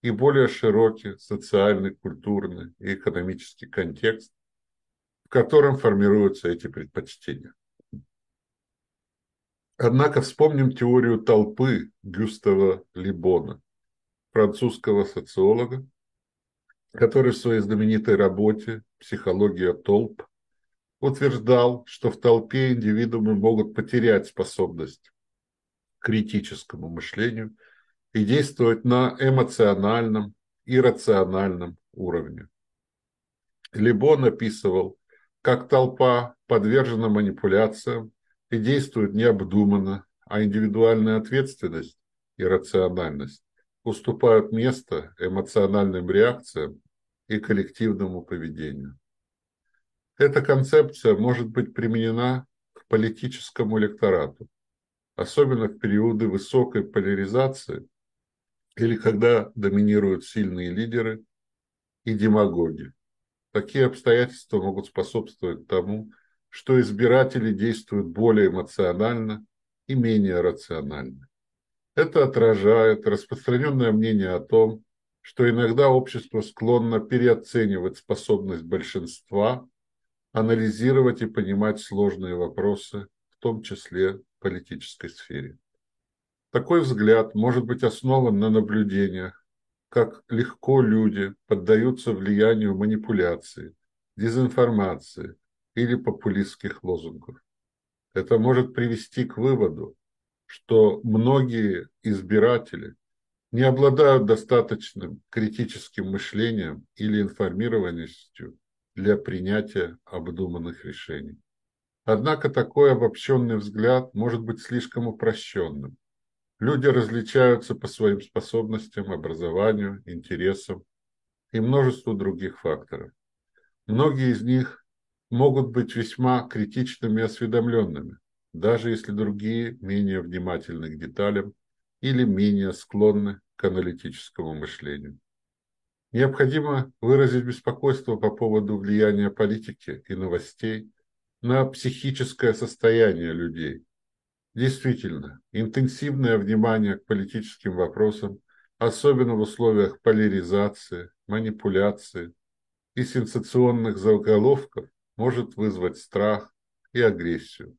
и более широкий социальный, культурный и экономический контекст, в котором формируются эти предпочтения. Однако вспомним теорию толпы Гюстава Либона, французского социолога, который в своей знаменитой работе «Психология толп» утверждал, что в толпе индивидуумы могут потерять способность к критическому мышлению и действовать на эмоциональном и рациональном уровне. Либон описывал, как толпа подвержена манипуляциям и действуют необдуманно, а индивидуальная ответственность и рациональность уступают место эмоциональным реакциям и коллективному поведению. Эта концепция может быть применена к политическому электорату, особенно в периоды высокой поляризации или когда доминируют сильные лидеры и демагоги. Такие обстоятельства могут способствовать тому, что избиратели действуют более эмоционально и менее рационально. Это отражает распространенное мнение о том, что иногда общество склонно переоценивать способность большинства анализировать и понимать сложные вопросы, в том числе в политической сфере. Такой взгляд может быть основан на наблюдениях, как легко люди поддаются влиянию манипуляции, дезинформации, или популистских лозунгов. Это может привести к выводу, что многие избиратели не обладают достаточным критическим мышлением или информированностью для принятия обдуманных решений. Однако такой обобщенный взгляд может быть слишком упрощенным. Люди различаются по своим способностям, образованию, интересам и множеству других факторов. Многие из них могут быть весьма критичными и осведомленными, даже если другие менее внимательны к деталям или менее склонны к аналитическому мышлению. Необходимо выразить беспокойство по поводу влияния политики и новостей на психическое состояние людей. Действительно, интенсивное внимание к политическим вопросам, особенно в условиях поляризации, манипуляции и сенсационных заголовков, может вызвать страх и агрессию.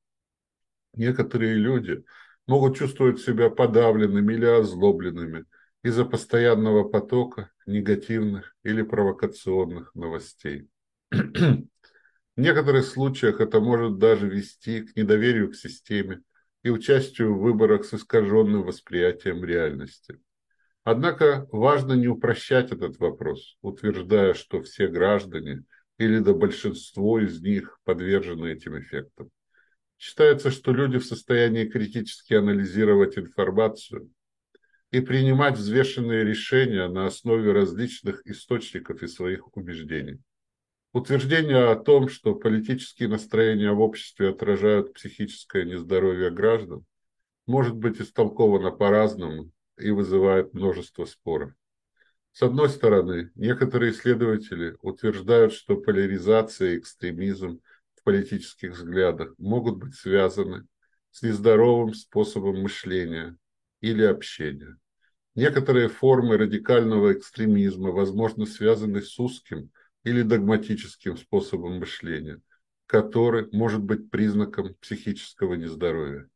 Некоторые люди могут чувствовать себя подавленными или озлобленными из-за постоянного потока негативных или провокационных новостей. В некоторых случаях это может даже вести к недоверию к системе и участию в выборах с искаженным восприятием реальности. Однако важно не упрощать этот вопрос, утверждая, что все граждане или да большинство из них подвержены этим эффектам. Считается, что люди в состоянии критически анализировать информацию и принимать взвешенные решения на основе различных источников и своих убеждений. Утверждение о том, что политические настроения в обществе отражают психическое нездоровье граждан, может быть истолковано по-разному и вызывает множество споров. С одной стороны, некоторые исследователи утверждают, что поляризация и экстремизм в политических взглядах могут быть связаны с нездоровым способом мышления или общения. Некоторые формы радикального экстремизма, возможно, связаны с узким или догматическим способом мышления, который может быть признаком психического нездоровья.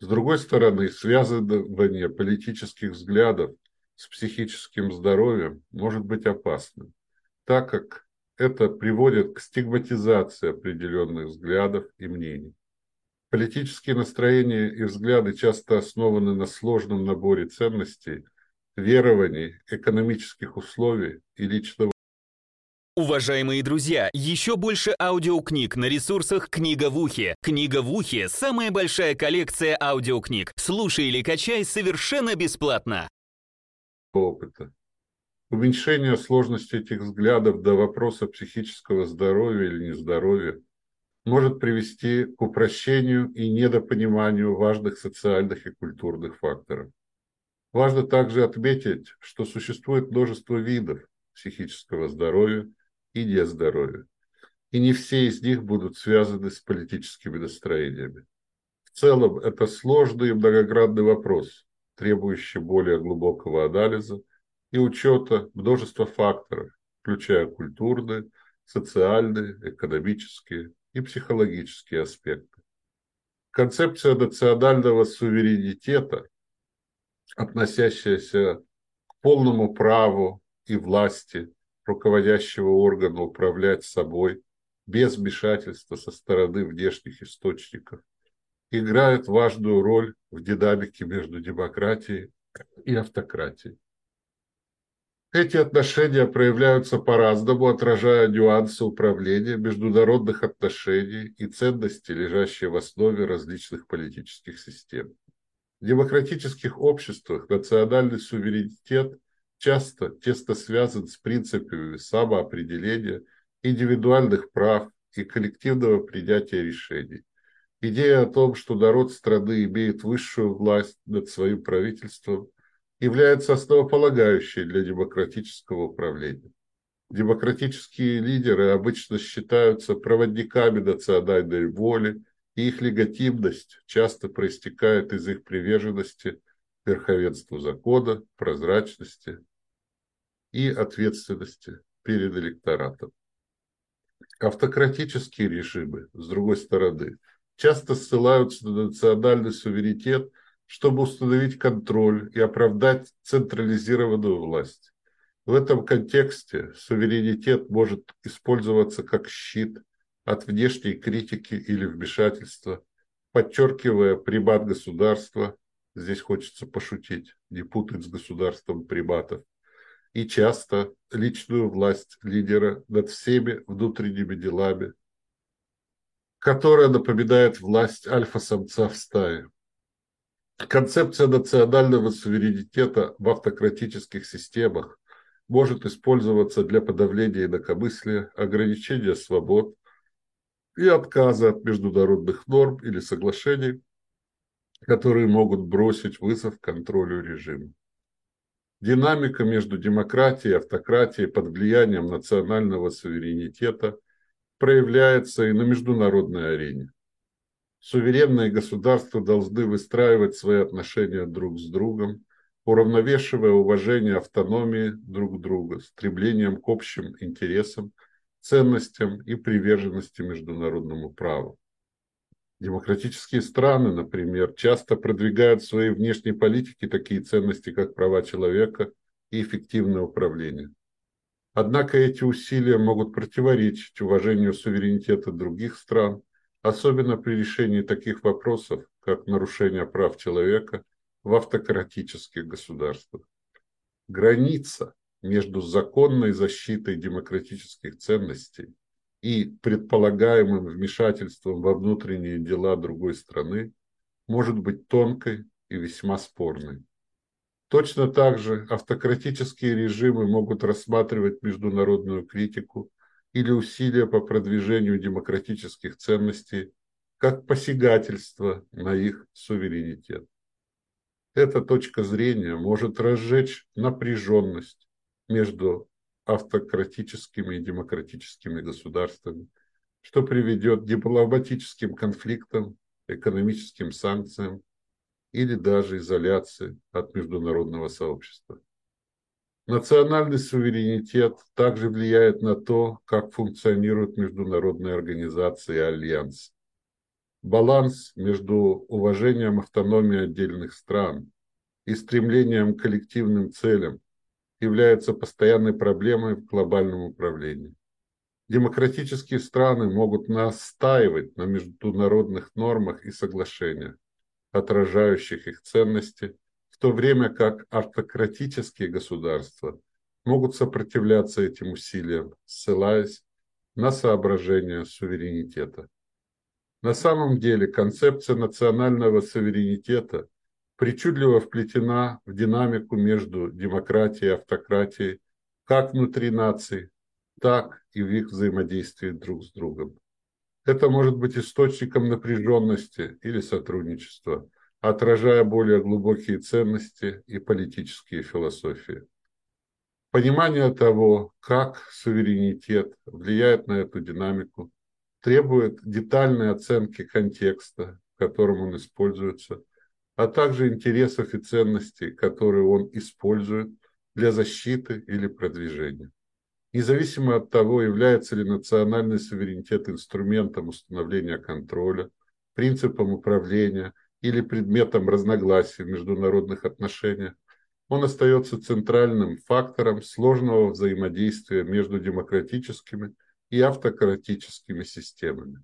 С другой стороны, связывание политических взглядов с психическим здоровьем может быть опасным, так как это приводит к стигматизации определенных взглядов и мнений. Политические настроения и взгляды часто основаны на сложном наборе ценностей, верований, экономических условий и личного Уважаемые друзья, еще больше аудиокниг на ресурсах «Книга в ухе». «Книга в ухе» — самая большая коллекция аудиокниг. Слушай или качай совершенно бесплатно. Опыта. Уменьшение сложности этих взглядов до вопроса психического здоровья или нездоровья может привести к упрощению и недопониманию важных социальных и культурных факторов. Важно также отметить, что существует множество видов психического здоровья и нездоровья, и не все из них будут связаны с политическими настроениями. В целом, это сложный и многогранный вопрос, требующий более глубокого анализа и учета множества факторов, включая культурные, социальные, экономические и психологические аспекты. Концепция национального суверенитета, относящаяся к полному праву и власти руководящего органа управлять собой без вмешательства со стороны внешних источников, играет важную роль в динамике между демократией и автократией. Эти отношения проявляются по-разному, отражая нюансы управления, международных отношений и ценности, лежащие в основе различных политических систем. В демократических обществах национальный суверенитет часто тесно связан с принципами самоопределения, индивидуальных прав и коллективного принятия решений. Идея о том, что народ страны имеет высшую власть над своим правительством – является основополагающей для демократического управления. Демократические лидеры обычно считаются проводниками национальной воли, и их легитимность часто проистекает из их приверженности верховенству закона, прозрачности и ответственности перед электоратом. Автократические режимы, с другой стороны, часто ссылаются на национальный суверенитет – чтобы установить контроль и оправдать централизированную власть. В этом контексте суверенитет может использоваться как щит от внешней критики или вмешательства, подчеркивая примат государства, здесь хочется пошутить, не путать с государством приматов, и часто личную власть лидера над всеми внутренними делами, которая напоминает власть альфа-самца в стае. Концепция национального суверенитета в автократических системах может использоваться для подавления инакомыслия, ограничения свобод и отказа от международных норм или соглашений, которые могут бросить вызов контролю режима. Динамика между демократией и автократией под влиянием национального суверенитета проявляется и на международной арене. Суверенные государства должны выстраивать свои отношения друг с другом, уравновешивая уважение автономии друг друга, стремлением к общим интересам, ценностям и приверженности международному праву. Демократические страны, например, часто продвигают в своей внешней политике такие ценности, как права человека и эффективное управление. Однако эти усилия могут противоречить уважению суверенитета других стран особенно при решении таких вопросов, как нарушение прав человека в автократических государствах. Граница между законной защитой демократических ценностей и предполагаемым вмешательством во внутренние дела другой страны может быть тонкой и весьма спорной. Точно так же автократические режимы могут рассматривать международную критику или усилия по продвижению демократических ценностей как посягательство на их суверенитет. Эта точка зрения может разжечь напряженность между автократическими и демократическими государствами, что приведет к дипломатическим конфликтам, экономическим санкциям или даже изоляции от международного сообщества. Национальный суверенитет также влияет на то, как функционируют международные организации и альянсы. Баланс между уважением автономии отдельных стран и стремлением к коллективным целям является постоянной проблемой в глобальном управлении. Демократические страны могут настаивать на международных нормах и соглашениях, отражающих их ценности то время как автократические государства могут сопротивляться этим усилиям, ссылаясь на соображения суверенитета. На самом деле концепция национального суверенитета причудливо вплетена в динамику между демократией и автократией как внутри наций, так и в их взаимодействии друг с другом. Это может быть источником напряженности или сотрудничества – отражая более глубокие ценности и политические философии. Понимание того, как суверенитет влияет на эту динамику, требует детальной оценки контекста, в котором он используется, а также интересов и ценностей, которые он использует для защиты или продвижения. Независимо от того, является ли национальный суверенитет инструментом установления контроля, принципом управления или предметом разногласий в международных отношениях, он остается центральным фактором сложного взаимодействия между демократическими и автократическими системами.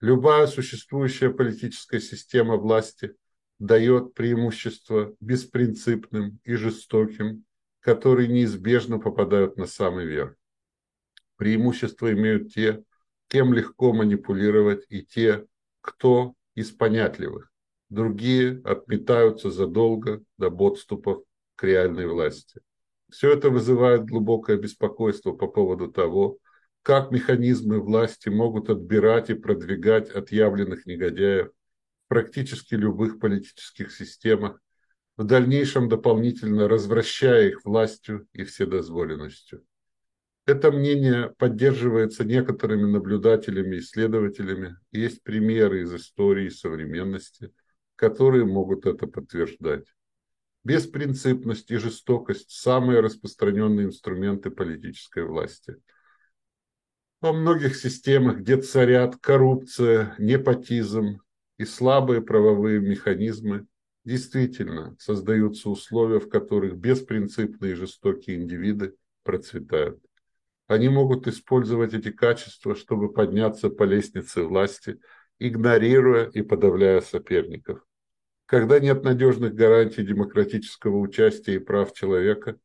Любая существующая политическая система власти дает преимущество беспринципным и жестоким, которые неизбежно попадают на самый верх. Преимущество имеют те, кем легко манипулировать, и те, кто из понятливых другие отметаются задолго до подступов к реальной власти. Все это вызывает глубокое беспокойство по поводу того, как механизмы власти могут отбирать и продвигать отъявленных негодяев в практически любых политических системах, в дальнейшем дополнительно развращая их властью и вседозволенностью. Это мнение поддерживается некоторыми наблюдателями и исследователями. Есть примеры из истории и современности – которые могут это подтверждать. Беспринципность и жестокость – самые распространенные инструменты политической власти. Во многих системах, где царят коррупция, непотизм и слабые правовые механизмы, действительно создаются условия, в которых беспринципные и жестокие индивиды процветают. Они могут использовать эти качества, чтобы подняться по лестнице власти, игнорируя и подавляя соперников. Когда нет надежных гарантий демократического участия и прав человека,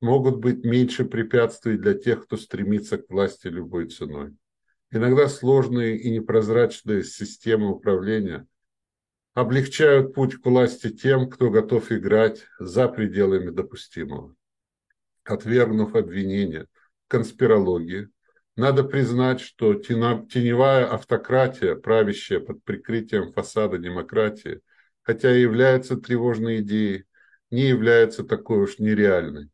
могут быть меньше препятствий для тех, кто стремится к власти любой ценой. Иногда сложные и непрозрачные системы управления облегчают путь к власти тем, кто готов играть за пределами допустимого. Отвергнув обвинения в конспирологии, надо признать, что теневая автократия, правящая под прикрытием фасада демократии, хотя и является тревожной идеей, не является такой уж нереальной.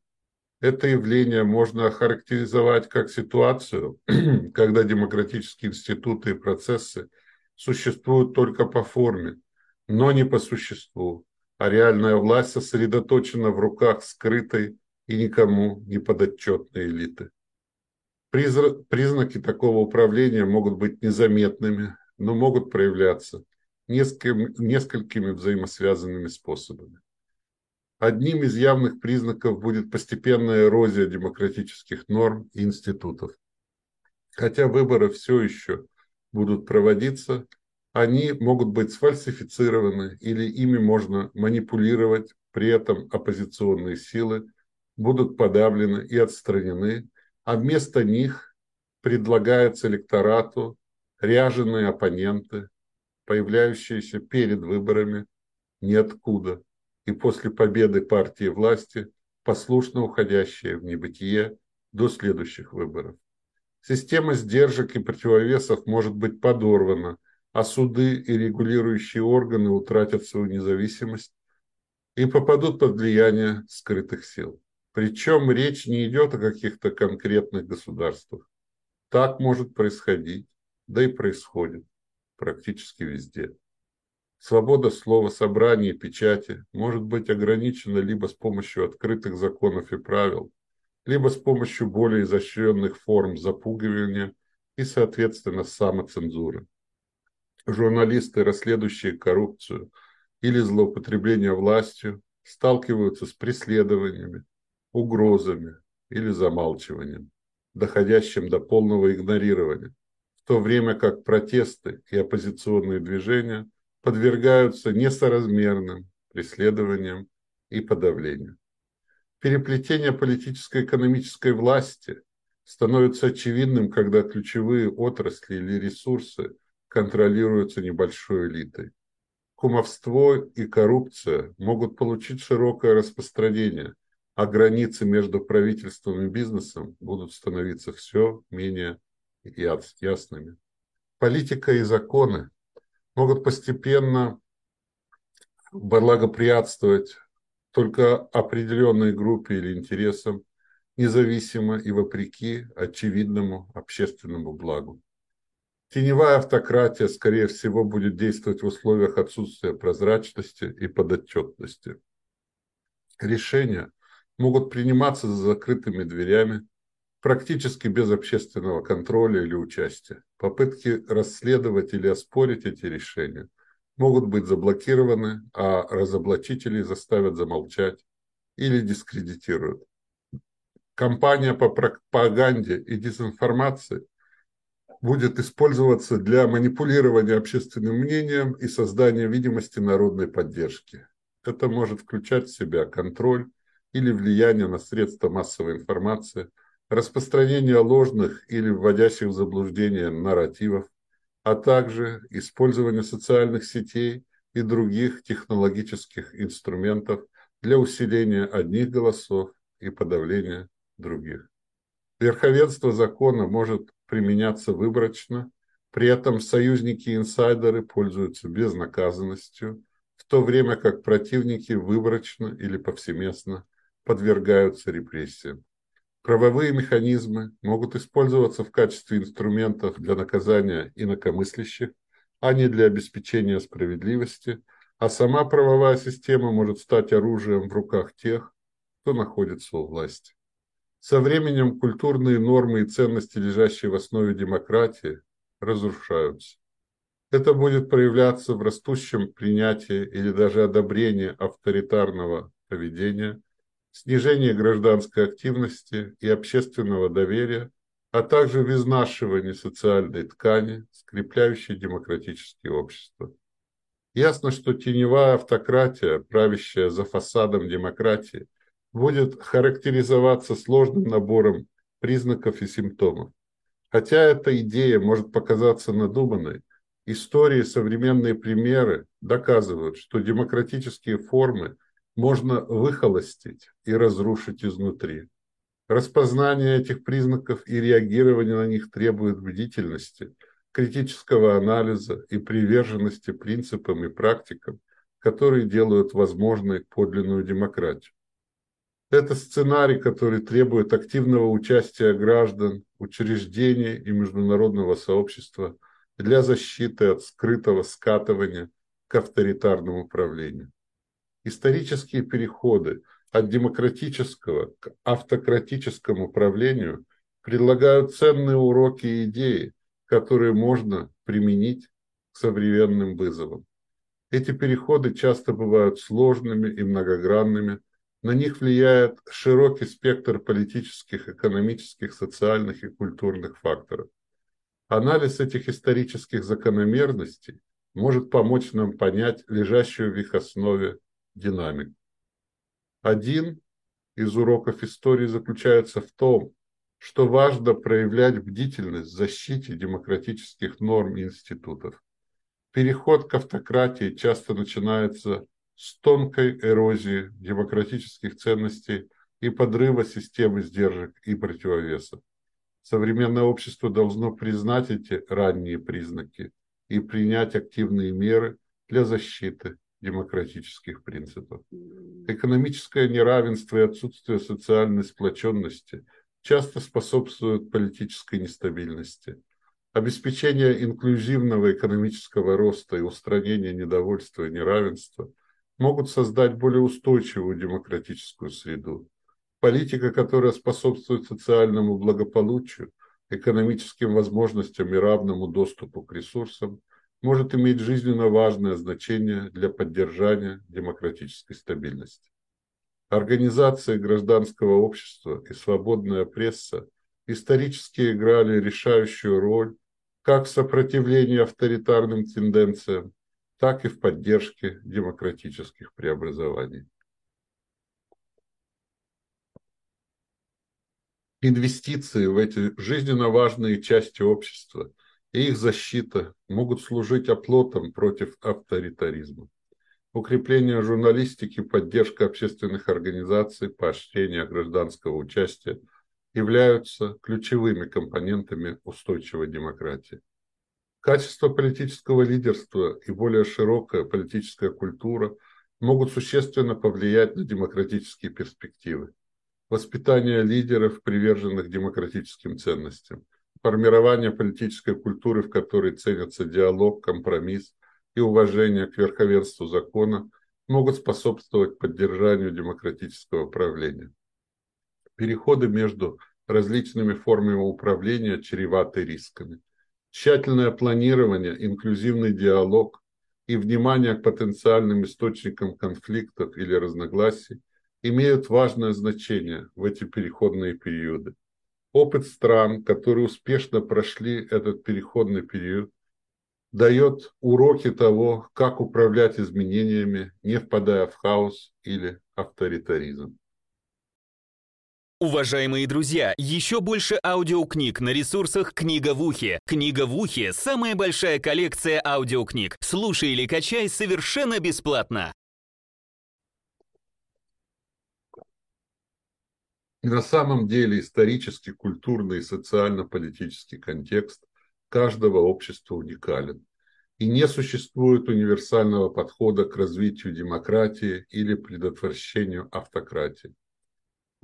Это явление можно охарактеризовать как ситуацию, [CLEARS THROAT] когда демократические институты и процессы существуют только по форме, но не по существу, а реальная власть сосредоточена в руках скрытой и никому не подотчетной элиты. Признаки такого управления могут быть незаметными, но могут проявляться несколькими, взаимосвязанными способами. Одним из явных признаков будет постепенная эрозия демократических норм и институтов. Хотя выборы все еще будут проводиться, они могут быть сфальсифицированы или ими можно манипулировать, при этом оппозиционные силы будут подавлены и отстранены, а вместо них предлагается электорату ряженые оппоненты, появляющиеся перед выборами ниоткуда и после победы партии власти, послушно уходящие в небытие до следующих выборов. Система сдержек и противовесов может быть подорвана, а суды и регулирующие органы утратят свою независимость и попадут под влияние скрытых сил. Причем речь не идет о каких-то конкретных государствах. Так может происходить, да и происходит практически везде. Свобода слова, собрания и печати может быть ограничена либо с помощью открытых законов и правил, либо с помощью более изощренных форм запугивания и, соответственно, самоцензуры. Журналисты, расследующие коррупцию или злоупотребление властью, сталкиваются с преследованиями, угрозами или замалчиванием, доходящим до полного игнорирования, в то время как протесты и оппозиционные движения подвергаются несоразмерным преследованиям и подавлению. Переплетение политическо-экономической власти становится очевидным, когда ключевые отрасли или ресурсы контролируются небольшой элитой. Кумовство и коррупция могут получить широкое распространение, а границы между правительством и бизнесом будут становиться все менее ясными. Политика и законы могут постепенно благоприятствовать только определенной группе или интересам, независимо и вопреки очевидному общественному благу. Теневая автократия, скорее всего, будет действовать в условиях отсутствия прозрачности и подотчетности. Решения могут приниматься за закрытыми дверями, практически без общественного контроля или участия. Попытки расследовать или оспорить эти решения могут быть заблокированы, а разоблачителей заставят замолчать или дискредитируют. Компания по пропаганде и дезинформации будет использоваться для манипулирования общественным мнением и создания видимости народной поддержки. Это может включать в себя контроль или влияние на средства массовой информации, распространение ложных или вводящих в заблуждение нарративов, а также использование социальных сетей и других технологических инструментов для усиления одних голосов и подавления других. Верховенство закона может применяться выборочно, при этом союзники и инсайдеры пользуются безнаказанностью, в то время как противники выборочно или повсеместно подвергаются репрессиям. Правовые механизмы могут использоваться в качестве инструментов для наказания инакомыслящих, а не для обеспечения справедливости, а сама правовая система может стать оружием в руках тех, кто находится у власти. Со временем культурные нормы и ценности, лежащие в основе демократии, разрушаются. Это будет проявляться в растущем принятии или даже одобрении авторитарного поведения – снижение гражданской активности и общественного доверия, а также в изнашивании социальной ткани, скрепляющей демократические общества. Ясно, что теневая автократия, правящая за фасадом демократии, будет характеризоваться сложным набором признаков и симптомов. Хотя эта идея может показаться надуманной, истории и современные примеры доказывают, что демократические формы можно выхолостить и разрушить изнутри. Распознание этих признаков и реагирование на них требует бдительности, критического анализа и приверженности принципам и практикам, которые делают возможной подлинную демократию. Это сценарий, который требует активного участия граждан, учреждений и международного сообщества для защиты от скрытого скатывания к авторитарному управлению исторические переходы от демократического к автократическому правлению предлагают ценные уроки и идеи, которые можно применить к современным вызовам. Эти переходы часто бывают сложными и многогранными, на них влияет широкий спектр политических, экономических, социальных и культурных факторов. Анализ этих исторических закономерностей может помочь нам понять лежащую в их основе динамик. Один из уроков истории заключается в том, что важно проявлять бдительность в защите демократических норм и институтов. Переход к автократии часто начинается с тонкой эрозии демократических ценностей и подрыва системы сдержек и противовесов. Современное общество должно признать эти ранние признаки и принять активные меры для защиты демократических принципов. Экономическое неравенство и отсутствие социальной сплоченности часто способствуют политической нестабильности. Обеспечение инклюзивного экономического роста и устранение недовольства и неравенства могут создать более устойчивую демократическую среду. Политика, которая способствует социальному благополучию, экономическим возможностям и равному доступу к ресурсам – может иметь жизненно важное значение для поддержания демократической стабильности. Организации гражданского общества и свободная пресса исторически играли решающую роль как в сопротивлении авторитарным тенденциям, так и в поддержке демократических преобразований. Инвестиции в эти жизненно важные части общества – и их защита могут служить оплотом против авторитаризма. Укрепление журналистики, поддержка общественных организаций, поощрение гражданского участия являются ключевыми компонентами устойчивой демократии. Качество политического лидерства и более широкая политическая культура могут существенно повлиять на демократические перспективы. Воспитание лидеров, приверженных демократическим ценностям – формирование политической культуры, в которой ценятся диалог, компромисс и уважение к верховенству закона, могут способствовать поддержанию демократического правления. Переходы между различными формами управления чреваты рисками. Тщательное планирование, инклюзивный диалог и внимание к потенциальным источникам конфликтов или разногласий имеют важное значение в эти переходные периоды опыт стран, которые успешно прошли этот переходный период, дает уроки того, как управлять изменениями, не впадая в хаос или авторитаризм. Уважаемые друзья, еще больше аудиокниг на ресурсах «Книга в ухе». «Книга в ухе» — самая большая коллекция аудиокниг. Слушай или качай совершенно бесплатно. на самом деле исторический, культурный и социально-политический контекст каждого общества уникален. И не существует универсального подхода к развитию демократии или предотвращению автократии.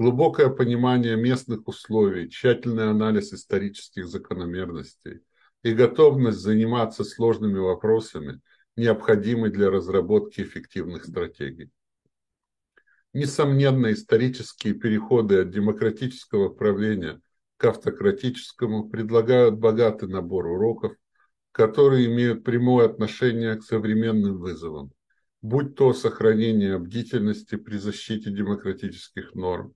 Глубокое понимание местных условий, тщательный анализ исторических закономерностей и готовность заниматься сложными вопросами необходимы для разработки эффективных стратегий. Несомненно, исторические переходы от демократического правления к автократическому предлагают богатый набор уроков, которые имеют прямое отношение к современным вызовам, будь то сохранение бдительности при защите демократических норм,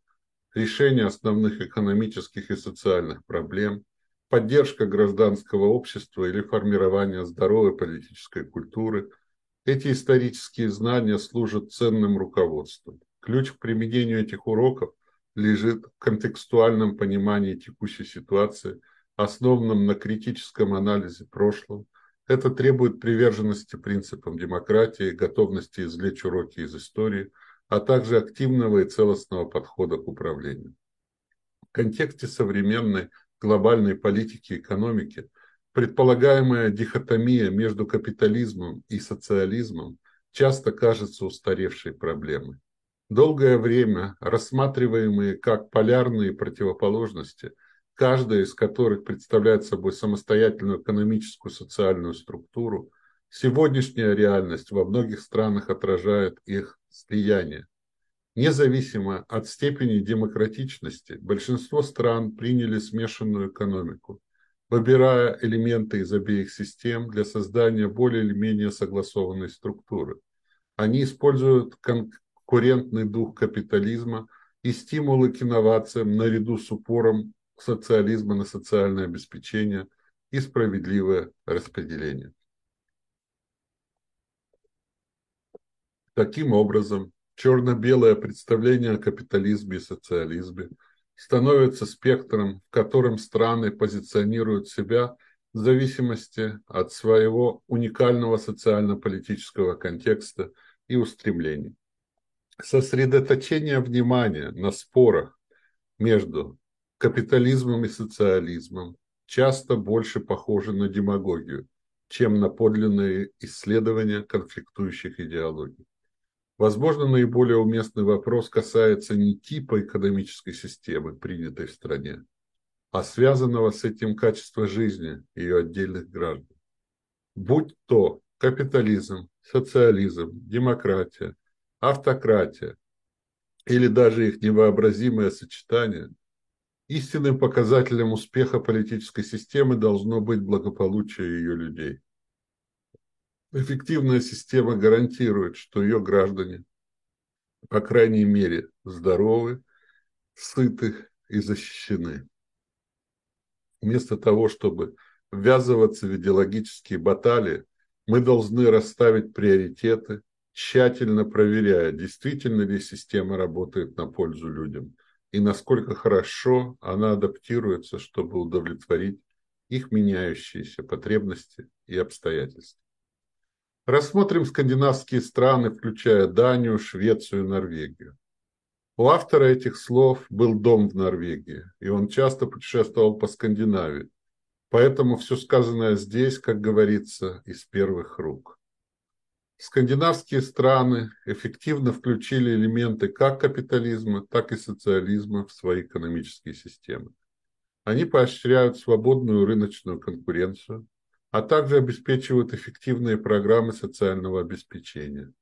решение основных экономических и социальных проблем, поддержка гражданского общества или формирование здоровой политической культуры, эти исторические знания служат ценным руководством. Ключ к применению этих уроков лежит в контекстуальном понимании текущей ситуации, основанном на критическом анализе прошлого. Это требует приверженности принципам демократии, готовности извлечь уроки из истории, а также активного и целостного подхода к управлению. В контексте современной глобальной политики и экономики предполагаемая дихотомия между капитализмом и социализмом часто кажется устаревшей проблемой. Долгое время рассматриваемые как полярные противоположности, каждая из которых представляет собой самостоятельную экономическую социальную структуру, сегодняшняя реальность во многих странах отражает их слияние. Независимо от степени демократичности, большинство стран приняли смешанную экономику, выбирая элементы из обеих систем для создания более или менее согласованной структуры. Они используют кон- конкурентный дух капитализма и стимулы к инновациям наряду с упором социализма на социальное обеспечение и справедливое распределение. Таким образом, черно-белое представление о капитализме и социализме становится спектром, в котором страны позиционируют себя в зависимости от своего уникального социально-политического контекста и устремлений сосредоточение внимания на спорах между капитализмом и социализмом часто больше похожи на демагогию, чем на подлинные исследования конфликтующих идеологий. Возможно, наиболее уместный вопрос касается не типа экономической системы, принятой в стране, а связанного с этим качества жизни ее отдельных граждан. Будь то капитализм, социализм, демократия, автократия или даже их невообразимое сочетание, истинным показателем успеха политической системы должно быть благополучие ее людей. Эффективная система гарантирует, что ее граждане, по крайней мере, здоровы, сыты и защищены. Вместо того, чтобы ввязываться в идеологические баталии, мы должны расставить приоритеты, тщательно проверяя, действительно ли система работает на пользу людям и насколько хорошо она адаптируется, чтобы удовлетворить их меняющиеся потребности и обстоятельства. Рассмотрим скандинавские страны, включая Данию, Швецию и Норвегию. У автора этих слов был дом в Норвегии, и он часто путешествовал по Скандинавии. Поэтому все сказанное здесь, как говорится, из первых рук. Скандинавские страны эффективно включили элементы как капитализма, так и социализма в свои экономические системы. Они поощряют свободную рыночную конкуренцию, а также обеспечивают эффективные программы социального обеспечения.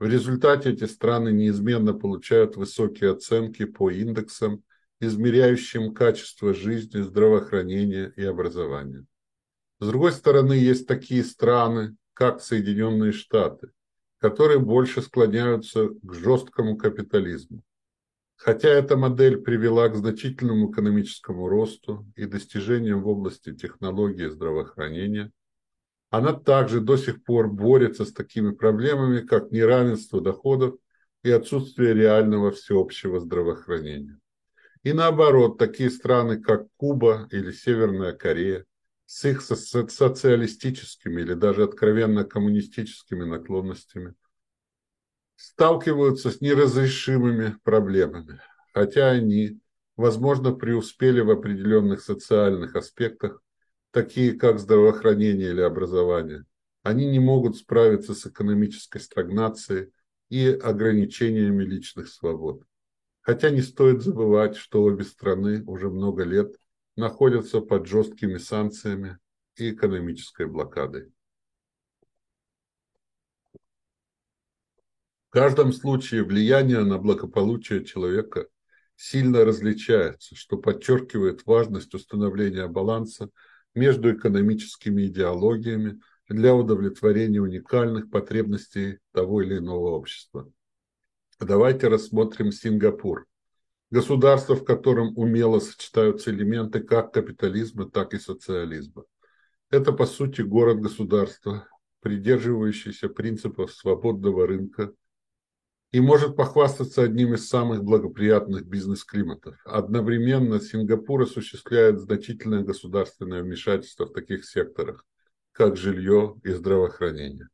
В результате эти страны неизменно получают высокие оценки по индексам, измеряющим качество жизни, здравоохранения и образования. С другой стороны, есть такие страны, как Соединенные Штаты, которые больше склоняются к жесткому капитализму. Хотя эта модель привела к значительному экономическому росту и достижениям в области технологии здравоохранения, она также до сих пор борется с такими проблемами, как неравенство доходов и отсутствие реального всеобщего здравоохранения. И наоборот, такие страны, как Куба или Северная Корея, с их социалистическими или даже откровенно коммунистическими наклонностями, сталкиваются с неразрешимыми проблемами, хотя они, возможно, преуспели в определенных социальных аспектах, такие как здравоохранение или образование, они не могут справиться с экономической стагнацией и ограничениями личных свобод. Хотя не стоит забывать, что обе страны уже много лет находятся под жесткими санкциями и экономической блокадой. В каждом случае влияние на благополучие человека сильно различается, что подчеркивает важность установления баланса между экономическими идеологиями для удовлетворения уникальных потребностей того или иного общества. Давайте рассмотрим Сингапур. Государство, в котором умело сочетаются элементы как капитализма, так и социализма. Это, по сути, город-государство, придерживающийся принципов свободного рынка и может похвастаться одним из самых благоприятных бизнес-климатов. Одновременно Сингапур осуществляет значительное государственное вмешательство в таких секторах, как жилье и здравоохранение.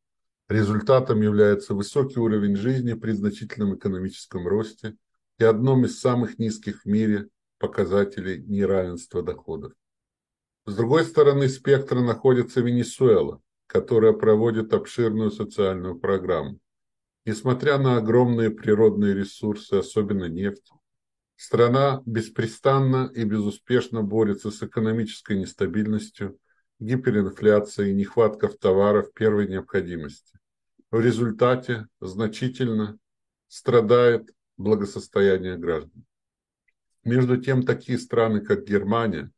Результатом является высокий уровень жизни при значительном экономическом росте и одном из самых низких в мире показателей неравенства доходов. С другой стороны спектра находится Венесуэла, которая проводит обширную социальную программу. Несмотря на огромные природные ресурсы, особенно нефть, страна беспрестанно и безуспешно борется с экономической нестабильностью, гиперинфляцией и нехваткой товаров первой необходимости. В результате значительно страдает благосостояние граждан. Между тем, такие страны, как Германия,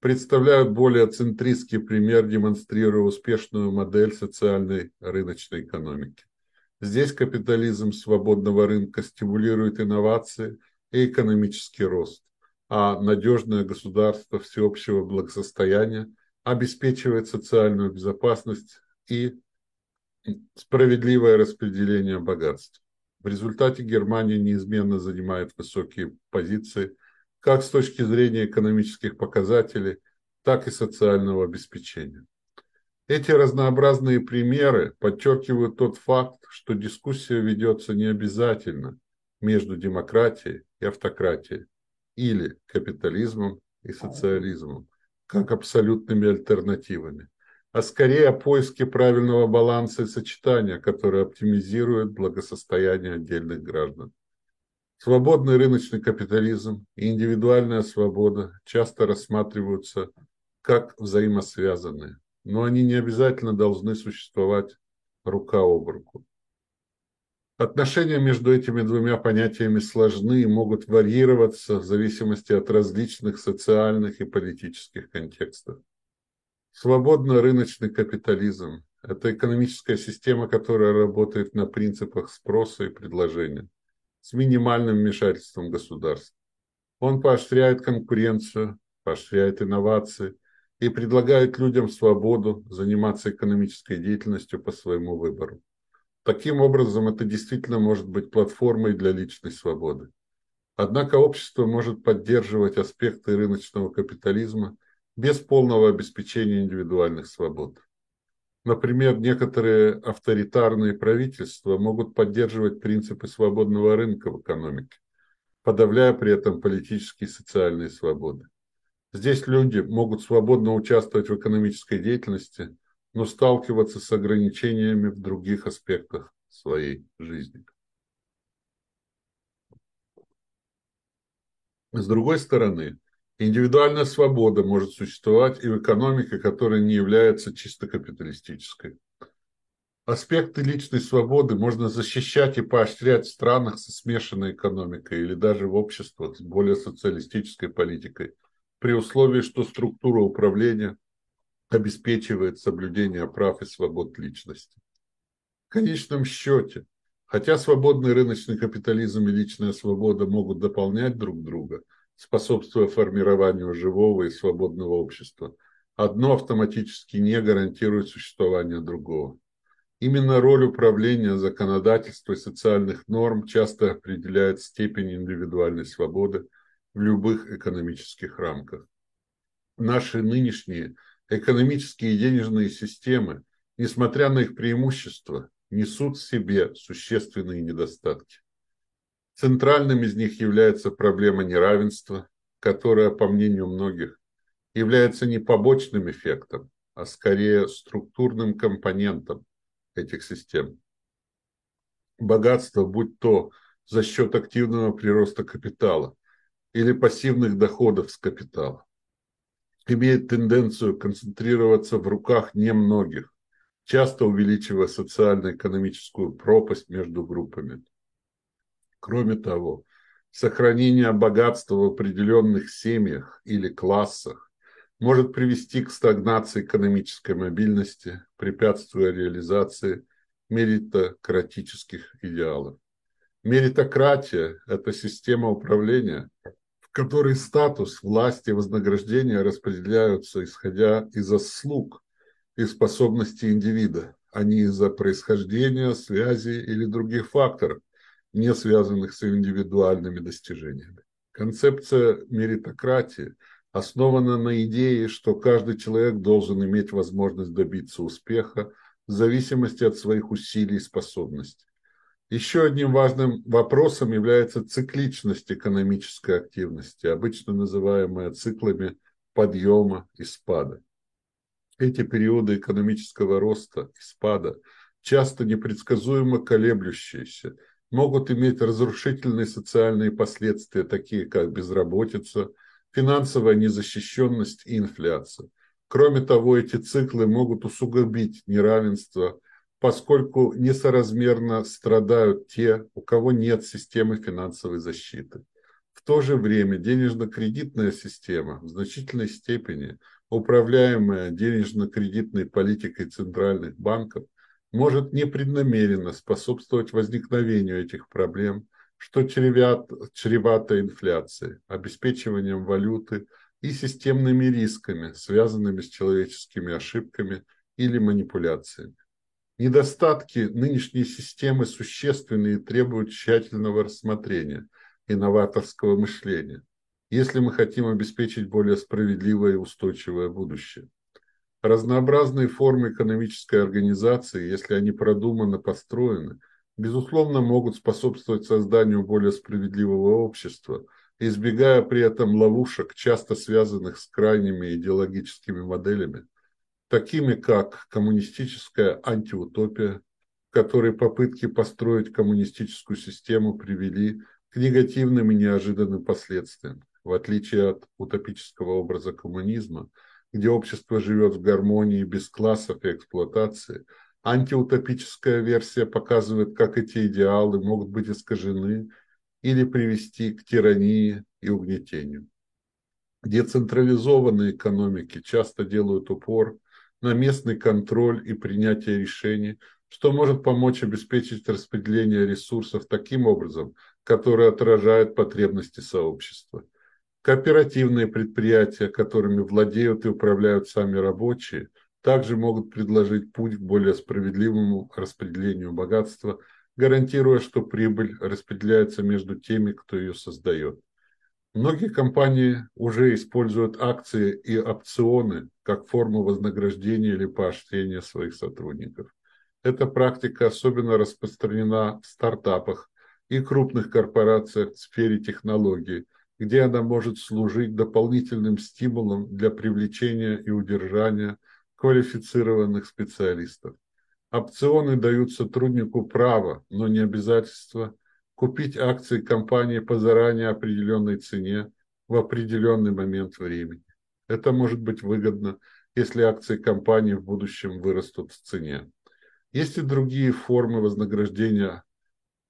представляют более центристский пример, демонстрируя успешную модель социальной рыночной экономики. Здесь капитализм свободного рынка стимулирует инновации и экономический рост, а надежное государство всеобщего благосостояния обеспечивает социальную безопасность и справедливое распределение богатств. В результате Германия неизменно занимает высокие позиции как с точки зрения экономических показателей, так и социального обеспечения. Эти разнообразные примеры подчеркивают тот факт, что дискуссия ведется не обязательно между демократией и автократией или капитализмом и социализмом, как абсолютными альтернативами, а скорее о поиске правильного баланса и сочетания, которое оптимизирует благосостояние отдельных граждан. Свободный рыночный капитализм и индивидуальная свобода часто рассматриваются как взаимосвязанные, но они не обязательно должны существовать рука об руку. Отношения между этими двумя понятиями сложны и могут варьироваться в зависимости от различных социальных и политических контекстов. Свободно рыночный капитализм – это экономическая система, которая работает на принципах спроса и предложения с минимальным вмешательством государства. Он поощряет конкуренцию, поощряет инновации и предлагает людям свободу заниматься экономической деятельностью по своему выбору. Таким образом, это действительно может быть платформой для личной свободы. Однако общество может поддерживать аспекты рыночного капитализма без полного обеспечения индивидуальных свобод. Например, некоторые авторитарные правительства могут поддерживать принципы свободного рынка в экономике, подавляя при этом политические и социальные свободы. Здесь люди могут свободно участвовать в экономической деятельности, но сталкиваться с ограничениями в других аспектах своей жизни. С другой стороны, индивидуальная свобода может существовать и в экономике, которая не является чисто капиталистической. Аспекты личной свободы можно защищать и поощрять в странах со смешанной экономикой или даже в обществах с более социалистической политикой, при условии, что структура управления обеспечивает соблюдение прав и свобод личности. В конечном счете, хотя свободный рыночный капитализм и личная свобода могут дополнять друг друга, способствуя формированию живого и свободного общества, одно автоматически не гарантирует существование другого. Именно роль управления, законодательства и социальных норм часто определяет степень индивидуальной свободы в любых экономических рамках. Наши нынешние экономические и денежные системы, несмотря на их преимущества, несут в себе существенные недостатки. Центральным из них является проблема неравенства, которая, по мнению многих, является не побочным эффектом, а скорее структурным компонентом этих систем. Богатство, будь то за счет активного прироста капитала или пассивных доходов с капитала, имеет тенденцию концентрироваться в руках немногих, часто увеличивая социально-экономическую пропасть между группами. Кроме того, сохранение богатства в определенных семьях или классах может привести к стагнации экономической мобильности, препятствуя реализации меритократических идеалов. Меритократия – это система управления, которой статус, власть и вознаграждение распределяются исходя из заслуг и способностей индивида, а не из-за происхождения, связи или других факторов, не связанных с индивидуальными достижениями. Концепция меритократии основана на идее, что каждый человек должен иметь возможность добиться успеха в зависимости от своих усилий и способностей. Еще одним важным вопросом является цикличность экономической активности, обычно называемая циклами подъема и спада. Эти периоды экономического роста и спада, часто непредсказуемо колеблющиеся, могут иметь разрушительные социальные последствия, такие как безработица, финансовая незащищенность и инфляция. Кроме того, эти циклы могут усугубить неравенство поскольку несоразмерно страдают те, у кого нет системы финансовой защиты. В то же время денежно-кредитная система в значительной степени, управляемая денежно-кредитной политикой центральных банков, может непреднамеренно способствовать возникновению этих проблем, что чревато, инфляцией, обеспечиванием валюты и системными рисками, связанными с человеческими ошибками или манипуляциями. Недостатки нынешней системы существенные и требуют тщательного рассмотрения и новаторского мышления, если мы хотим обеспечить более справедливое и устойчивое будущее. Разнообразные формы экономической организации, если они продуманно построены, безусловно, могут способствовать созданию более справедливого общества, избегая при этом ловушек, часто связанных с крайними идеологическими моделями, такими как коммунистическая антиутопия, в которой попытки построить коммунистическую систему привели к негативным и неожиданным последствиям. В отличие от утопического образа коммунизма, где общество живет в гармонии без классов и эксплуатации, антиутопическая версия показывает, как эти идеалы могут быть искажены или привести к тирании и угнетению. Децентрализованные экономики часто делают упор на местный контроль и принятие решений, что может помочь обеспечить распределение ресурсов таким образом, который отражает потребности сообщества. Кооперативные предприятия, которыми владеют и управляют сами рабочие, также могут предложить путь к более справедливому распределению богатства, гарантируя, что прибыль распределяется между теми, кто ее создает. Многие компании уже используют акции и опционы как форму вознаграждения или поощрения своих сотрудников. Эта практика особенно распространена в стартапах и крупных корпорациях в сфере технологий, где она может служить дополнительным стимулом для привлечения и удержания квалифицированных специалистов. Опционы дают сотруднику право, но не обязательство – купить акции компании по заранее определенной цене в определенный момент времени. Это может быть выгодно, если акции компании в будущем вырастут в цене. Есть и другие формы вознаграждения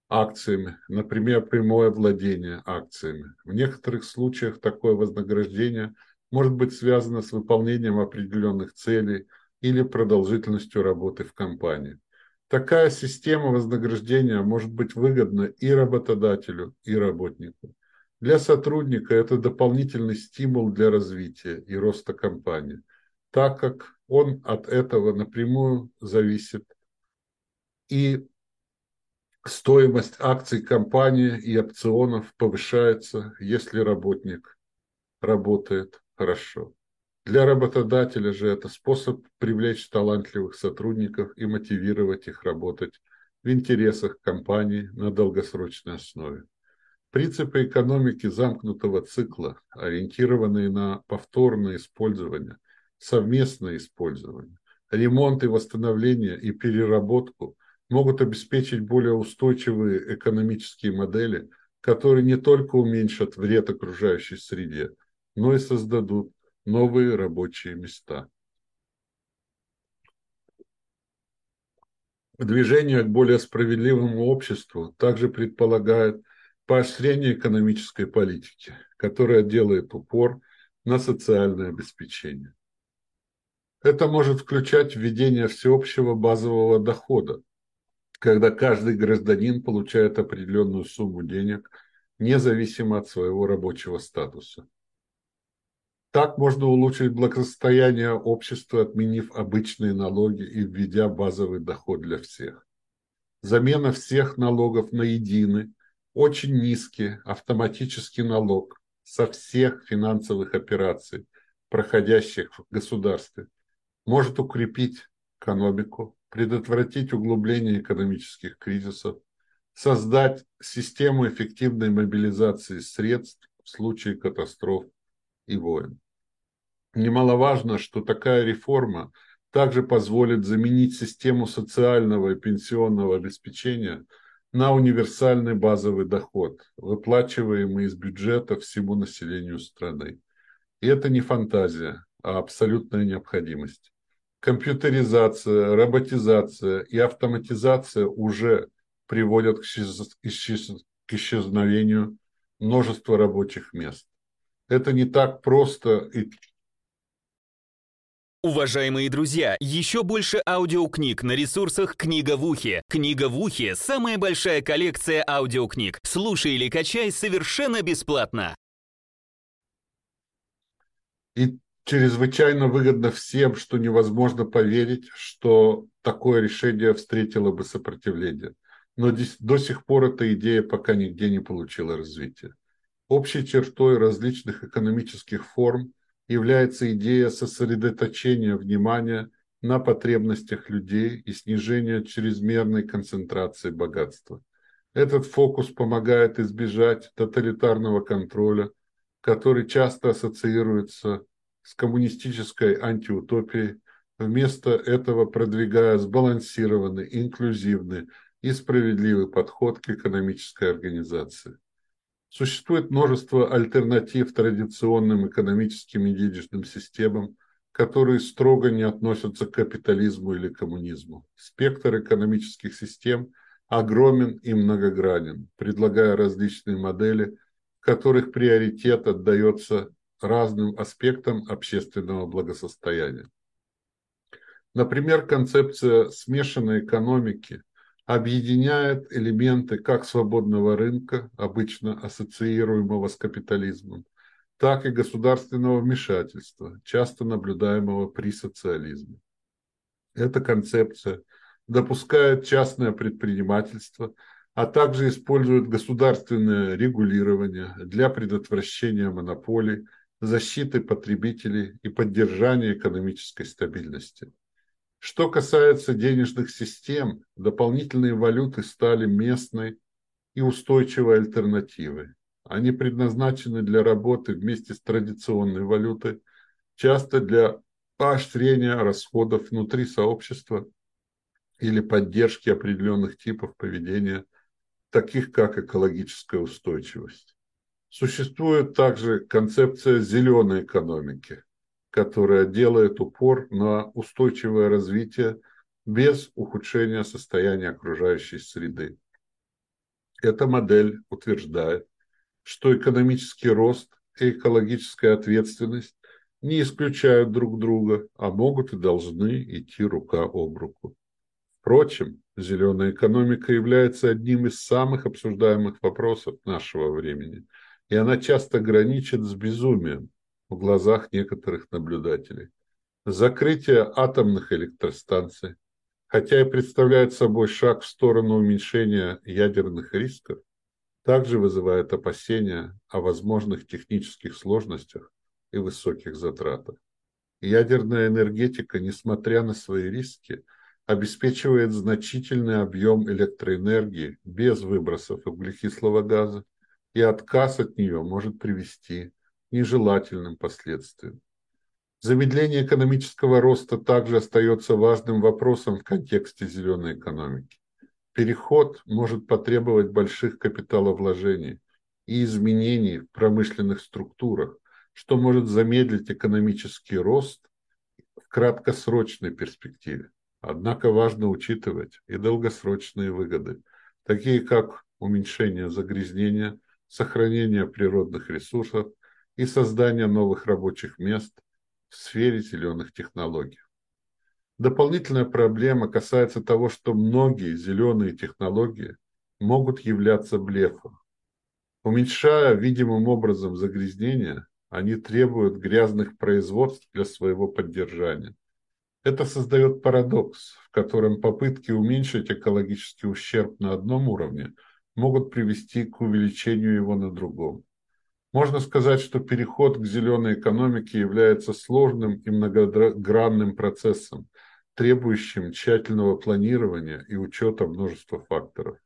акциями, например, прямое владение акциями. В некоторых случаях такое вознаграждение может быть связано с выполнением определенных целей или продолжительностью работы в компании. Такая система вознаграждения может быть выгодна и работодателю, и работнику. Для сотрудника это дополнительный стимул для развития и роста компании, так как он от этого напрямую зависит и стоимость акций компании и опционов повышается, если работник работает хорошо. Для работодателя же это способ привлечь талантливых сотрудников и мотивировать их работать в интересах компании на долгосрочной основе. Принципы экономики замкнутого цикла, ориентированные на повторное использование, совместное использование, ремонт и восстановление и переработку могут обеспечить более устойчивые экономические модели, которые не только уменьшат вред окружающей среде, но и создадут новые рабочие места. Движение к более справедливому обществу также предполагает поощрение экономической политики, которая делает упор на социальное обеспечение. Это может включать введение всеобщего базового дохода, когда каждый гражданин получает определенную сумму денег, независимо от своего рабочего статуса. Так можно улучшить благосостояние общества, отменив обычные налоги и введя базовый доход для всех. Замена всех налогов на единый, очень низкий автоматический налог со всех финансовых операций, проходящих в государстве, может укрепить экономику, предотвратить углубление экономических кризисов, создать систему эффективной мобилизации средств в случае катастроф и войн. Немаловажно, что такая реформа также позволит заменить систему социального и пенсионного обеспечения на универсальный базовый доход, выплачиваемый из бюджета всему населению страны. И это не фантазия, а абсолютная необходимость. Компьютеризация, роботизация и автоматизация уже приводят к исчезновению множества рабочих мест. Это не так просто и Уважаемые друзья, еще больше аудиокниг на ресурсах «Книга в ухе». «Книга в ухе» — самая большая коллекция аудиокниг. Слушай или качай совершенно бесплатно. И чрезвычайно выгодно всем, что невозможно поверить, что такое решение встретило бы сопротивление. Но до сих пор эта идея пока нигде не получила развития. Общей чертой различных экономических форм является идея сосредоточения внимания на потребностях людей и снижения чрезмерной концентрации богатства. Этот фокус помогает избежать тоталитарного контроля, который часто ассоциируется с коммунистической антиутопией, вместо этого продвигая сбалансированный, инклюзивный и справедливый подход к экономической организации. Существует множество альтернатив традиционным экономическим и денежным системам, которые строго не относятся к капитализму или коммунизму. Спектр экономических систем – огромен и многогранен, предлагая различные модели, в которых приоритет отдается разным аспектам общественного благосостояния. Например, концепция смешанной экономики объединяет элементы как свободного рынка, обычно ассоциируемого с капитализмом, так и государственного вмешательства, часто наблюдаемого при социализме. Эта концепция – допускает частное предпринимательство, а также использует государственное регулирование для предотвращения монополий, защиты потребителей и поддержания экономической стабильности. Что касается денежных систем, дополнительные валюты стали местной и устойчивой альтернативой. Они предназначены для работы вместе с традиционной валютой, часто для поощрения расходов внутри сообщества или поддержки определенных типов поведения, таких как экологическая устойчивость. Существует также концепция зеленой экономики, которая делает упор на устойчивое развитие без ухудшения состояния окружающей среды. Эта модель утверждает, что экономический рост и экологическая ответственность не исключают друг друга, а могут и должны идти рука об руку. Впрочем, зеленая экономика является одним из самых обсуждаемых вопросов нашего времени, и она часто граничит с безумием в глазах некоторых наблюдателей. Закрытие атомных электростанций, хотя и представляет собой шаг в сторону уменьшения ядерных рисков, также вызывает опасения о возможных технических сложностях и высоких затратах. Ядерная энергетика, несмотря на свои риски, обеспечивает значительный объем электроэнергии без выбросов углекислого газа, и отказ от нее может привести нежелательным последствиям. Замедление экономического роста также остается важным вопросом в контексте зеленой экономики. Переход может потребовать больших капиталовложений и изменений в промышленных структурах, что может замедлить экономический рост в краткосрочной перспективе. Однако важно учитывать и долгосрочные выгоды, такие как уменьшение загрязнения, сохранение природных ресурсов и создание новых рабочих мест в сфере зеленых технологий. Дополнительная проблема касается того, что многие зеленые технологии могут являться блефом. Уменьшая видимым образом загрязнение, они требуют грязных производств для своего поддержания – это создает парадокс, в котором попытки уменьшить экологический ущерб на одном уровне могут привести к увеличению его на другом. Можно сказать, что переход к зеленой экономике является сложным и многогранным процессом, требующим тщательного планирования и учета множества факторов.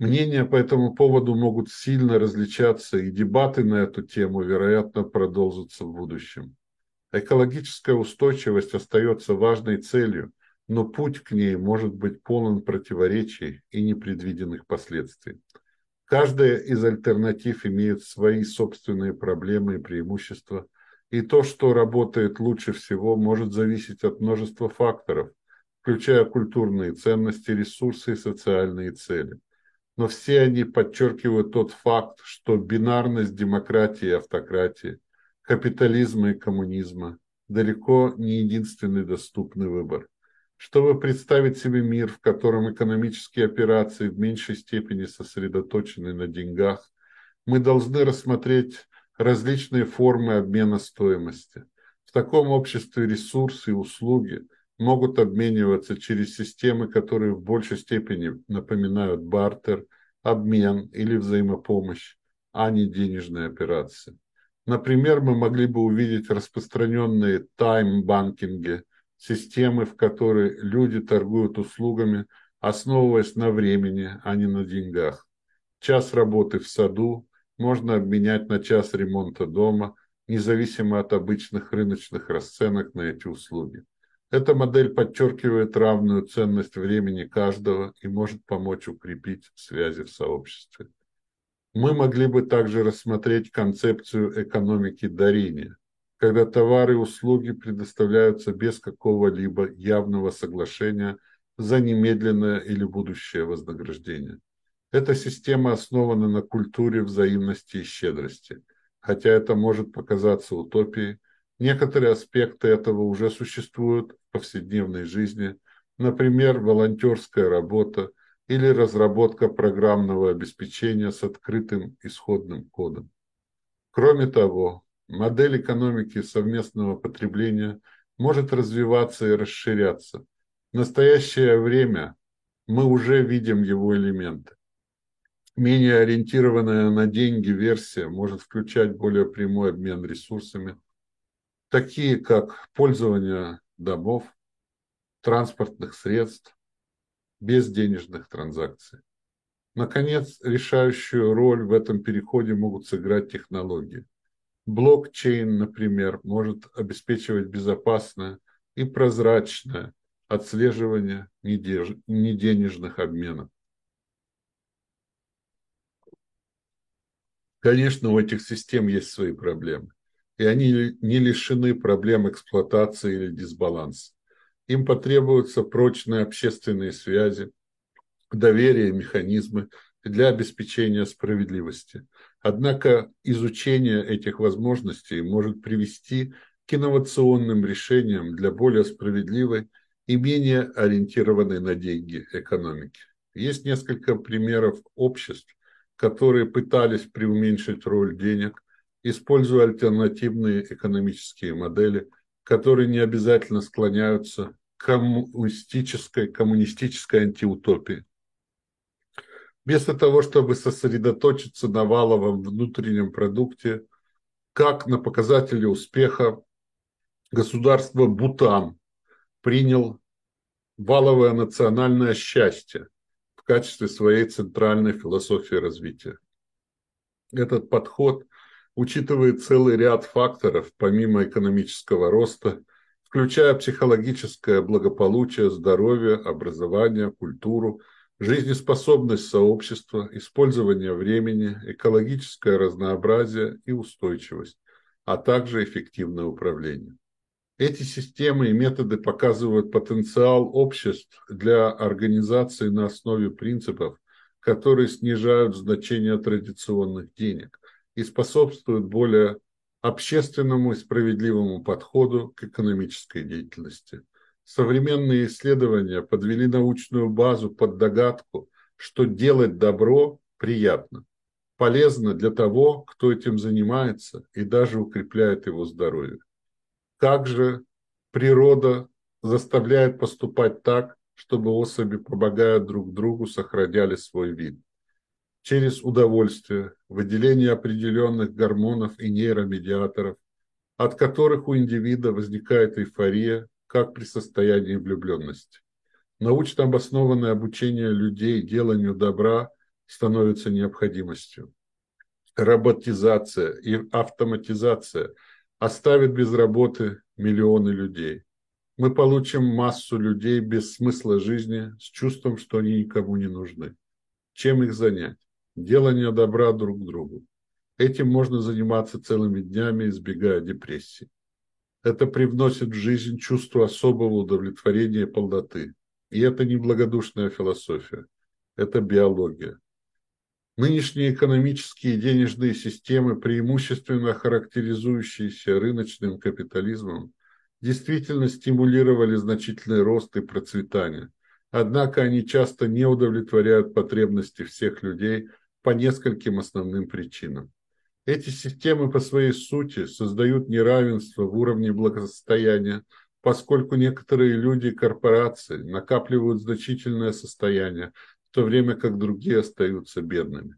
Мнения по этому поводу могут сильно различаться, и дебаты на эту тему, вероятно, продолжатся в будущем. Экологическая устойчивость остается важной целью, но путь к ней может быть полон противоречий и непредвиденных последствий. Каждая из альтернатив имеет свои собственные проблемы и преимущества, и то, что работает лучше всего, может зависеть от множества факторов, включая культурные ценности, ресурсы и социальные цели. Но все они подчеркивают тот факт, что бинарность демократии и автократии – капитализма и коммунизма далеко не единственный доступный выбор. Чтобы представить себе мир, в котором экономические операции в меньшей степени сосредоточены на деньгах, мы должны рассмотреть различные формы обмена стоимости. В таком обществе ресурсы и услуги могут обмениваться через системы, которые в большей степени напоминают бартер, обмен или взаимопомощь, а не денежные операции. Например, мы могли бы увидеть распространенные тайм-банкинги, системы, в которые люди торгуют услугами, основываясь на времени, а не на деньгах. Час работы в саду можно обменять на час ремонта дома, независимо от обычных рыночных расценок на эти услуги. Эта модель подчеркивает равную ценность времени каждого и может помочь укрепить связи в сообществе. Мы могли бы также рассмотреть концепцию экономики дарения, когда товары и услуги предоставляются без какого-либо явного соглашения за немедленное или будущее вознаграждение. Эта система основана на культуре взаимности и щедрости. Хотя это может показаться утопией, некоторые аспекты этого уже существуют в повседневной жизни, например, волонтерская работа или разработка программного обеспечения с открытым исходным кодом. Кроме того, модель экономики совместного потребления может развиваться и расширяться. В настоящее время мы уже видим его элементы. Менее ориентированная на деньги версия может включать более прямой обмен ресурсами, такие как пользование домов, транспортных средств, без денежных транзакций. Наконец, решающую роль в этом переходе могут сыграть технологии. Блокчейн, например, может обеспечивать безопасное и прозрачное отслеживание неденежных обменов. Конечно, у этих систем есть свои проблемы, и они не лишены проблем эксплуатации или дисбаланса. Им потребуются прочные общественные связи, доверие, механизмы для обеспечения справедливости. Однако изучение этих возможностей может привести к инновационным решениям для более справедливой и менее ориентированной на деньги экономики. Есть несколько примеров обществ, которые пытались преуменьшить роль денег, используя альтернативные экономические модели, которые не обязательно склоняются к коммунистической, коммунистической антиутопии. Вместо того, чтобы сосредоточиться на валовом внутреннем продукте, как на показателе успеха, государство Бутан принял валовое национальное счастье – качестве своей центральной философии развития. Этот подход учитывает целый ряд факторов, помимо экономического роста, включая психологическое благополучие, здоровье, образование, культуру, жизнеспособность сообщества, использование времени, экологическое разнообразие и устойчивость, а также эффективное управление. Эти системы и методы показывают потенциал обществ для организации на основе принципов, которые снижают значение традиционных денег и способствуют более общественному и справедливому подходу к экономической деятельности. Современные исследования подвели научную базу под догадку, что делать добро приятно, полезно для того, кто этим занимается и даже укрепляет его здоровье. Как же природа заставляет поступать так, чтобы особи, помогая друг другу, сохраняли свой вид. Через удовольствие, выделение определенных гормонов и нейромедиаторов, от которых у индивида возникает эйфория, как при состоянии влюбленности. Научно обоснованное обучение людей деланию добра становится необходимостью. Роботизация и автоматизация – оставит без работы миллионы людей. Мы получим массу людей без смысла жизни, с чувством, что они никому не нужны. Чем их занять? Делание добра друг другу. Этим можно заниматься целыми днями, избегая депрессии. Это привносит в жизнь чувство особого удовлетворения и полноты. И это не благодушная философия, это биология. Нынешние экономические и денежные системы, преимущественно характеризующиеся рыночным капитализмом, действительно стимулировали значительный рост и процветание. Однако они часто не удовлетворяют потребности всех людей по нескольким основным причинам. Эти системы по своей сути создают неравенство в уровне благосостояния, поскольку некоторые люди и корпорации накапливают значительное состояние, в то время как другие остаются бедными.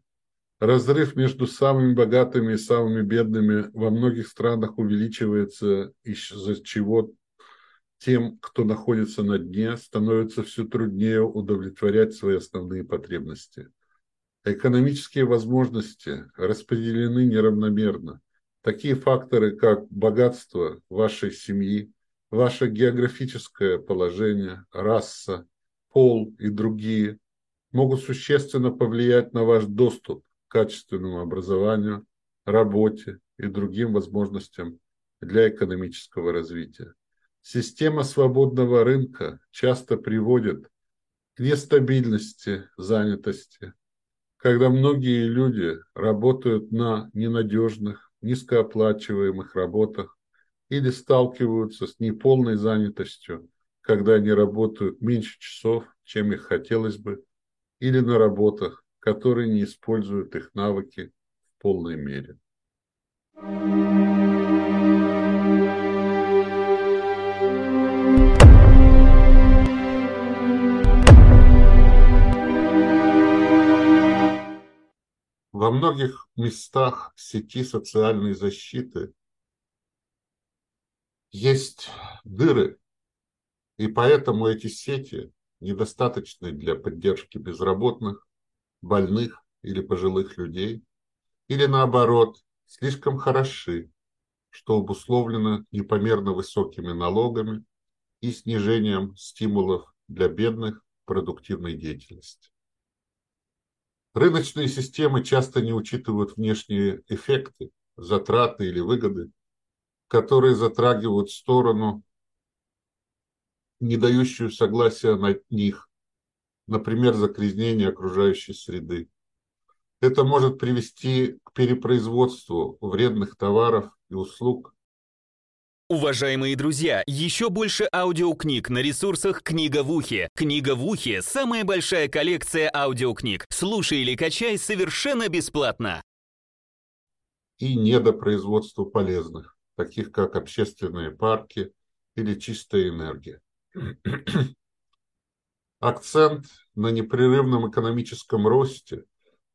Разрыв между самыми богатыми и самыми бедными во многих странах увеличивается, из-за чего тем, кто находится на дне, становится все труднее удовлетворять свои основные потребности. Экономические возможности распределены неравномерно. Такие факторы, как богатство вашей семьи, ваше географическое положение, раса, пол и другие, могут существенно повлиять на ваш доступ к качественному образованию, работе и другим возможностям для экономического развития. Система свободного рынка часто приводит к нестабильности занятости, когда многие люди работают на ненадежных, низкооплачиваемых работах или сталкиваются с неполной занятостью, когда они работают меньше часов, чем их хотелось бы, или на работах, которые не используют их навыки в полной мере. Во многих местах сети социальной защиты есть дыры, и поэтому эти сети недостаточны для поддержки безработных, больных или пожилых людей, или наоборот, слишком хороши, что обусловлено непомерно высокими налогами и снижением стимулов для бедных продуктивной деятельности. Рыночные системы часто не учитывают внешние эффекты, затраты или выгоды, которые затрагивают сторону, не дающую согласия на них, например, загрязнение окружающей среды. Это может привести к перепроизводству вредных товаров и услуг, Уважаемые друзья, еще больше аудиокниг на ресурсах «Книга в ухе». «Книга в ухе» — самая большая коллекция аудиокниг. Слушай или качай совершенно бесплатно. И недопроизводству полезных, таких как общественные парки или чистая энергия. [CLEARS THROAT] Акцент на непрерывном экономическом росте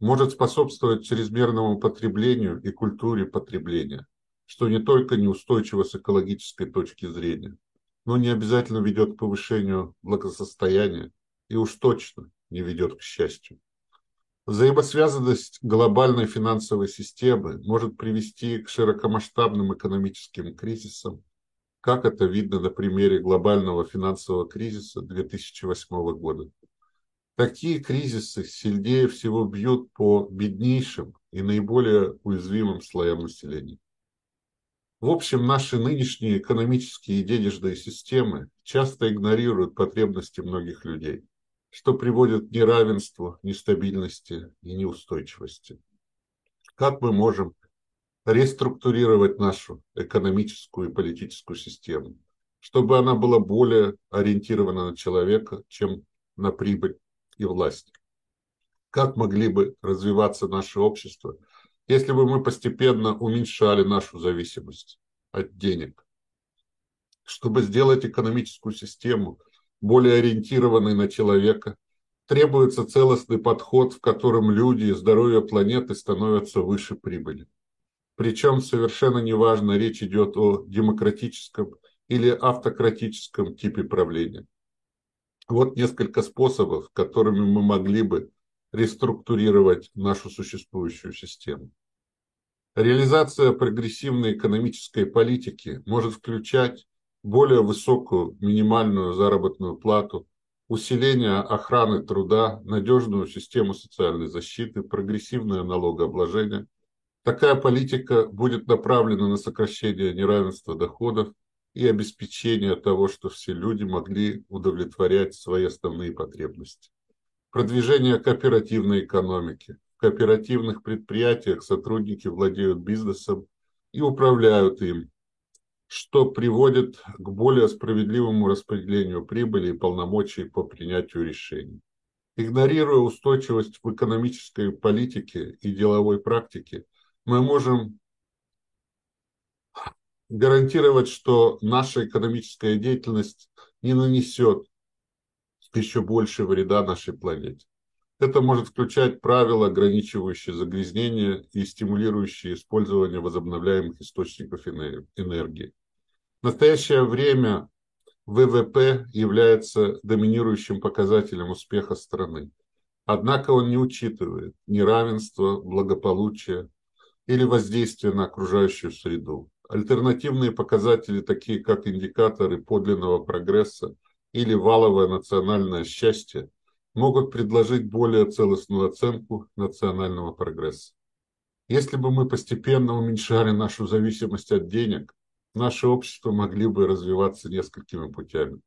может способствовать чрезмерному потреблению и культуре потребления – что не только неустойчиво с экологической точки зрения, но не обязательно ведет к повышению благосостояния и уж точно не ведет к счастью. Взаимосвязанность глобальной финансовой системы может привести к широкомасштабным экономическим кризисам, как это видно на примере глобального финансового кризиса 2008 года. Такие кризисы сильнее всего бьют по беднейшим и наиболее уязвимым слоям населения. В общем, наши нынешние экономические и денежные системы часто игнорируют потребности многих людей, что приводит к неравенству, нестабильности и неустойчивости. Как мы можем реструктурировать нашу экономическую и политическую систему, чтобы она была более ориентирована на человека, чем на прибыль и власть? Как могли бы развиваться наше общество – если бы мы постепенно уменьшали нашу зависимость от денег. Чтобы сделать экономическую систему более ориентированной на человека, требуется целостный подход, в котором люди и здоровье планеты становятся выше прибыли. Причем совершенно неважно, речь идет о демократическом или автократическом типе правления. Вот несколько способов, которыми мы могли бы реструктурировать нашу существующую систему. Реализация прогрессивной экономической политики может включать более высокую минимальную заработную плату, усиление охраны труда, надежную систему социальной защиты, прогрессивное налогообложение. Такая политика будет направлена на сокращение неравенства доходов и обеспечение того, что все люди могли удовлетворять свои основные потребности продвижение кооперативной экономики. В кооперативных предприятиях сотрудники владеют бизнесом и управляют им, что приводит к более справедливому распределению прибыли и полномочий по принятию решений. Игнорируя устойчивость в экономической политике и деловой практике, мы можем гарантировать, что наша экономическая деятельность не нанесет еще больше вреда нашей планете. Это может включать правила, ограничивающие загрязнение и стимулирующие использование возобновляемых источников энергии. В настоящее время ВВП является доминирующим показателем успеха страны. Однако он не учитывает неравенство, благополучие или воздействие на окружающую среду. Альтернативные показатели, такие как индикаторы подлинного прогресса или валовое национальное счастье, могут предложить более целостную оценку национального прогресса. Если бы мы постепенно уменьшали нашу зависимость от денег, наше общество могли бы развиваться несколькими путями.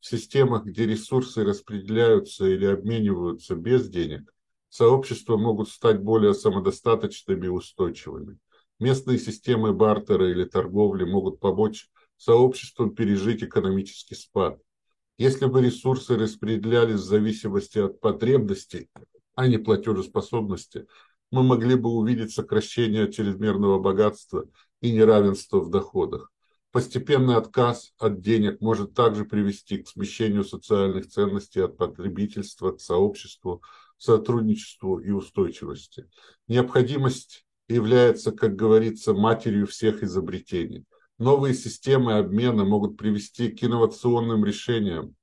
В системах, где ресурсы распределяются или обмениваются без денег, сообщества могут стать более самодостаточными и устойчивыми. Местные системы бартера или торговли могут помочь сообществам пережить экономический спад. Если бы ресурсы распределялись в зависимости от потребностей, а не платежеспособности, мы могли бы увидеть сокращение чрезмерного богатства и неравенства в доходах. Постепенный отказ от денег может также привести к смещению социальных ценностей от потребительства к сообществу, сотрудничеству и устойчивости. Необходимость является, как говорится, матерью всех изобретений. Новые системы обмена могут привести к инновационным решениям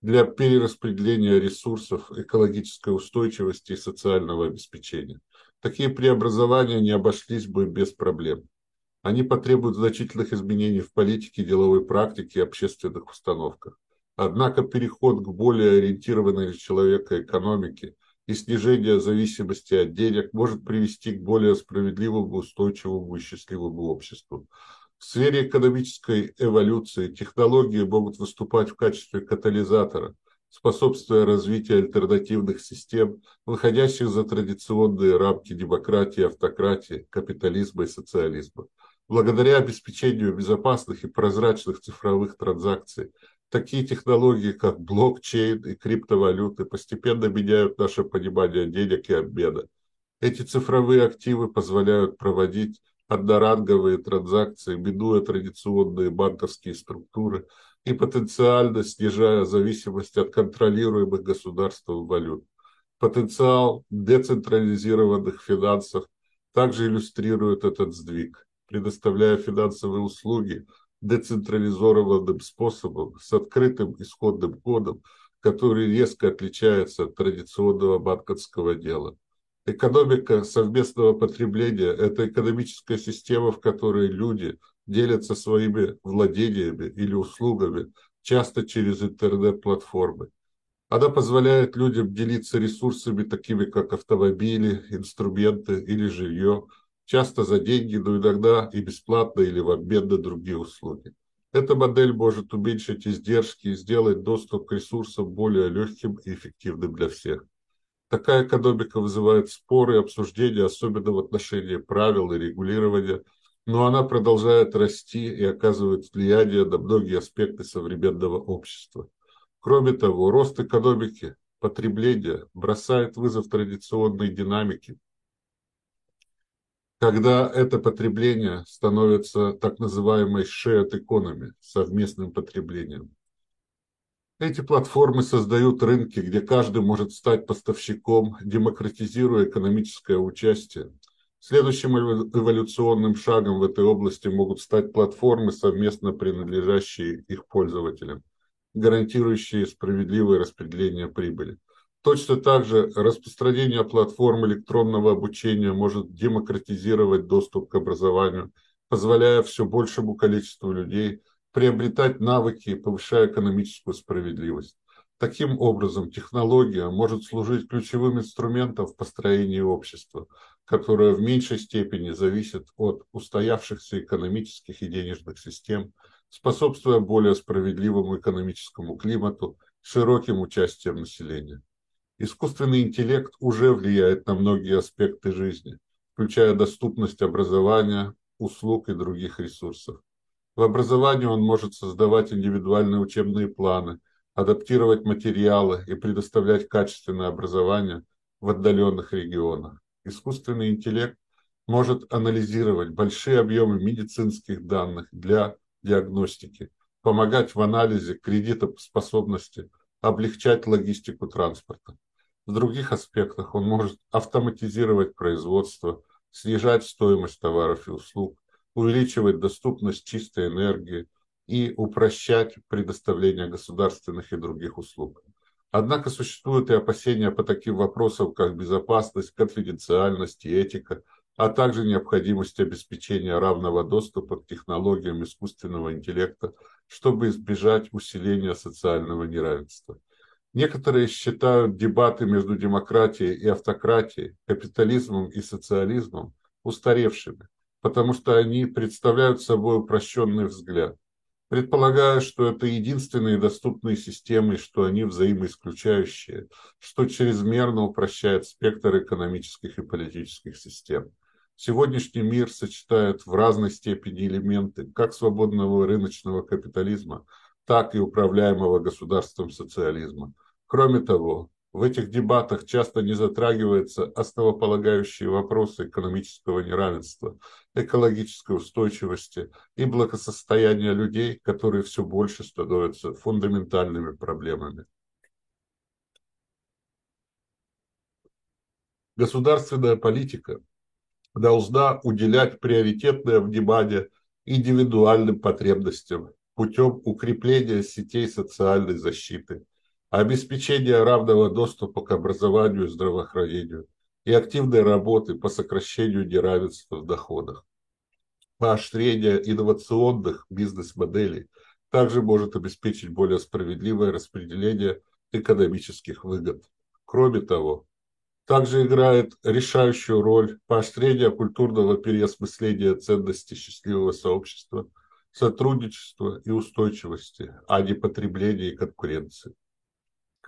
для перераспределения ресурсов, экологической устойчивости и социального обеспечения. Такие преобразования не обошлись бы без проблем. Они потребуют значительных изменений в политике, деловой практике и общественных установках. Однако переход к более ориентированной на человека экономике – и снижение зависимости от денег может привести к более справедливому, устойчивому и счастливому обществу. В сфере экономической эволюции технологии могут выступать в качестве катализатора, способствуя развитию альтернативных систем, выходящих за традиционные рамки демократии, автократии, капитализма и социализма. Благодаря обеспечению безопасных и прозрачных цифровых транзакций Такие технологии, как блокчейн и криптовалюты, постепенно меняют наше понимание денег и обмена. Эти цифровые активы позволяют проводить одноранговые транзакции, минуя традиционные банковские структуры и потенциально снижая зависимость от контролируемых государством валют. Потенциал децентрализированных финансов также иллюстрирует этот сдвиг, предоставляя финансовые услуги – децентрализованным способом с открытым исходным кодом, который резко отличается от традиционного банковского дела. Экономика совместного потребления – это экономическая система, в которой люди делятся своими владениями или услугами, часто через интернет-платформы. Она позволяет людям делиться ресурсами, такими как автомобили, инструменты или жилье, часто за деньги, но иногда и бесплатно или в обмен на другие услуги. Эта модель может уменьшить издержки и сделать доступ к ресурсам более легким и эффективным для всех. Такая экономика вызывает споры и обсуждения, особенно в отношении правил и регулирования, но она продолжает расти и оказывает влияние на многие аспекты современного общества. Кроме того, рост экономики, потребления бросает вызов традиционной динамике, когда это потребление становится так называемой shared economy, совместным потреблением. Эти платформы создают рынки, где каждый может стать поставщиком, демократизируя экономическое участие. Следующим эволюционным шагом в этой области могут стать платформы, совместно принадлежащие их пользователям, гарантирующие справедливое распределение прибыли. Точно так же распространение платформ электронного обучения может демократизировать доступ к образованию, позволяя все большему количеству людей приобретать навыки повышая экономическую справедливость. Таким образом, технология может служить ключевым инструментом в построении общества, которое в меньшей степени зависит от устоявшихся экономических и денежных систем, способствуя более справедливому экономическому климату, широким участием населения. Искусственный интеллект уже влияет на многие аспекты жизни, включая доступность образования, услуг и других ресурсов. В образовании он может создавать индивидуальные учебные планы, адаптировать материалы и предоставлять качественное образование в отдаленных регионах. Искусственный интеллект может анализировать большие объемы медицинских данных для диагностики, помогать в анализе кредитоспособности, облегчать логистику транспорта. В других аспектах он может автоматизировать производство, снижать стоимость товаров и услуг, увеличивать доступность чистой энергии и упрощать предоставление государственных и других услуг. Однако существуют и опасения по таким вопросам, как безопасность, конфиденциальность и этика, а также необходимость обеспечения равного доступа к технологиям искусственного интеллекта, чтобы избежать усиления социального неравенства. Некоторые считают дебаты между демократией и автократией, капитализмом и социализмом устаревшими, потому что они представляют собой упрощенный взгляд. Предполагаю, что это единственные доступные системы, что они взаимоисключающие, что чрезмерно упрощает спектр экономических и политических систем. Сегодняшний мир сочетает в разной степени элементы как свободного рыночного капитализма, так и управляемого государством социализма. Кроме того, в этих дебатах часто не затрагиваются основополагающие вопросы экономического неравенства, экологической устойчивости и благосостояния людей, которые все больше становятся фундаментальными проблемами. Государственная политика должна уделять приоритетное внимание индивидуальным потребностям путем укрепления сетей социальной защиты, обеспечение равного доступа к образованию и здравоохранению и активной работы по сокращению неравенства в доходах. Поощрение инновационных бизнес-моделей также может обеспечить более справедливое распределение экономических выгод. Кроме того, также играет решающую роль поощрение культурного переосмысления ценностей счастливого сообщества, сотрудничества и устойчивости, а не потребления и конкуренции.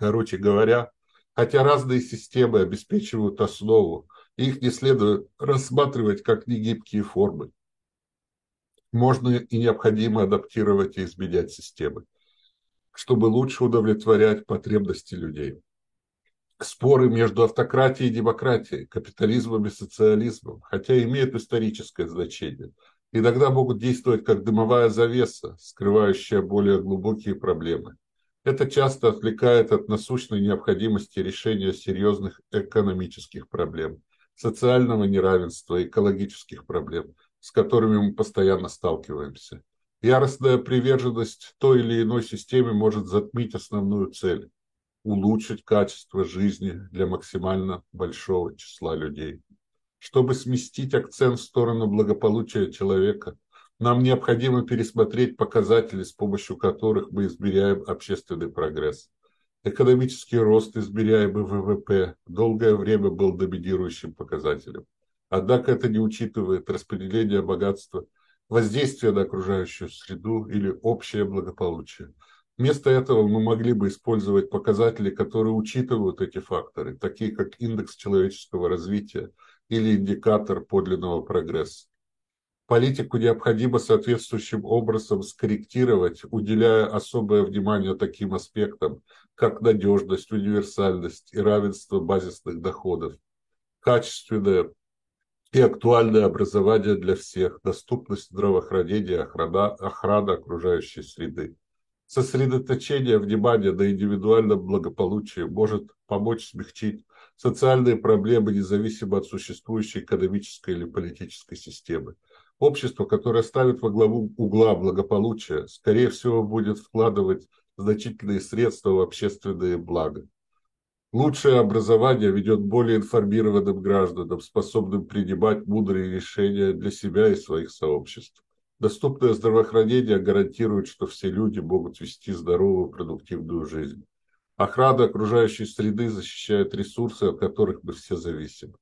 Короче говоря, хотя разные системы обеспечивают основу, их не следует рассматривать как негибкие формы. Можно и необходимо адаптировать и изменять системы, чтобы лучше удовлетворять потребности людей. Споры между автократией и демократией, капитализмом и социализмом, хотя имеют историческое значение, иногда могут действовать как дымовая завеса, скрывающая более глубокие проблемы. Это часто отвлекает от насущной необходимости решения серьезных экономических проблем, социального неравенства, экологических проблем, с которыми мы постоянно сталкиваемся. Яростная приверженность той или иной системе может затмить основную цель – улучшить качество жизни для максимально большого числа людей. Чтобы сместить акцент в сторону благополучия человека, нам необходимо пересмотреть показатели, с помощью которых мы измеряем общественный прогресс. Экономический рост, измеряемый ВВП, долгое время был доминирующим показателем. Однако это не учитывает распределение богатства, воздействие на окружающую среду или общее благополучие. Вместо этого мы могли бы использовать показатели, которые учитывают эти факторы, такие как индекс человеческого развития или индикатор подлинного прогресса. Политику необходимо соответствующим образом скорректировать, уделяя особое внимание таким аспектам, как надежность, универсальность и равенство базисных доходов, качественное и актуальное образование для всех, доступность здравоохранения, охрана, охрана окружающей среды. Сосредоточение внимания на индивидуальном благополучии может помочь смягчить социальные проблемы независимо от существующей экономической или политической системы. Общество, которое ставит во главу угла благополучия, скорее всего, будет вкладывать значительные средства в общественные блага. Лучшее образование ведет более информированным гражданам, способным принимать мудрые решения для себя и своих сообществ. Доступное здравоохранение гарантирует, что все люди могут вести здоровую, продуктивную жизнь. Охрана окружающей среды защищает ресурсы, от которых мы все зависим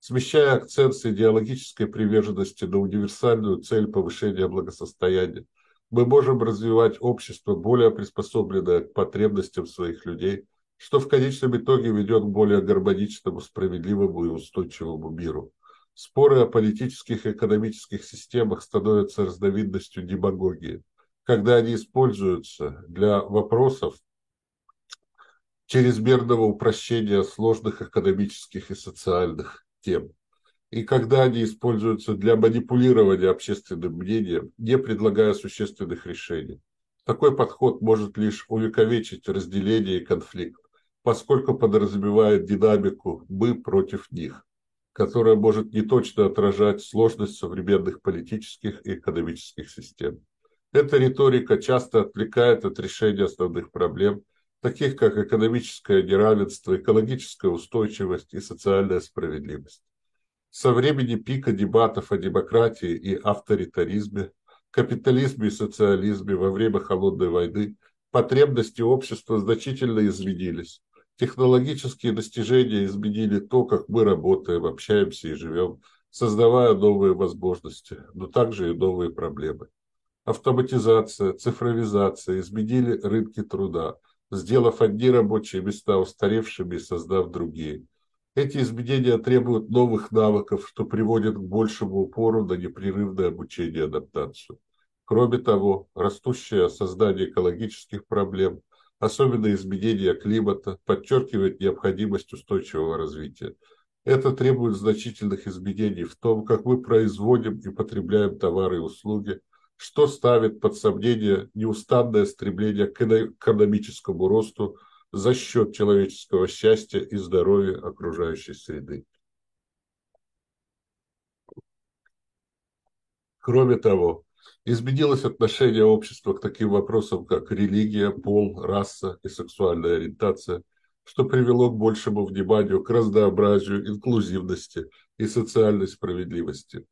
смещая акцент с идеологической приверженности на универсальную цель повышения благосостояния, мы можем развивать общество, более приспособленное к потребностям своих людей, что в конечном итоге ведет к более гармоничному, справедливому и устойчивому миру. Споры о политических и экономических системах становятся разновидностью демагогии, когда они используются для вопросов чрезмерного упрощения сложных экономических и социальных тем. И когда они используются для манипулирования общественным мнением, не предлагая существенных решений. Такой подход может лишь увековечить разделение и конфликт, поскольку подразумевает динамику «мы против них», которая может неточно отражать сложность современных политических и экономических систем. Эта риторика часто отвлекает от решения основных проблем, таких как экономическое неравенство, экологическая устойчивость и социальная справедливость. Со времени пика дебатов о демократии и авторитаризме, капитализме и социализме во время Холодной войны потребности общества значительно изменились. Технологические достижения изменили то, как мы работаем, общаемся и живем, создавая новые возможности, но также и новые проблемы. Автоматизация, цифровизация изменили рынки труда, сделав одни рабочие места устаревшими и создав другие. Эти изменения требуют новых навыков, что приводит к большему упору на непрерывное обучение и адаптацию. Кроме того, растущее создание экологических проблем, особенно изменение климата, подчеркивает необходимость устойчивого развития. Это требует значительных изменений в том, как мы производим и потребляем товары и услуги, что ставит под сомнение неустанное стремление к экономическому росту за счет человеческого счастья и здоровья окружающей среды. Кроме того, изменилось отношение общества к таким вопросам, как религия, пол, раса и сексуальная ориентация, что привело к большему вниманию к разнообразию, инклюзивности и социальной справедливости.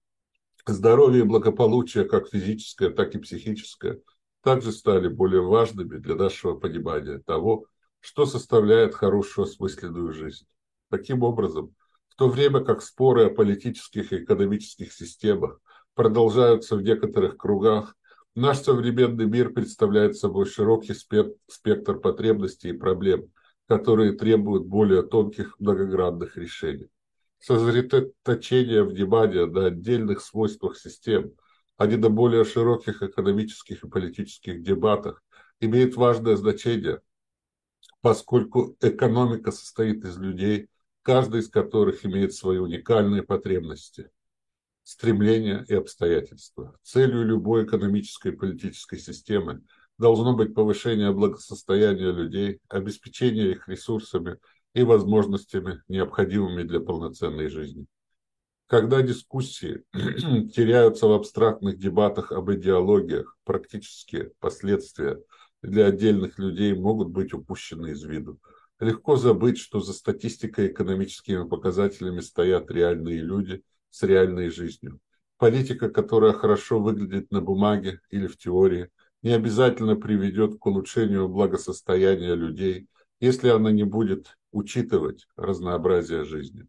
Здоровье и благополучие, как физическое, так и психическое, также стали более важными для нашего понимания того, что составляет хорошую осмысленную жизнь. Таким образом, в то время как споры о политических и экономических системах продолжаются в некоторых кругах, наш современный мир представляет собой широкий спектр потребностей и проблем, которые требуют более тонких многогранных решений. Сосредоточение внимания на отдельных свойствах систем, а не на более широких экономических и политических дебатах, имеет важное значение, поскольку экономика состоит из людей, каждый из которых имеет свои уникальные потребности, стремления и обстоятельства. Целью любой экономической и политической системы должно быть повышение благосостояния людей, обеспечение их ресурсами и возможностями, необходимыми для полноценной жизни. Когда дискуссии [CLEARS THROAT] теряются в абстрактных дебатах об идеологиях, практические последствия – для отдельных людей могут быть упущены из виду. Легко забыть, что за статистикой и экономическими показателями стоят реальные люди с реальной жизнью. Политика, которая хорошо выглядит на бумаге или в теории, не обязательно приведет к улучшению благосостояния людей, если она не будет учитывать разнообразие жизни.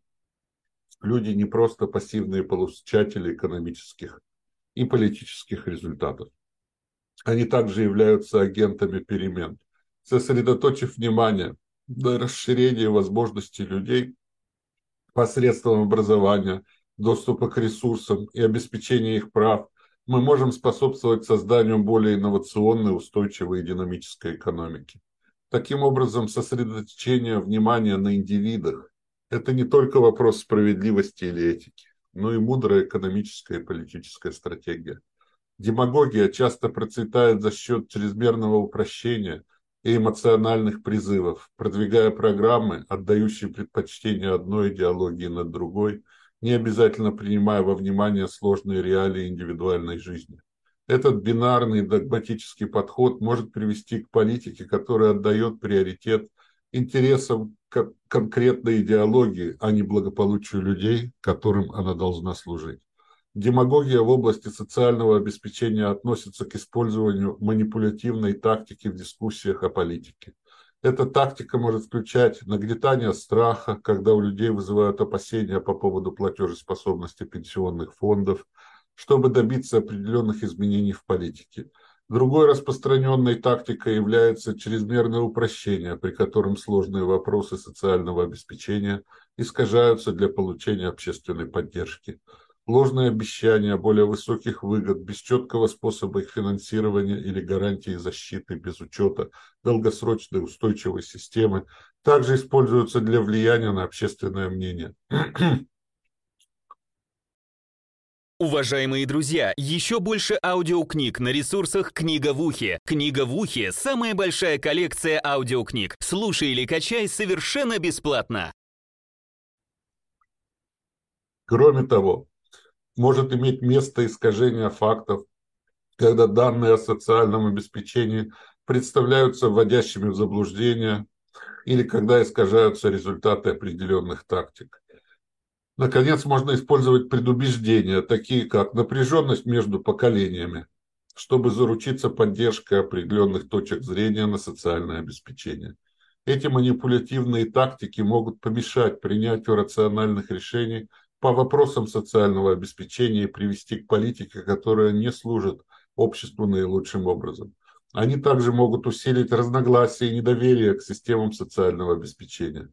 Люди не просто пассивные получатели экономических и политических результатов. Они также являются агентами перемен. Сосредоточив внимание на расширении возможностей людей посредством образования, доступа к ресурсам и обеспечения их прав, мы можем способствовать созданию более инновационной, устойчивой и динамической экономики. Таким образом, сосредоточение внимания на индивидах – это не только вопрос справедливости или этики, но и мудрая экономическая и политическая стратегия. Демагогия часто процветает за счет чрезмерного упрощения и эмоциональных призывов, продвигая программы, отдающие предпочтение одной идеологии над другой, не обязательно принимая во внимание сложные реалии индивидуальной жизни. Этот бинарный догматический подход может привести к политике, которая отдает приоритет интересам конкретной идеологии, а не благополучию людей, которым она должна служить. Демагогия в области социального обеспечения относится к использованию манипулятивной тактики в дискуссиях о политике. Эта тактика может включать нагнетание страха, когда у людей вызывают опасения по поводу платежеспособности пенсионных фондов, чтобы добиться определенных изменений в политике. Другой распространенной тактикой является чрезмерное упрощение, при котором сложные вопросы социального обеспечения искажаются для получения общественной поддержки ложные обещания более высоких выгод без четкого способа их финансирования или гарантии защиты без учета долгосрочной устойчивой системы также используются для влияния на общественное мнение. [CLEARS THROAT] Уважаемые друзья, еще больше аудиокниг на ресурсах «Книга в ухе». «Книга в ухе» — самая большая коллекция аудиокниг. Слушай или качай совершенно бесплатно. Кроме того, может иметь место искажение фактов, когда данные о социальном обеспечении представляются вводящими в заблуждение или когда искажаются результаты определенных тактик. Наконец, можно использовать предубеждения, такие как напряженность между поколениями, чтобы заручиться поддержкой определенных точек зрения на социальное обеспечение. Эти манипулятивные тактики могут помешать принятию рациональных решений по вопросам социального обеспечения и привести к политике, которая не служит обществу наилучшим образом. Они также могут усилить разногласия и недоверие к системам социального обеспечения.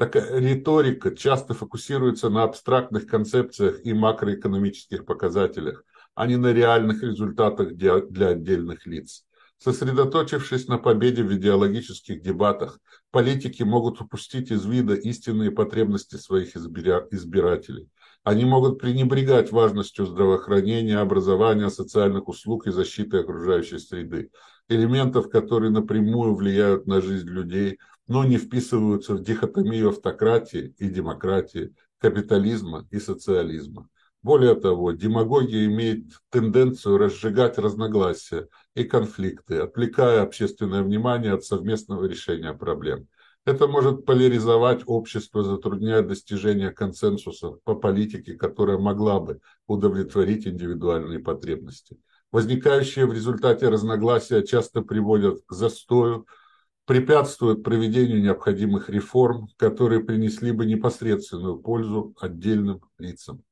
Такая риторика часто фокусируется на абстрактных концепциях и макроэкономических показателях, а не на реальных результатах для отдельных лиц. Сосредоточившись на победе в идеологических дебатах, политики могут упустить из вида истинные потребности своих избирателей. Они могут пренебрегать важностью здравоохранения, образования, социальных услуг и защиты окружающей среды, элементов, которые напрямую влияют на жизнь людей, но не вписываются в дихотомию автократии и демократии, капитализма и социализма. Более того, демагогия имеет тенденцию разжигать разногласия и конфликты, отвлекая общественное внимание от совместного решения проблем. Это может поляризовать общество, затрудняя достижение консенсуса по политике, которая могла бы удовлетворить индивидуальные потребности. Возникающие в результате разногласия часто приводят к застою, препятствуют проведению необходимых реформ, которые принесли бы непосредственную пользу отдельным лицам.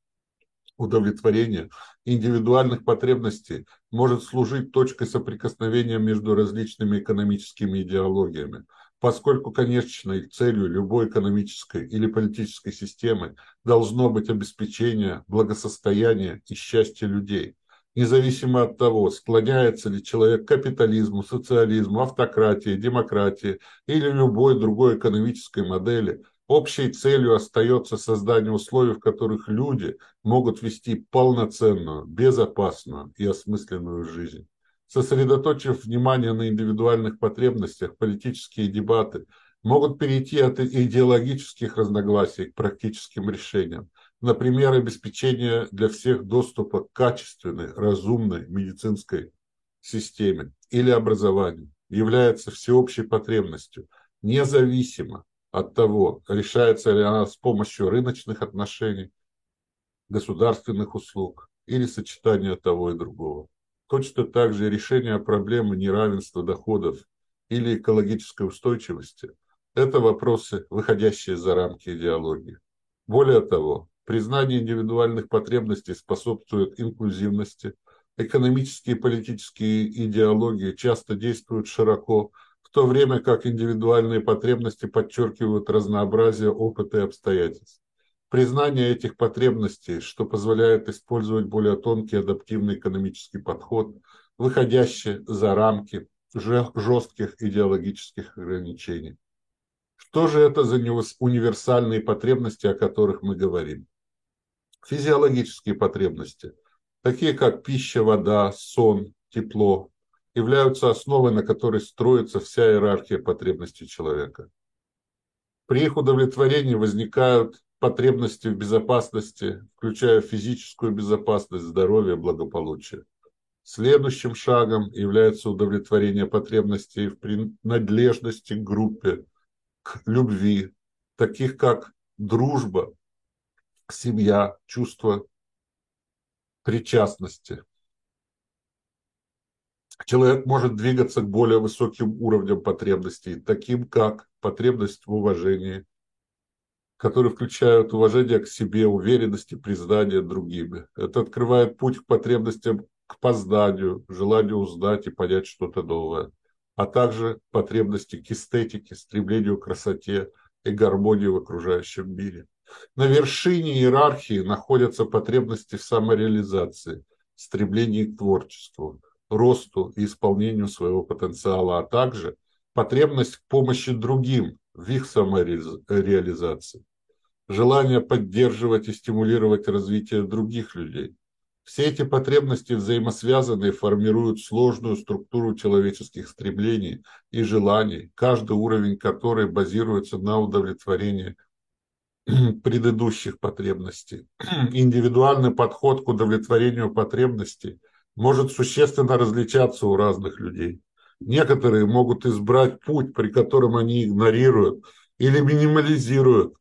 Удовлетворения индивидуальных потребностей может служить точкой соприкосновения между различными экономическими идеологиями, поскольку конечной целью любой экономической или политической системы должно быть обеспечение благосостояния и счастья людей, независимо от того, склоняется ли человек к капитализму, социализму, автократии, демократии или любой другой экономической модели – Общей целью остается создание условий, в которых люди могут вести полноценную, безопасную и осмысленную жизнь. Сосредоточив внимание на индивидуальных потребностях, политические дебаты могут перейти от идеологических разногласий к практическим решениям. Например, обеспечение для всех доступа к качественной, разумной медицинской системе или образованию является всеобщей потребностью, независимо от того, решается ли она с помощью рыночных отношений, государственных услуг или сочетания того и другого. Точно так же решение проблемы неравенства доходов или экологической устойчивости – это вопросы, выходящие за рамки идеологии. Более того, признание индивидуальных потребностей способствует инклюзивности, экономические и политические идеологии часто действуют широко – в то время как индивидуальные потребности подчеркивают разнообразие опыта и обстоятельств. Признание этих потребностей, что позволяет использовать более тонкий адаптивный экономический подход, выходящий за рамки жестких идеологических ограничений. Что же это за универсальные потребности, о которых мы говорим? Физиологические потребности, такие как пища, вода, сон, тепло, являются основой, на которой строится вся иерархия потребностей человека. При их удовлетворении возникают потребности в безопасности, включая физическую безопасность, здоровье, благополучие. Следующим шагом является удовлетворение потребностей в принадлежности к группе, к любви, таких как дружба, семья, чувство причастности человек может двигаться к более высоким уровням потребностей, таким как потребность в уважении, которые включают уважение к себе, уверенность и признание другими. Это открывает путь к потребностям к познанию, желанию узнать и понять что-то новое, а также потребности к эстетике, стремлению к красоте и гармонии в окружающем мире. На вершине иерархии находятся потребности в самореализации, стремлении к творчеству, росту и исполнению своего потенциала, а также потребность в помощи другим в их самореализации, желание поддерживать и стимулировать развитие других людей. Все эти потребности взаимосвязаны и формируют сложную структуру человеческих стремлений и желаний, каждый уровень которой базируется на удовлетворении [CLEARS THROAT] предыдущих потребностей. [CLEARS THROAT] Индивидуальный подход к удовлетворению потребностей может существенно различаться у разных людей. Некоторые могут избрать путь, при котором они игнорируют или минимализируют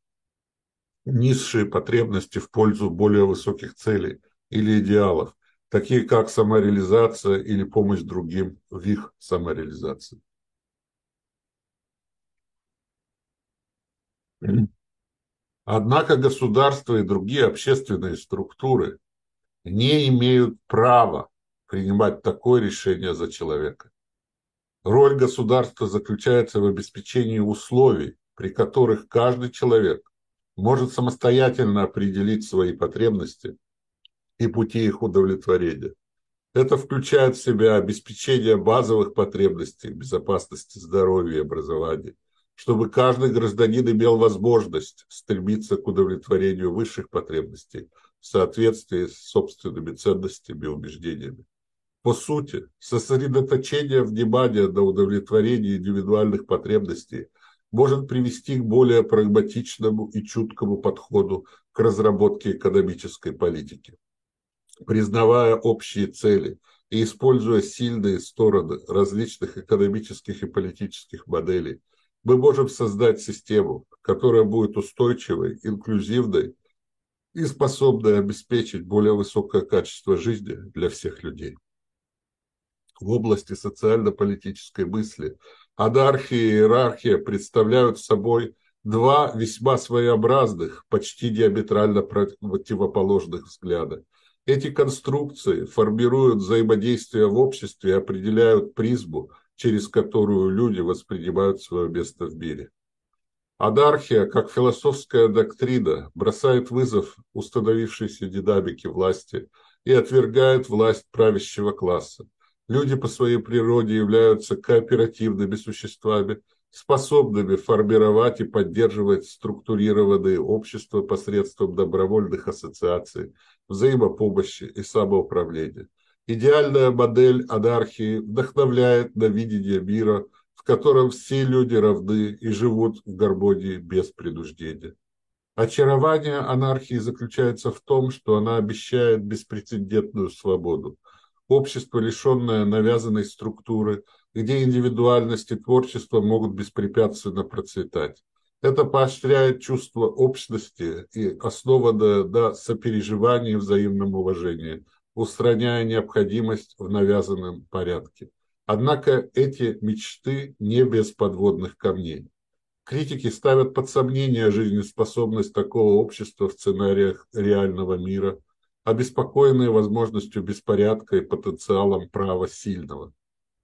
низшие потребности в пользу более высоких целей или идеалов, такие как самореализация или помощь другим в их самореализации. Однако государство и другие общественные структуры не имеют права принимать такое решение за человека. Роль государства заключается в обеспечении условий, при которых каждый человек может самостоятельно определить свои потребности и пути их удовлетворения. Это включает в себя обеспечение базовых потребностей безопасности, здоровья образования, чтобы каждый гражданин имел возможность стремиться к удовлетворению высших потребностей в соответствии с собственными ценностями и убеждениями. По сути, сосредоточение внимания на удовлетворении индивидуальных потребностей может привести к более прагматичному и чуткому подходу к разработке экономической политики. Признавая общие цели и используя сильные стороны различных экономических и политических моделей, мы можем создать систему, которая будет устойчивой, инклюзивной и способной обеспечить более высокое качество жизни для всех людей в области социально-политической мысли. Анархия и иерархия представляют собой два весьма своеобразных, почти диаметрально противоположных взгляда. Эти конструкции формируют взаимодействие в обществе и определяют призму, через которую люди воспринимают свое место в мире. Анархия, как философская доктрина, бросает вызов установившейся динамике власти и отвергает власть правящего класса. Люди по своей природе являются кооперативными существами, способными формировать и поддерживать структурированные общества посредством добровольных ассоциаций, взаимопомощи и самоуправления. Идеальная модель анархии вдохновляет на видение мира, в котором все люди равны и живут в гармонии без принуждения. Очарование анархии заключается в том, что она обещает беспрецедентную свободу – общество, лишенное навязанной структуры, где индивидуальность и творчество могут беспрепятственно процветать. Это поощряет чувство общности и основано на сопереживании и взаимном уважении, устраняя необходимость в навязанном порядке. Однако эти мечты не без подводных камней. Критики ставят под сомнение жизнеспособность такого общества в сценариях реального мира – обеспокоенные возможностью беспорядка и потенциалом права сильного.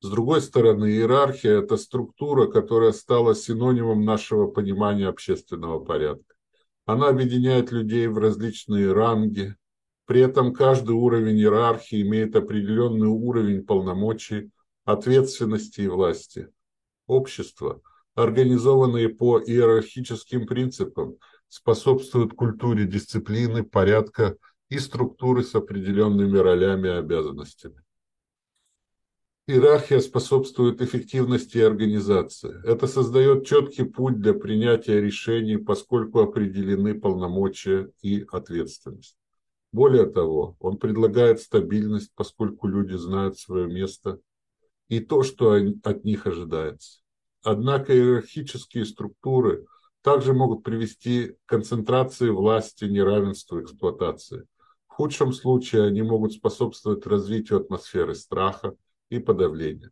С другой стороны, иерархия – это структура, которая стала синонимом нашего понимания общественного порядка. Она объединяет людей в различные ранги, при этом каждый уровень иерархии имеет определенный уровень полномочий, ответственности и власти. Общество, организованное по иерархическим принципам, способствует культуре дисциплины, порядка, и структуры с определенными ролями и обязанностями. Иерархия способствует эффективности организации. Это создает четкий путь для принятия решений, поскольку определены полномочия и ответственность. Более того, он предлагает стабильность, поскольку люди знают свое место и то, что от них ожидается. Однако иерархические структуры также могут привести к концентрации власти, неравенству, эксплуатации. В худшем случае они могут способствовать развитию атмосферы страха и подавления.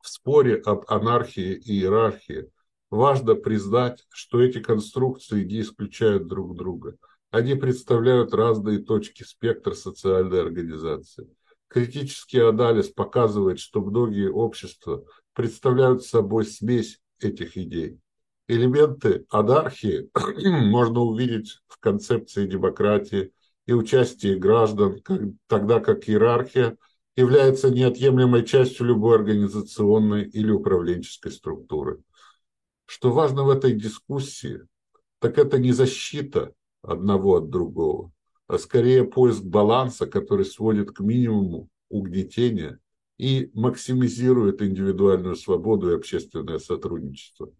В споре об анархии и иерархии важно признать, что эти конструкции не исключают друг друга. Они представляют разные точки спектра социальной организации. Критический анализ показывает, что многие общества представляют собой смесь этих идей. Элементы анархии [CLEARS THROAT] можно увидеть в концепции демократии, и участие граждан, тогда как иерархия является неотъемлемой частью любой организационной или управленческой структуры. Что важно в этой дискуссии, так это не защита одного от другого, а скорее поиск баланса, который сводит к минимуму угнетения и максимизирует индивидуальную свободу и общественное сотрудничество.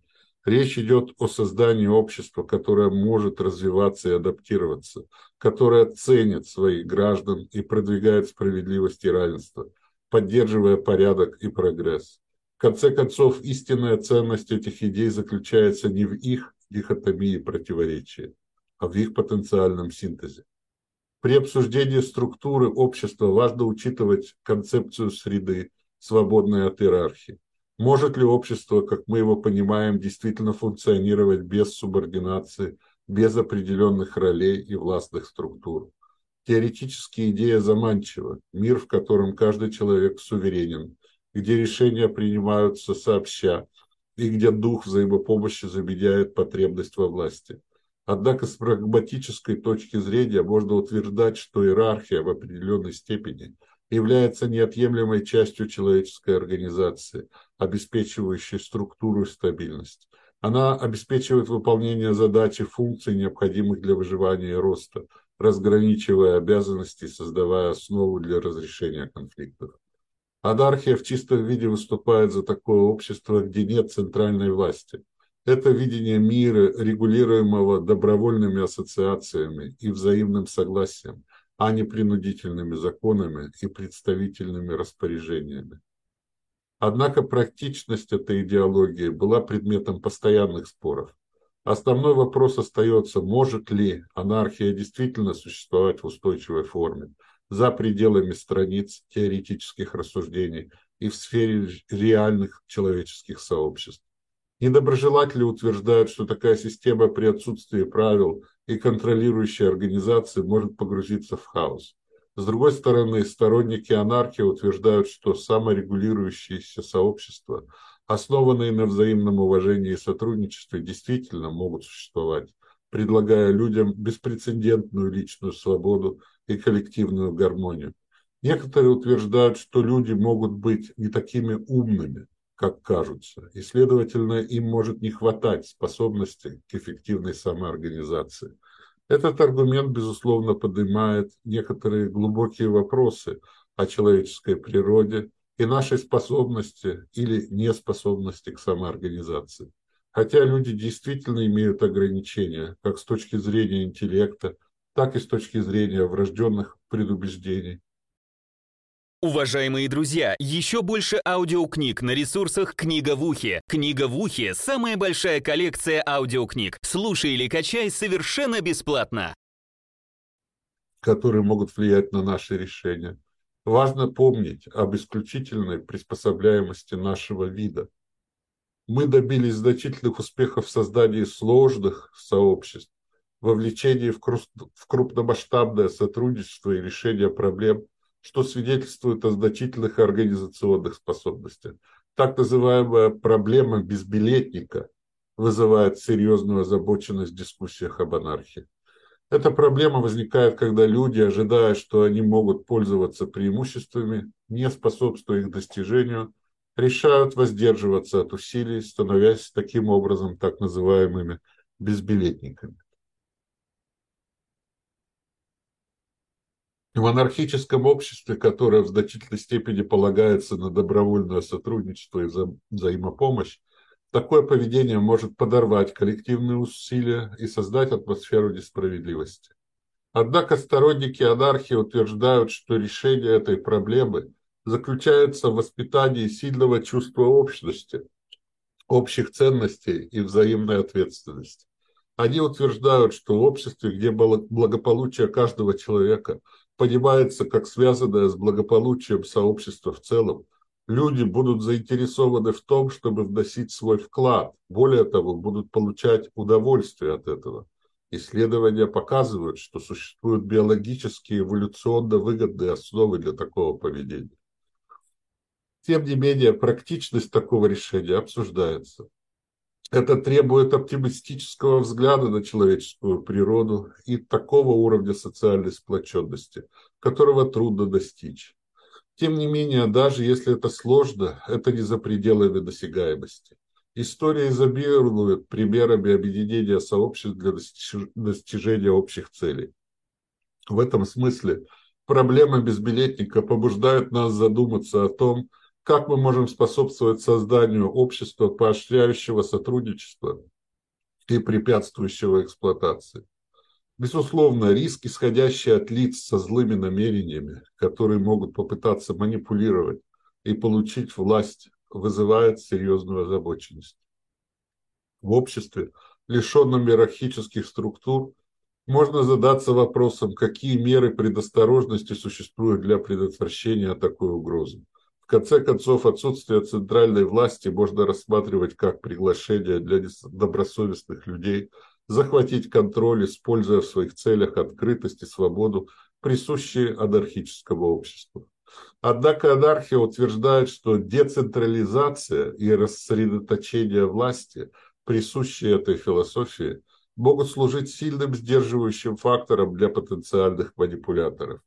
Речь идет о создании общества, которое может развиваться и адаптироваться, которое ценит своих граждан и продвигает справедливость и равенство, поддерживая порядок и прогресс. В конце концов, истинная ценность этих идей заключается не в их дихотомии и противоречии, а в их потенциальном синтезе. При обсуждении структуры общества важно учитывать концепцию среды, свободной от иерархии. Может ли общество, как мы его понимаем, действительно функционировать без субординации, без определенных ролей и властных структур? Теоретически идея заманчива. Мир, в котором каждый человек суверенен, где решения принимаются сообща и где дух взаимопомощи заменяет потребность во власти. Однако с прагматической точки зрения можно утверждать, что иерархия в определенной степени – является неотъемлемой частью человеческой организации, обеспечивающей структуру и стабильность. Она обеспечивает выполнение задач и функций, необходимых для выживания и роста, разграничивая обязанности и создавая основу для разрешения конфликтов. Анархия в чистом виде выступает за такое общество, где нет центральной власти. Это видение мира, регулируемого добровольными ассоциациями и взаимным согласием, а не принудительными законами и представительными распоряжениями. Однако практичность этой идеологии была предметом постоянных споров. Основной вопрос остается, может ли анархия действительно существовать в устойчивой форме, за пределами страниц теоретических рассуждений и в сфере реальных человеческих сообществ. Недоброжелатели утверждают, что такая система при отсутствии правил и контролирующая организация может погрузиться в хаос. С другой стороны, сторонники анархии утверждают, что саморегулирующиеся сообщества, основанные на взаимном уважении и сотрудничестве, действительно могут существовать, предлагая людям беспрецедентную личную свободу и коллективную гармонию. Некоторые утверждают, что люди могут быть не такими умными, как кажутся, и, следовательно, им может не хватать способностей к эффективной самоорганизации. Этот аргумент, безусловно, поднимает некоторые глубокие вопросы о человеческой природе и нашей способности или неспособности к самоорганизации. Хотя люди действительно имеют ограничения, как с точки зрения интеллекта, так и с точки зрения врожденных предубеждений, Уважаемые друзья, еще больше аудиокниг на ресурсах «Книга в ухе». «Книга в ухе» — самая большая коллекция аудиокниг. Слушай или качай совершенно бесплатно. Которые могут влиять на наши решения. Важно помнить об исключительной приспособляемости нашего вида. Мы добились значительных успехов в создании сложных сообществ, вовлечении в крупномасштабное сотрудничество и решение проблем – что свидетельствует о значительных организационных способностях. Так называемая проблема безбилетника вызывает серьезную озабоченность в дискуссиях об анархии. Эта проблема возникает, когда люди, ожидая, что они могут пользоваться преимуществами, не способствуя их достижению, решают воздерживаться от усилий, становясь таким образом так называемыми безбилетниками. В анархическом обществе, которое в значительной степени полагается на добровольное сотрудничество и вза взаимопомощь, такое поведение может подорвать коллективные усилия и создать атмосферу несправедливости. Однако сторонники анархии утверждают, что решение этой проблемы заключается в воспитании сильного чувства общности, общих ценностей и взаимной ответственности. Они утверждают, что в обществе, где благополучие каждого человека – понимается как связанное с благополучием сообщества в целом, люди будут заинтересованы в том, чтобы вносить свой вклад. Более того, будут получать удовольствие от этого. Исследования показывают, что существуют биологические эволюционно выгодные основы для такого поведения. Тем не менее, практичность такого решения обсуждается. Это требует оптимистического взгляда на человеческую природу и такого уровня социальной сплоченности, которого трудно достичь. Тем не менее, даже если это сложно, это не за пределами досягаемости. История изобилует примерами объединения сообществ для достижения общих целей. В этом смысле проблема безбилетника побуждает нас задуматься о том, Как мы можем способствовать созданию общества, поощряющего сотрудничество и препятствующего эксплуатации? Безусловно, риск, исходящий от лиц со злыми намерениями, которые могут попытаться манипулировать и получить власть, вызывает серьезную озабоченность. В обществе, лишенном иерархических структур, можно задаться вопросом, какие меры предосторожности существуют для предотвращения такой угрозы. Конце концов, отсутствие центральной власти можно рассматривать как приглашение для добросовестных людей – захватить контроль, используя в своих целях открытость и свободу, присущие анархическому обществу. Однако анархия утверждает, что децентрализация и рассредоточение власти, присущие этой философии, могут служить сильным сдерживающим фактором для потенциальных манипуляторов.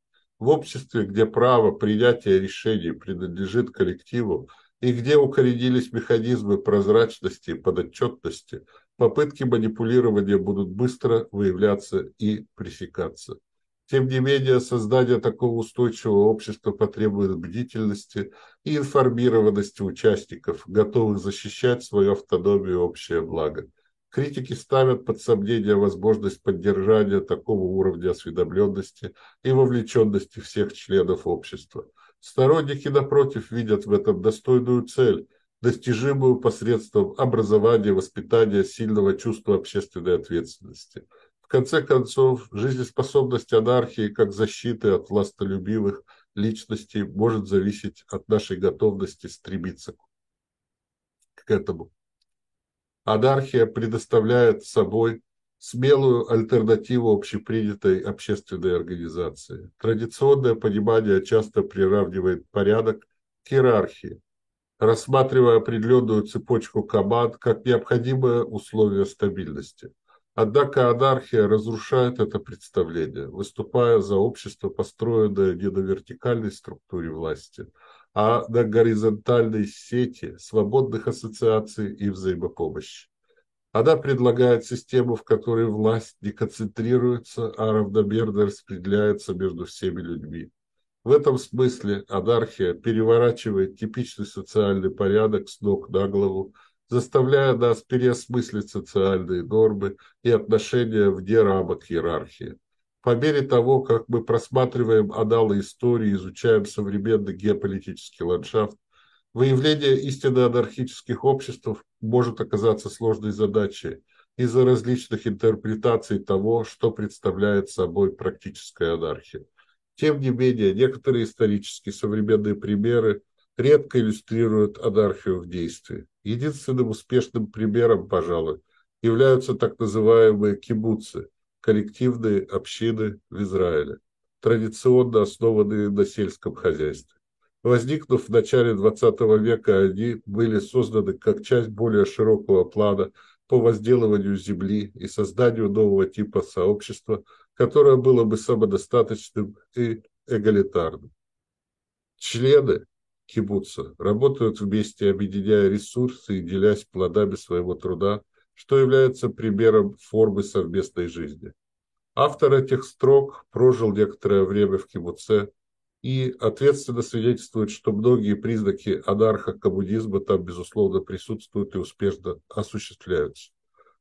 В обществе, где право принятия решений принадлежит коллективу и где укоренились механизмы прозрачности и подотчетности – попытки манипулирования будут быстро выявляться и пресекаться. Тем не менее, создание такого устойчивого общества потребует бдительности и информированности участников, готовых защищать свою автономию и общее благо. Критики ставят под сомнение возможность поддержания такого уровня осведомленности и вовлеченности всех членов общества. Сторонники, напротив, видят в этом достойную цель – достижимую посредством образования, воспитания, сильного чувства общественной ответственности. В конце концов, жизнеспособность анархии как защиты от властолюбивых личностей может зависеть от нашей готовности стремиться к этому. Анархия предоставляет собой смелую альтернативу общепринятой общественной организации. Традиционное понимание часто приравнивает порядок к иерархии, рассматривая определенную цепочку команд как необходимое условие стабильности. Однако анархия разрушает это представление, выступая за общество, построенное не на вертикальной структуре власти, а на горизонтальной сети свободных ассоциаций и взаимопомощи. Она предлагает систему, в которой власть не концентрируется, а равномерно распределяется между всеми людьми. В этом смысле анархия переворачивает типичный социальный порядок с ног на голову, заставляя нас переосмыслить социальные нормы и отношения вне рамок иерархии. По мере того, как мы просматриваем аналы истории, изучаем современный геополитический ландшафт, выявление истинно анархических обществ может оказаться сложной задачей из-за различных интерпретаций того, что представляет собой практическая анархия. Тем не менее, некоторые исторические современные примеры редко иллюстрируют анархию в действии. Единственным успешным примером, пожалуй, являются так называемые кибуцы – коллективные общины в Израиле, традиционно основанные на сельском хозяйстве. Возникнув в начале XX века, они были созданы как часть более широкого плана по возделыванию земли и созданию нового типа сообщества – которое было бы самодостаточным и эгалитарным. Члены кибуца работают вместе, объединяя ресурсы и делясь плодами своего труда, что является примером формы совместной жизни. Автор этих строк прожил некоторое время в кибуце и ответственно свидетельствует, что многие признаки анархо-коммунизма там, безусловно, присутствуют и успешно осуществляются.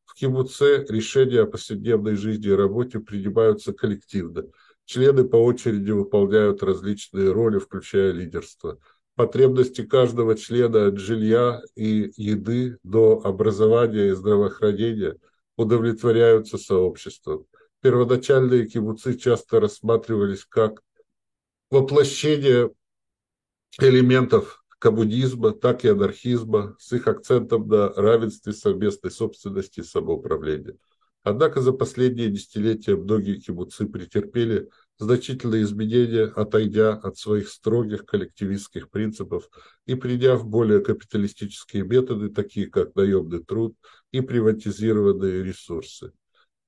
В кибуце решения о повседневной жизни и работе принимаются коллективно. Члены по очереди выполняют различные роли, включая лидерство. Потребности каждого члена от жилья и еды до образования и здравоохранения удовлетворяются сообществом. Первоначальные кибуцы часто рассматривались как воплощение элементов коммунизма, так и анархизма с их акцентом на равенстве совместной собственности и самоуправления. Однако за последние десятилетия многие кибуцы претерпели значительные изменения, отойдя от своих строгих коллективистских принципов и приняв более капиталистические методы, такие как наемный труд и приватизированные ресурсы.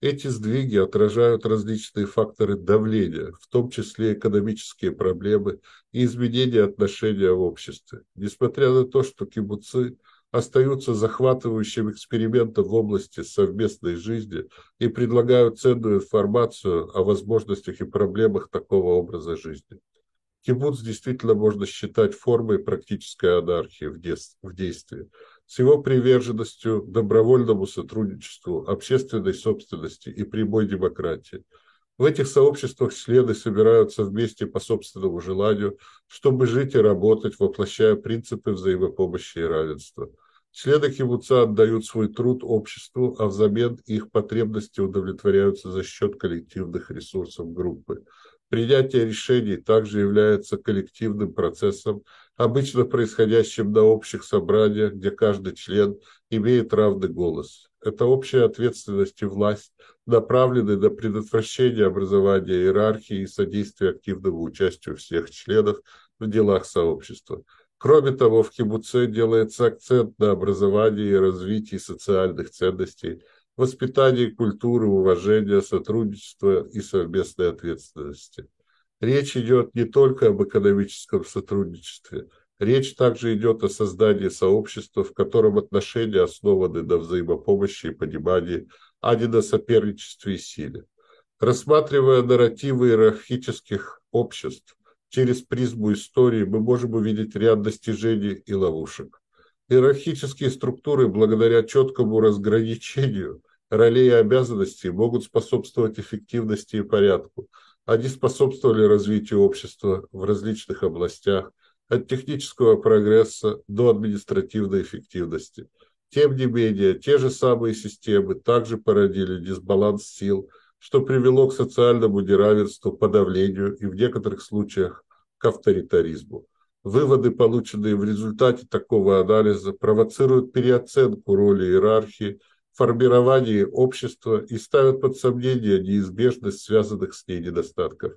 Эти сдвиги отражают различные факторы давления, в том числе экономические проблемы и изменения отношения в обществе. Несмотря на то, что кибуцы остаются захватывающим экспериментом в области совместной жизни и предлагают ценную информацию о возможностях и проблемах такого образа жизни. Кибуц действительно можно считать формой практической анархии в, действии, с его приверженностью добровольному сотрудничеству, общественной собственности и прямой демократии. В этих сообществах члены собираются вместе по собственному желанию, чтобы жить и работать, воплощая принципы взаимопомощи и равенства – Члены кибуца отдают свой труд обществу, а взамен их потребности удовлетворяются за счет коллективных ресурсов группы. Принятие решений также является коллективным процессом, обычно происходящим на общих собраниях, где каждый член имеет равный голос. Это общая ответственность и власть, направлены на предотвращение образования иерархии и содействие активному участию всех членов в делах сообщества. Кроме того, в кибуце делается акцент на образовании и развитии социальных ценностей, воспитании культуры, уважения, сотрудничества и совместной ответственности. Речь идет не только об экономическом сотрудничестве, речь также идет о создании сообщества, в котором отношения основаны на взаимопомощи и понимании, а не на соперничестве и силе. Рассматривая нарративы иерархических обществ, через призму истории мы можем увидеть ряд достижений и ловушек. Иерархические структуры, благодаря четкому разграничению ролей и обязанностей, могут способствовать эффективности и порядку. Они способствовали развитию общества в различных областях, от технического прогресса до административной эффективности. Тем не менее, те же самые системы также породили дисбаланс сил – что привело к социальному неравенству, подавлению и в некоторых случаях к авторитаризму. Выводы, полученные в результате такого анализа, провоцируют переоценку роли иерархии, формирование общества и ставят под сомнение неизбежность связанных с ней недостатков.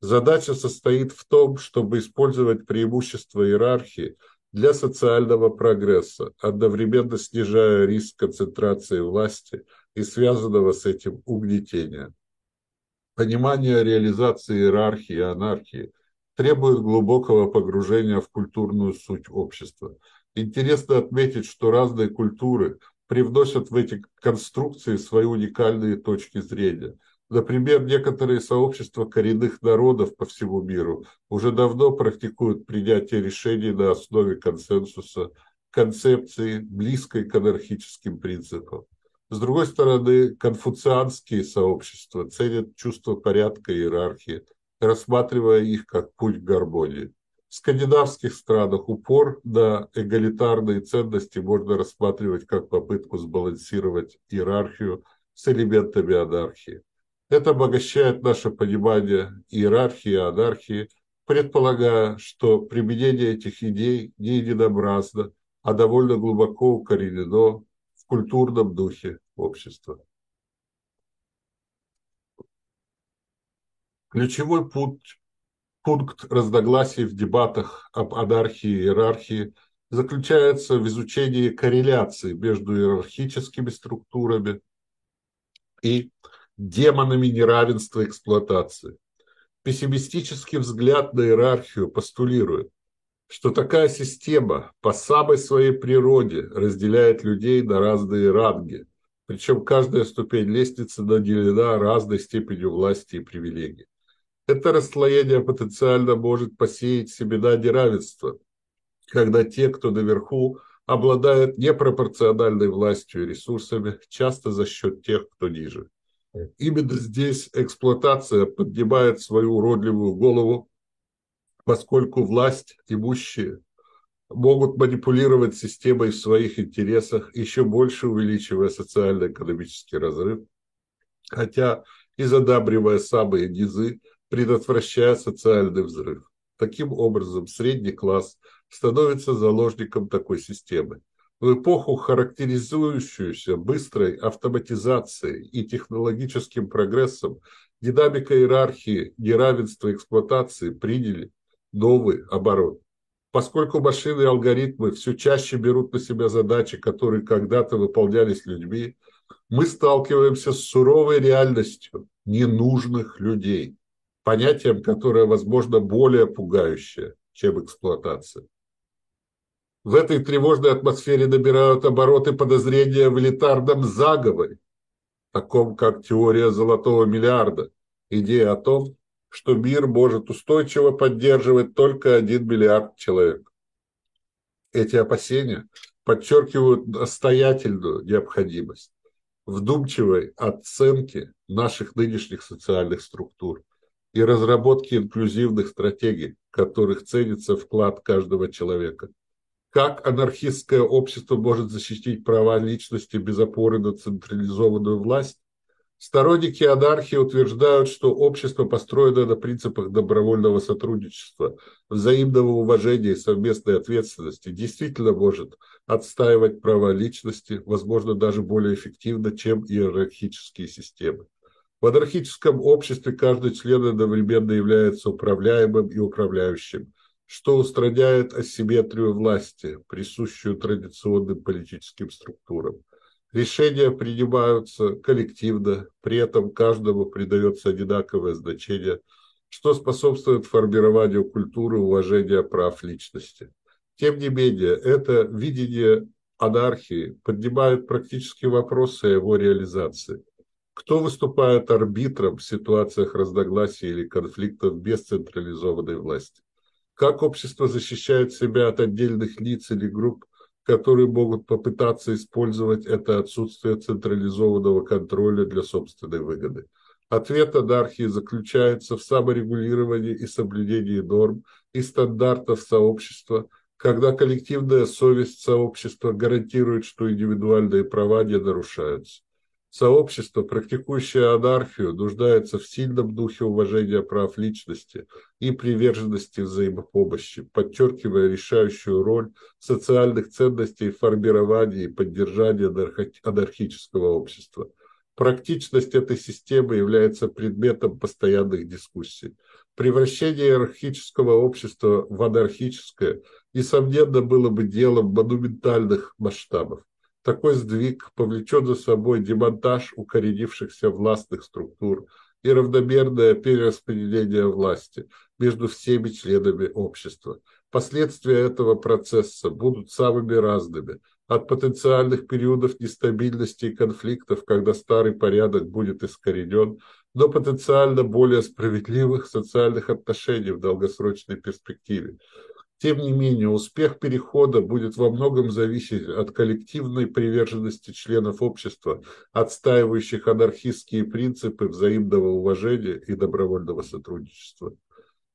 Задача состоит в том, чтобы использовать преимущества иерархии для социального прогресса, одновременно снижая риск концентрации власти – и связанного с этим угнетения. Понимание реализации иерархии и анархии требует глубокого погружения в культурную суть общества. Интересно отметить, что разные культуры привносят в эти конструкции свои уникальные точки зрения. Например, некоторые сообщества коренных народов по всему миру уже давно практикуют принятие решений на основе консенсуса, концепции, близкой к анархическим принципам. С другой стороны, конфуцианские сообщества ценят чувство порядка и иерархии, рассматривая их как путь к гармонии. В скандинавских странах упор на эгалитарные ценности можно рассматривать как попытку сбалансировать иерархию с элементами анархии. Это обогащает наше понимание иерархии и анархии, предполагая, что применение этих идей не единообразно, а довольно глубоко укоренено культурном духе общества. Ключевой пункт, пункт разногласий в дебатах об анархии и иерархии заключается в изучении корреляции между иерархическими структурами и демонами неравенства эксплуатации. Пессимистический взгляд на иерархию постулирует, что такая система по самой своей природе разделяет людей на разные ранги, причем каждая ступень лестницы наделена разной степенью власти и привилегий. Это расслоение потенциально может посеять семена неравенства, когда те, кто наверху, обладают непропорциональной властью и ресурсами, часто за счет тех, кто ниже. Именно здесь эксплуатация поднимает свою уродливую голову поскольку власть имущие могут манипулировать системой в своих интересах, еще больше увеличивая социально-экономический разрыв, хотя и задабривая самые низы, предотвращая социальный взрыв. Таким образом, средний класс становится заложником такой системы. В эпоху, характеризующуюся быстрой автоматизацией и технологическим прогрессом, динамика иерархии, неравенства эксплуатации приняли новый оборот. Поскольку машины и алгоритмы все чаще берут на себя задачи, которые когда-то выполнялись людьми, мы сталкиваемся с суровой реальностью ненужных людей, понятием, которое, возможно, более пугающее, чем эксплуатация. В этой тревожной атмосфере набирают обороты подозрения в элитарном заговоре, таком как теория золотого миллиарда, идея о том, что мир может устойчиво поддерживать только один миллиард человек. Эти опасения подчеркивают настоятельную необходимость вдумчивой оценки наших нынешних социальных структур и разработки инклюзивных стратегий, в которых ценится вклад каждого человека. Как анархистское общество может защитить права личности без опоры на централизованную власть? Сторонники анархии утверждают, что общество, построенное на принципах добровольного сотрудничества, взаимного уважения и совместной ответственности, действительно может отстаивать права личности, возможно, даже более эффективно, чем иерархические системы. В анархическом обществе каждый член одновременно является управляемым и управляющим, что устраняет асимметрию власти, присущую традиционным политическим структурам. Решения принимаются коллективно, при этом каждому придается одинаковое значение, что способствует формированию культуры уважения прав личности. Тем не менее, это видение анархии поднимает практически вопросы о его реализации. Кто выступает арбитром в ситуациях разногласий или конфликтов без централизованной власти? Как общество защищает себя от отдельных лиц или групп, которые могут попытаться использовать это отсутствие централизованного контроля для собственной выгоды? Ответ анархии заключается в саморегулировании и соблюдении норм и стандартов сообщества, когда коллективная совесть сообщества гарантирует, что индивидуальные права не нарушаются. Сообщество, практикующее анархию, нуждается в сильном духе уважения прав личности и приверженности взаимопомощи, подчеркивая решающую роль социальных ценностей в формировании и поддержании анархического общества. Практичность этой системы является предметом постоянных дискуссий. Превращение иерархического общества в анархическое, несомненно, было бы делом монументальных масштабов. Такой сдвиг повлечет за собой демонтаж укоренившихся властных структур и равномерное перераспределение власти между всеми членами общества. Последствия этого процесса будут самыми разными, от потенциальных периодов нестабильности и конфликтов, когда старый порядок будет искоренен, до потенциально более справедливых социальных отношений в долгосрочной перспективе. Тем не менее, успех перехода будет во многом зависеть от коллективной приверженности членов общества, отстаивающих анархистские принципы взаимного уважения и добровольного сотрудничества.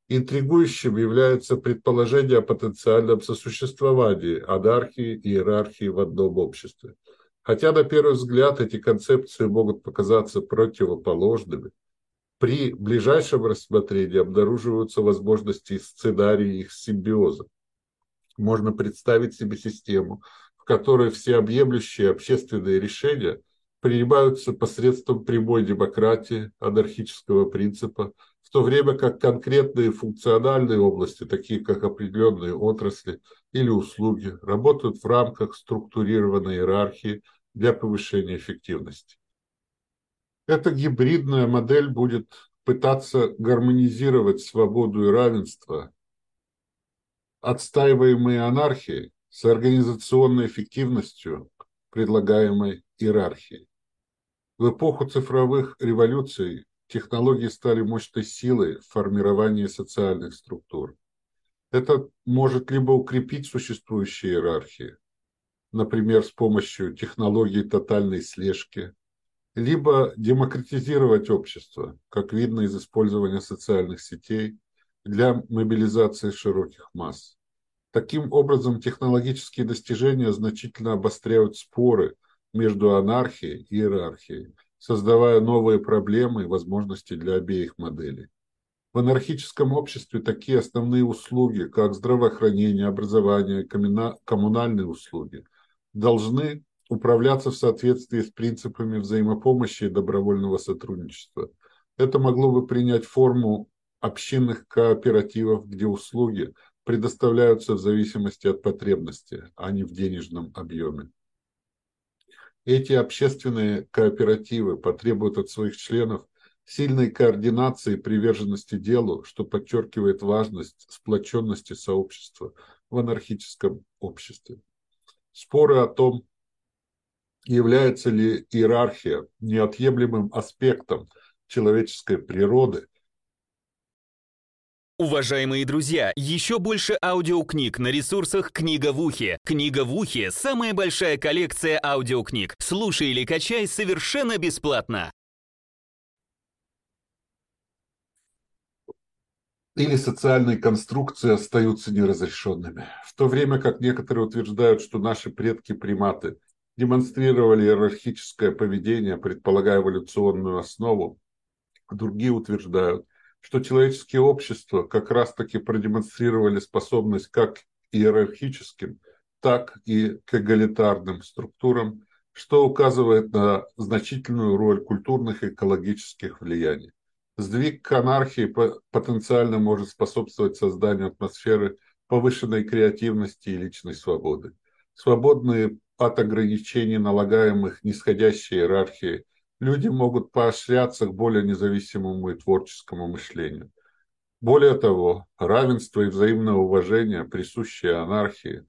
Интригующим является предположение о потенциальном сосуществовании анархии и иерархии в одном обществе. Хотя на первый взгляд эти концепции могут показаться противоположными, при ближайшем рассмотрении обнаруживаются возможности сценарии их симбиоза. Можно представить себе систему, в которой всеобъемлющие общественные решения принимаются посредством прямой демократии, анархического принципа, в то время как конкретные функциональные области, такие как определенные отрасли или услуги, работают в рамках структурированной иерархии для повышения эффективности. Эта гибридная модель будет пытаться гармонизировать свободу и равенство, отстаиваемые анархией, с организационной эффективностью предлагаемой иерархии. В эпоху цифровых революций технологии стали мощной силой в формировании социальных структур. Это может либо укрепить существующие иерархии, например, с помощью технологий тотальной слежки, либо демократизировать общество, как видно из использования социальных сетей для мобилизации широких масс. Таким образом, технологические достижения значительно обостряют споры между анархией и иерархией, создавая новые проблемы и возможности для обеих моделей. В анархическом обществе такие основные услуги, как здравоохранение, образование, коммунальные услуги, должны управляться в соответствии с принципами взаимопомощи и добровольного сотрудничества. Это могло бы принять форму общинных кооперативов, где услуги предоставляются в зависимости от потребности, а не в денежном объеме. Эти общественные кооперативы потребуют от своих членов сильной координации и приверженности делу, что подчеркивает важность сплоченности сообщества в анархическом обществе. Споры о том, является ли иерархия неотъемлемым аспектом человеческой природы, Уважаемые друзья, еще больше аудиокниг на ресурсах «Книга в ухе». «Книга в ухе» — самая большая коллекция аудиокниг. Слушай или качай совершенно бесплатно. Или социальные конструкции остаются неразрешенными. В то время как некоторые утверждают, что наши предки-приматы демонстрировали иерархическое поведение, предполагая эволюционную основу, другие утверждают, что человеческие общества как раз-таки продемонстрировали способность как иерархическим, так и к эгалитарным структурам, что указывает на значительную роль культурных и экологических влияний. Сдвиг к анархии потенциально может способствовать созданию атмосферы повышенной креативности и личной свободы. Свободные от ограничений, налагаемых нисходящей иерархией, люди могут поощряться к более независимому и творческому мышлению. Более того, равенство и взаимное уважение, присущие анархии,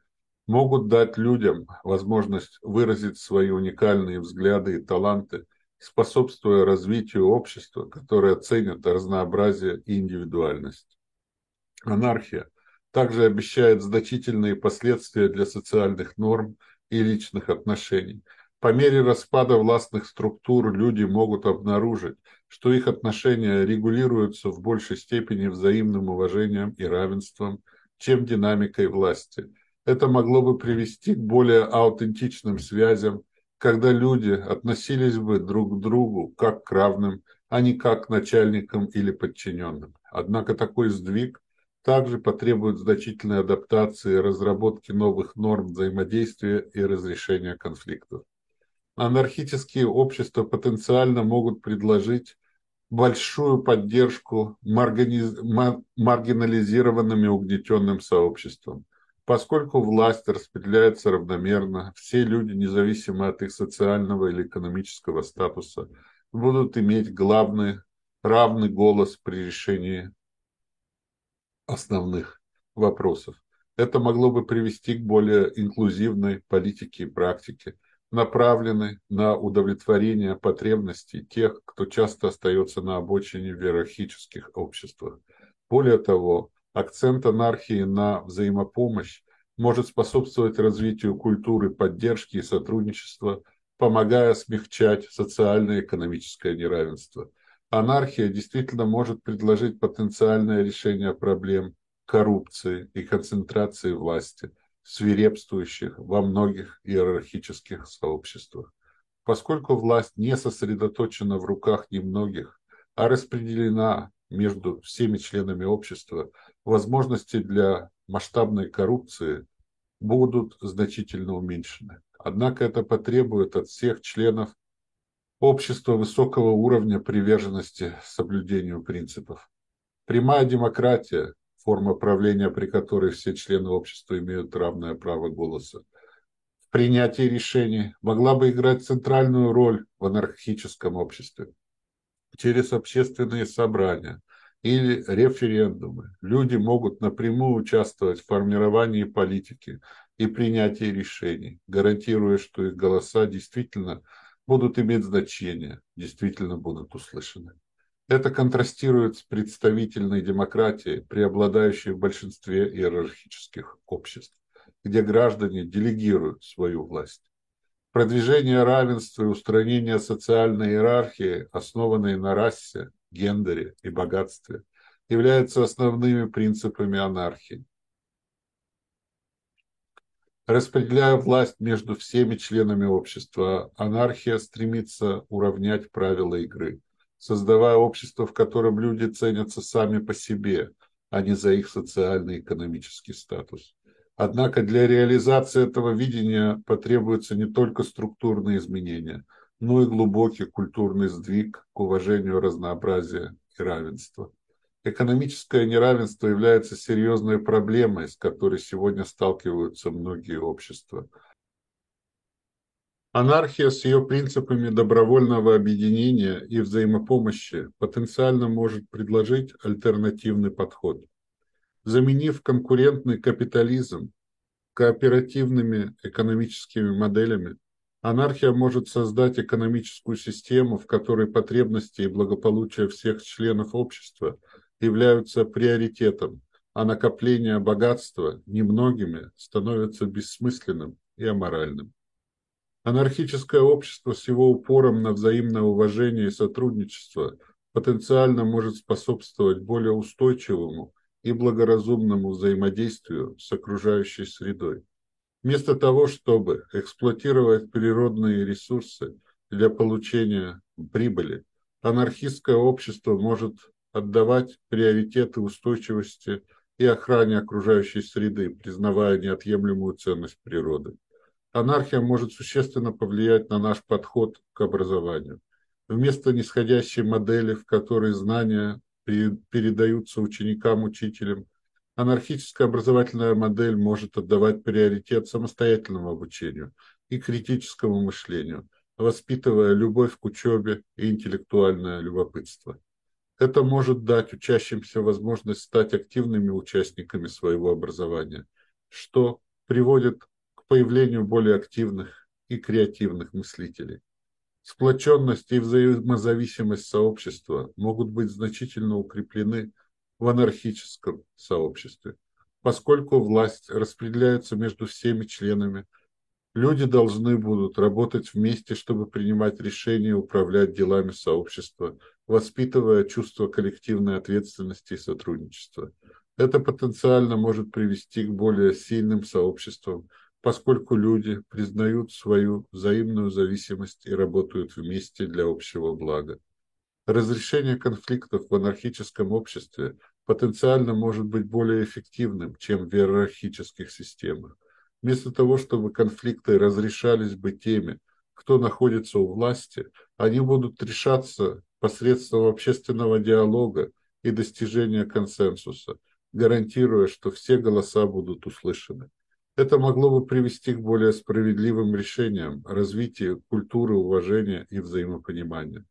могут дать людям возможность выразить свои уникальные взгляды и таланты, способствуя развитию общества, которое ценит разнообразие и индивидуальность. Анархия также обещает значительные последствия для социальных норм и личных отношений – по мере распада властных структур люди могут обнаружить, что их отношения регулируются в большей степени взаимным уважением и равенством, чем динамикой власти. Это могло бы привести к более аутентичным связям, когда люди относились бы друг к другу как к равным, а не как к начальникам или подчиненным. Однако такой сдвиг также потребует значительной адаптации разработки новых норм взаимодействия и разрешения конфликтов анархические общества потенциально могут предложить большую поддержку маргинализированным угнетенным сообществам. Поскольку власть распределяется равномерно, все люди, независимо от их социального или экономического статуса, будут иметь главный, равный голос при решении основных вопросов. Это могло бы привести к более инклюзивной политике и практике, направлены на удовлетворение потребностей тех, кто часто остается на обочине в иерархических обществах. Более того, акцент анархии на взаимопомощь может способствовать развитию культуры поддержки и сотрудничества, помогая смягчать социально-экономическое неравенство. Анархия действительно может предложить потенциальное решение проблем коррупции и концентрации власти – свирепствующих во многих иерархических сообществах. Поскольку власть не сосредоточена в руках немногих, а распределена между всеми членами общества, возможности для масштабной коррупции будут значительно уменьшены. Однако это потребует от всех членов общества высокого уровня приверженности соблюдению принципов. Прямая демократия форма правления, при которой все члены общества имеют равное право голоса. В принятии решений могла бы играть центральную роль в анархическом обществе. Через общественные собрания или референдумы люди могут напрямую участвовать в формировании политики и принятии решений, гарантируя, что их голоса действительно будут иметь значение, действительно будут услышаны. Это контрастирует с представительной демократией, преобладающей в большинстве иерархических обществ, где граждане делегируют свою власть. Продвижение равенства и устранение социальной иерархии, основанной на расе, гендере и богатстве, являются основными принципами анархии. Распределяя власть между всеми членами общества, анархия стремится уравнять правила игры – создавая общество, в котором люди ценятся сами по себе, а не за их социальный и экономический статус. Однако для реализации этого видения потребуются не только структурные изменения, но и глубокий культурный сдвиг к уважению разнообразия и равенства. Экономическое неравенство является серьезной проблемой, с которой сегодня сталкиваются многие общества – Анархия с ее принципами добровольного объединения и взаимопомощи потенциально может предложить альтернативный подход. Заменив конкурентный капитализм кооперативными экономическими моделями, анархия может создать экономическую систему, в которой потребности и благополучие всех членов общества являются приоритетом, а накопление богатства немногими становится бессмысленным и аморальным. Анархическое общество с его упором на взаимное уважение и сотрудничество потенциально может способствовать более устойчивому и благоразумному взаимодействию с окружающей средой. Вместо того, чтобы эксплуатировать природные ресурсы для получения прибыли, анархистское общество может отдавать приоритеты устойчивости и охране окружающей среды, признавая неотъемлемую ценность природы анархия может существенно повлиять на наш подход к образованию. Вместо нисходящей модели, в которой знания передаются ученикам-учителям, анархическая образовательная модель может отдавать приоритет самостоятельному обучению и критическому мышлению, воспитывая любовь к учебе и интеллектуальное любопытство. Это может дать учащимся возможность стать активными участниками своего образования, что приводит появлению более активных и креативных мыслителей. Сплоченность и взаимозависимость сообщества могут быть значительно укреплены в анархическом сообществе. Поскольку власть распределяется между всеми членами, люди должны будут работать вместе, чтобы принимать решения и управлять делами сообщества, воспитывая чувство коллективной ответственности и сотрудничества. Это потенциально может привести к более сильным сообществам, поскольку люди признают свою взаимную зависимость и работают вместе для общего блага. Разрешение конфликтов в анархическом обществе потенциально может быть более эффективным, чем в иерархических системах. Вместо того, чтобы конфликты разрешались бы теми, кто находится у власти, они будут решаться посредством общественного диалога и достижения консенсуса, гарантируя, что все голоса будут услышаны. Это могло бы привести к более справедливым решениям, развитию культуры уважения и взаимопонимания.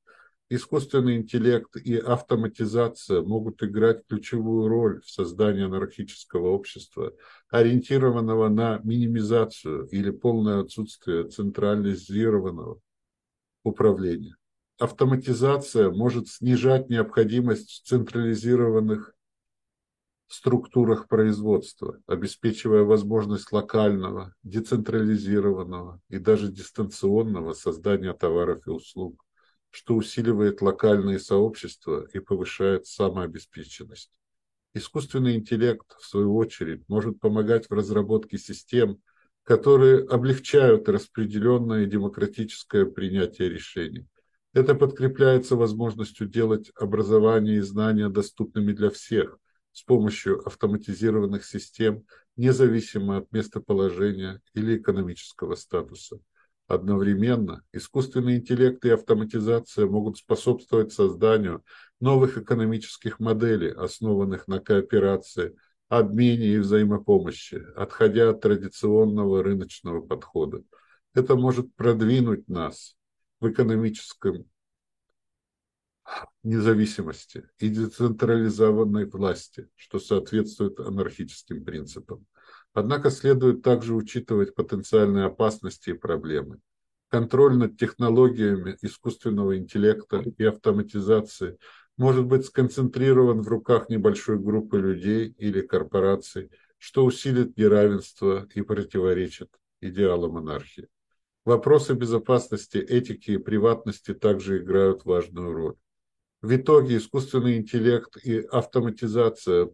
Искусственный интеллект и автоматизация могут играть ключевую роль в создании анархического общества, ориентированного на минимизацию или полное отсутствие централизированного управления. Автоматизация может снижать необходимость централизированных структурах производства, обеспечивая возможность локального, децентрализированного и даже дистанционного создания товаров и услуг, что усиливает локальные сообщества и повышает самообеспеченность. Искусственный интеллект, в свою очередь, может помогать в разработке систем, которые облегчают распределенное демократическое принятие решений. Это подкрепляется возможностью делать образование и знания доступными для всех, с помощью автоматизированных систем, независимо от местоположения или экономического статуса. Одновременно искусственный интеллект и автоматизация могут способствовать созданию новых экономических моделей, основанных на кооперации, обмене и взаимопомощи, отходя от традиционного рыночного подхода. Это может продвинуть нас в экономическом независимости и децентрализованной власти, что соответствует анархическим принципам. Однако следует также учитывать потенциальные опасности и проблемы. Контроль над технологиями искусственного интеллекта и автоматизации может быть сконцентрирован в руках небольшой группы людей или корпораций, что усилит неравенство и противоречит идеалам монархии. Вопросы безопасности, этики и приватности также играют важную роль. В итоге искусственный интеллект и автоматизация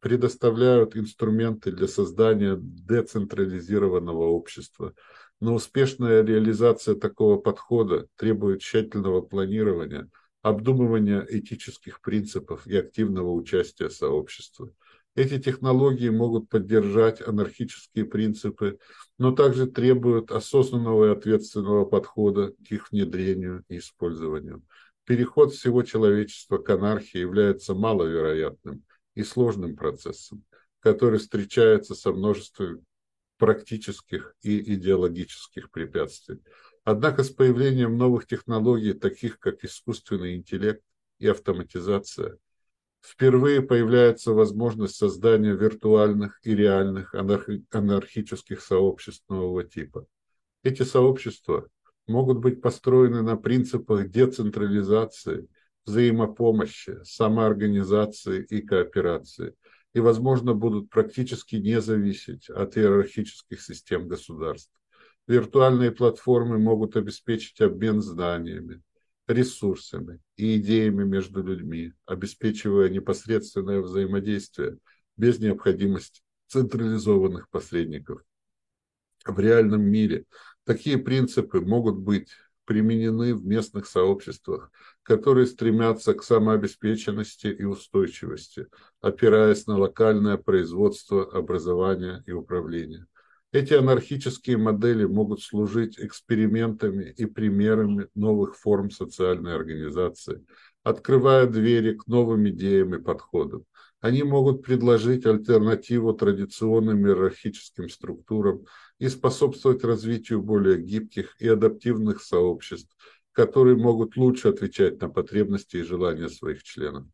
предоставляют инструменты для создания децентрализированного общества. Но успешная реализация такого подхода требует тщательного планирования, обдумывания этических принципов и активного участия сообщества. Эти технологии могут поддержать анархические принципы, но также требуют осознанного и ответственного подхода к их внедрению и использованию переход всего человечества к анархии является маловероятным и сложным процессом, который встречается со множеством практических и идеологических препятствий. Однако с появлением новых технологий, таких как искусственный интеллект и автоматизация, впервые появляется возможность создания виртуальных и реальных анархических сообществ нового типа. Эти сообщества могут быть построены на принципах децентрализации взаимопомощи, самоорганизации и кооперации и, возможно, будут практически не зависеть от иерархических систем государств. Виртуальные платформы могут обеспечить обмен знаниями, ресурсами и идеями между людьми, обеспечивая непосредственное взаимодействие без необходимости централизованных посредников. В реальном мире такие принципы могут быть применены в местных сообществах, которые стремятся к самообеспеченности и устойчивости, опираясь на локальное производство, образование и управление. Эти анархические модели могут служить экспериментами и примерами новых форм социальной организации, открывая двери к новым идеям и подходам. Они могут предложить альтернативу традиционным иерархическим структурам и способствовать развитию более гибких и адаптивных сообществ, которые могут лучше отвечать на потребности и желания своих членов.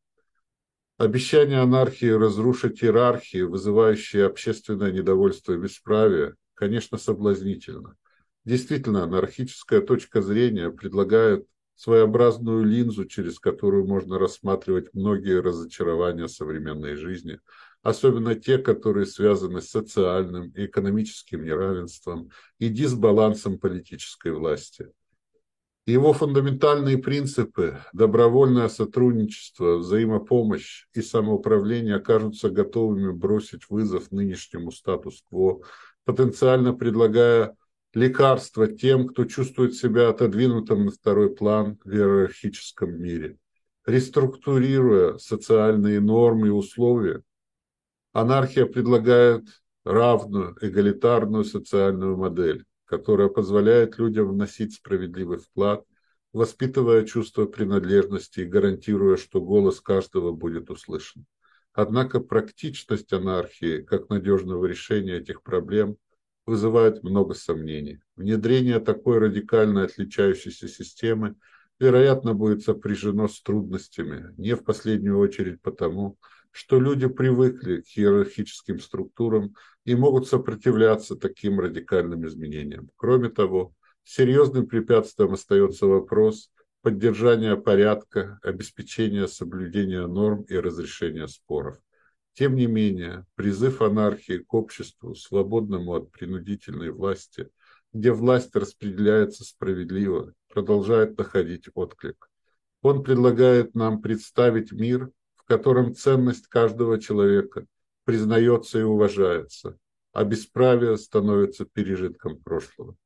Обещание анархии разрушить иерархии, вызывающие общественное недовольство и бесправие, конечно, соблазнительно. Действительно, анархическая точка зрения предлагает своеобразную линзу, через которую можно рассматривать многие разочарования современной жизни, особенно те, которые связаны с социальным и экономическим неравенством и дисбалансом политической власти – его фундаментальные принципы – добровольное сотрудничество, взаимопомощь и самоуправление окажутся готовыми бросить вызов нынешнему статус-кво, потенциально предлагая лекарства тем, кто чувствует себя отодвинутым на второй план в иерархическом мире. Реструктурируя социальные нормы и условия, анархия предлагает равную, эгалитарную социальную модель которая позволяет людям вносить справедливый вклад, воспитывая чувство принадлежности и гарантируя, что голос каждого будет услышан. Однако практичность анархии как надежного решения этих проблем вызывает много сомнений. Внедрение такой радикально отличающейся системы, вероятно, будет сопряжено с трудностями, не в последнюю очередь потому, что люди привыкли к иерархическим структурам и могут сопротивляться таким радикальным изменениям. Кроме того, серьезным препятствием остается вопрос поддержания порядка, обеспечения соблюдения норм и разрешения споров. Тем не менее, призыв анархии к обществу, свободному от принудительной власти, где власть распределяется справедливо, продолжает находить отклик. Он предлагает нам представить мир, котором ценность каждого человека признается и уважается, а бесправие становится пережитком прошлого.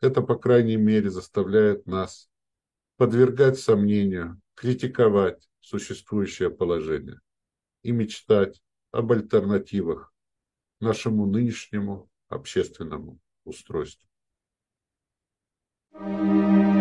Это, по крайней мере, заставляет нас подвергать сомнению, критиковать существующее положение и мечтать об альтернативах нашему нынешнему общественному устройству. thank you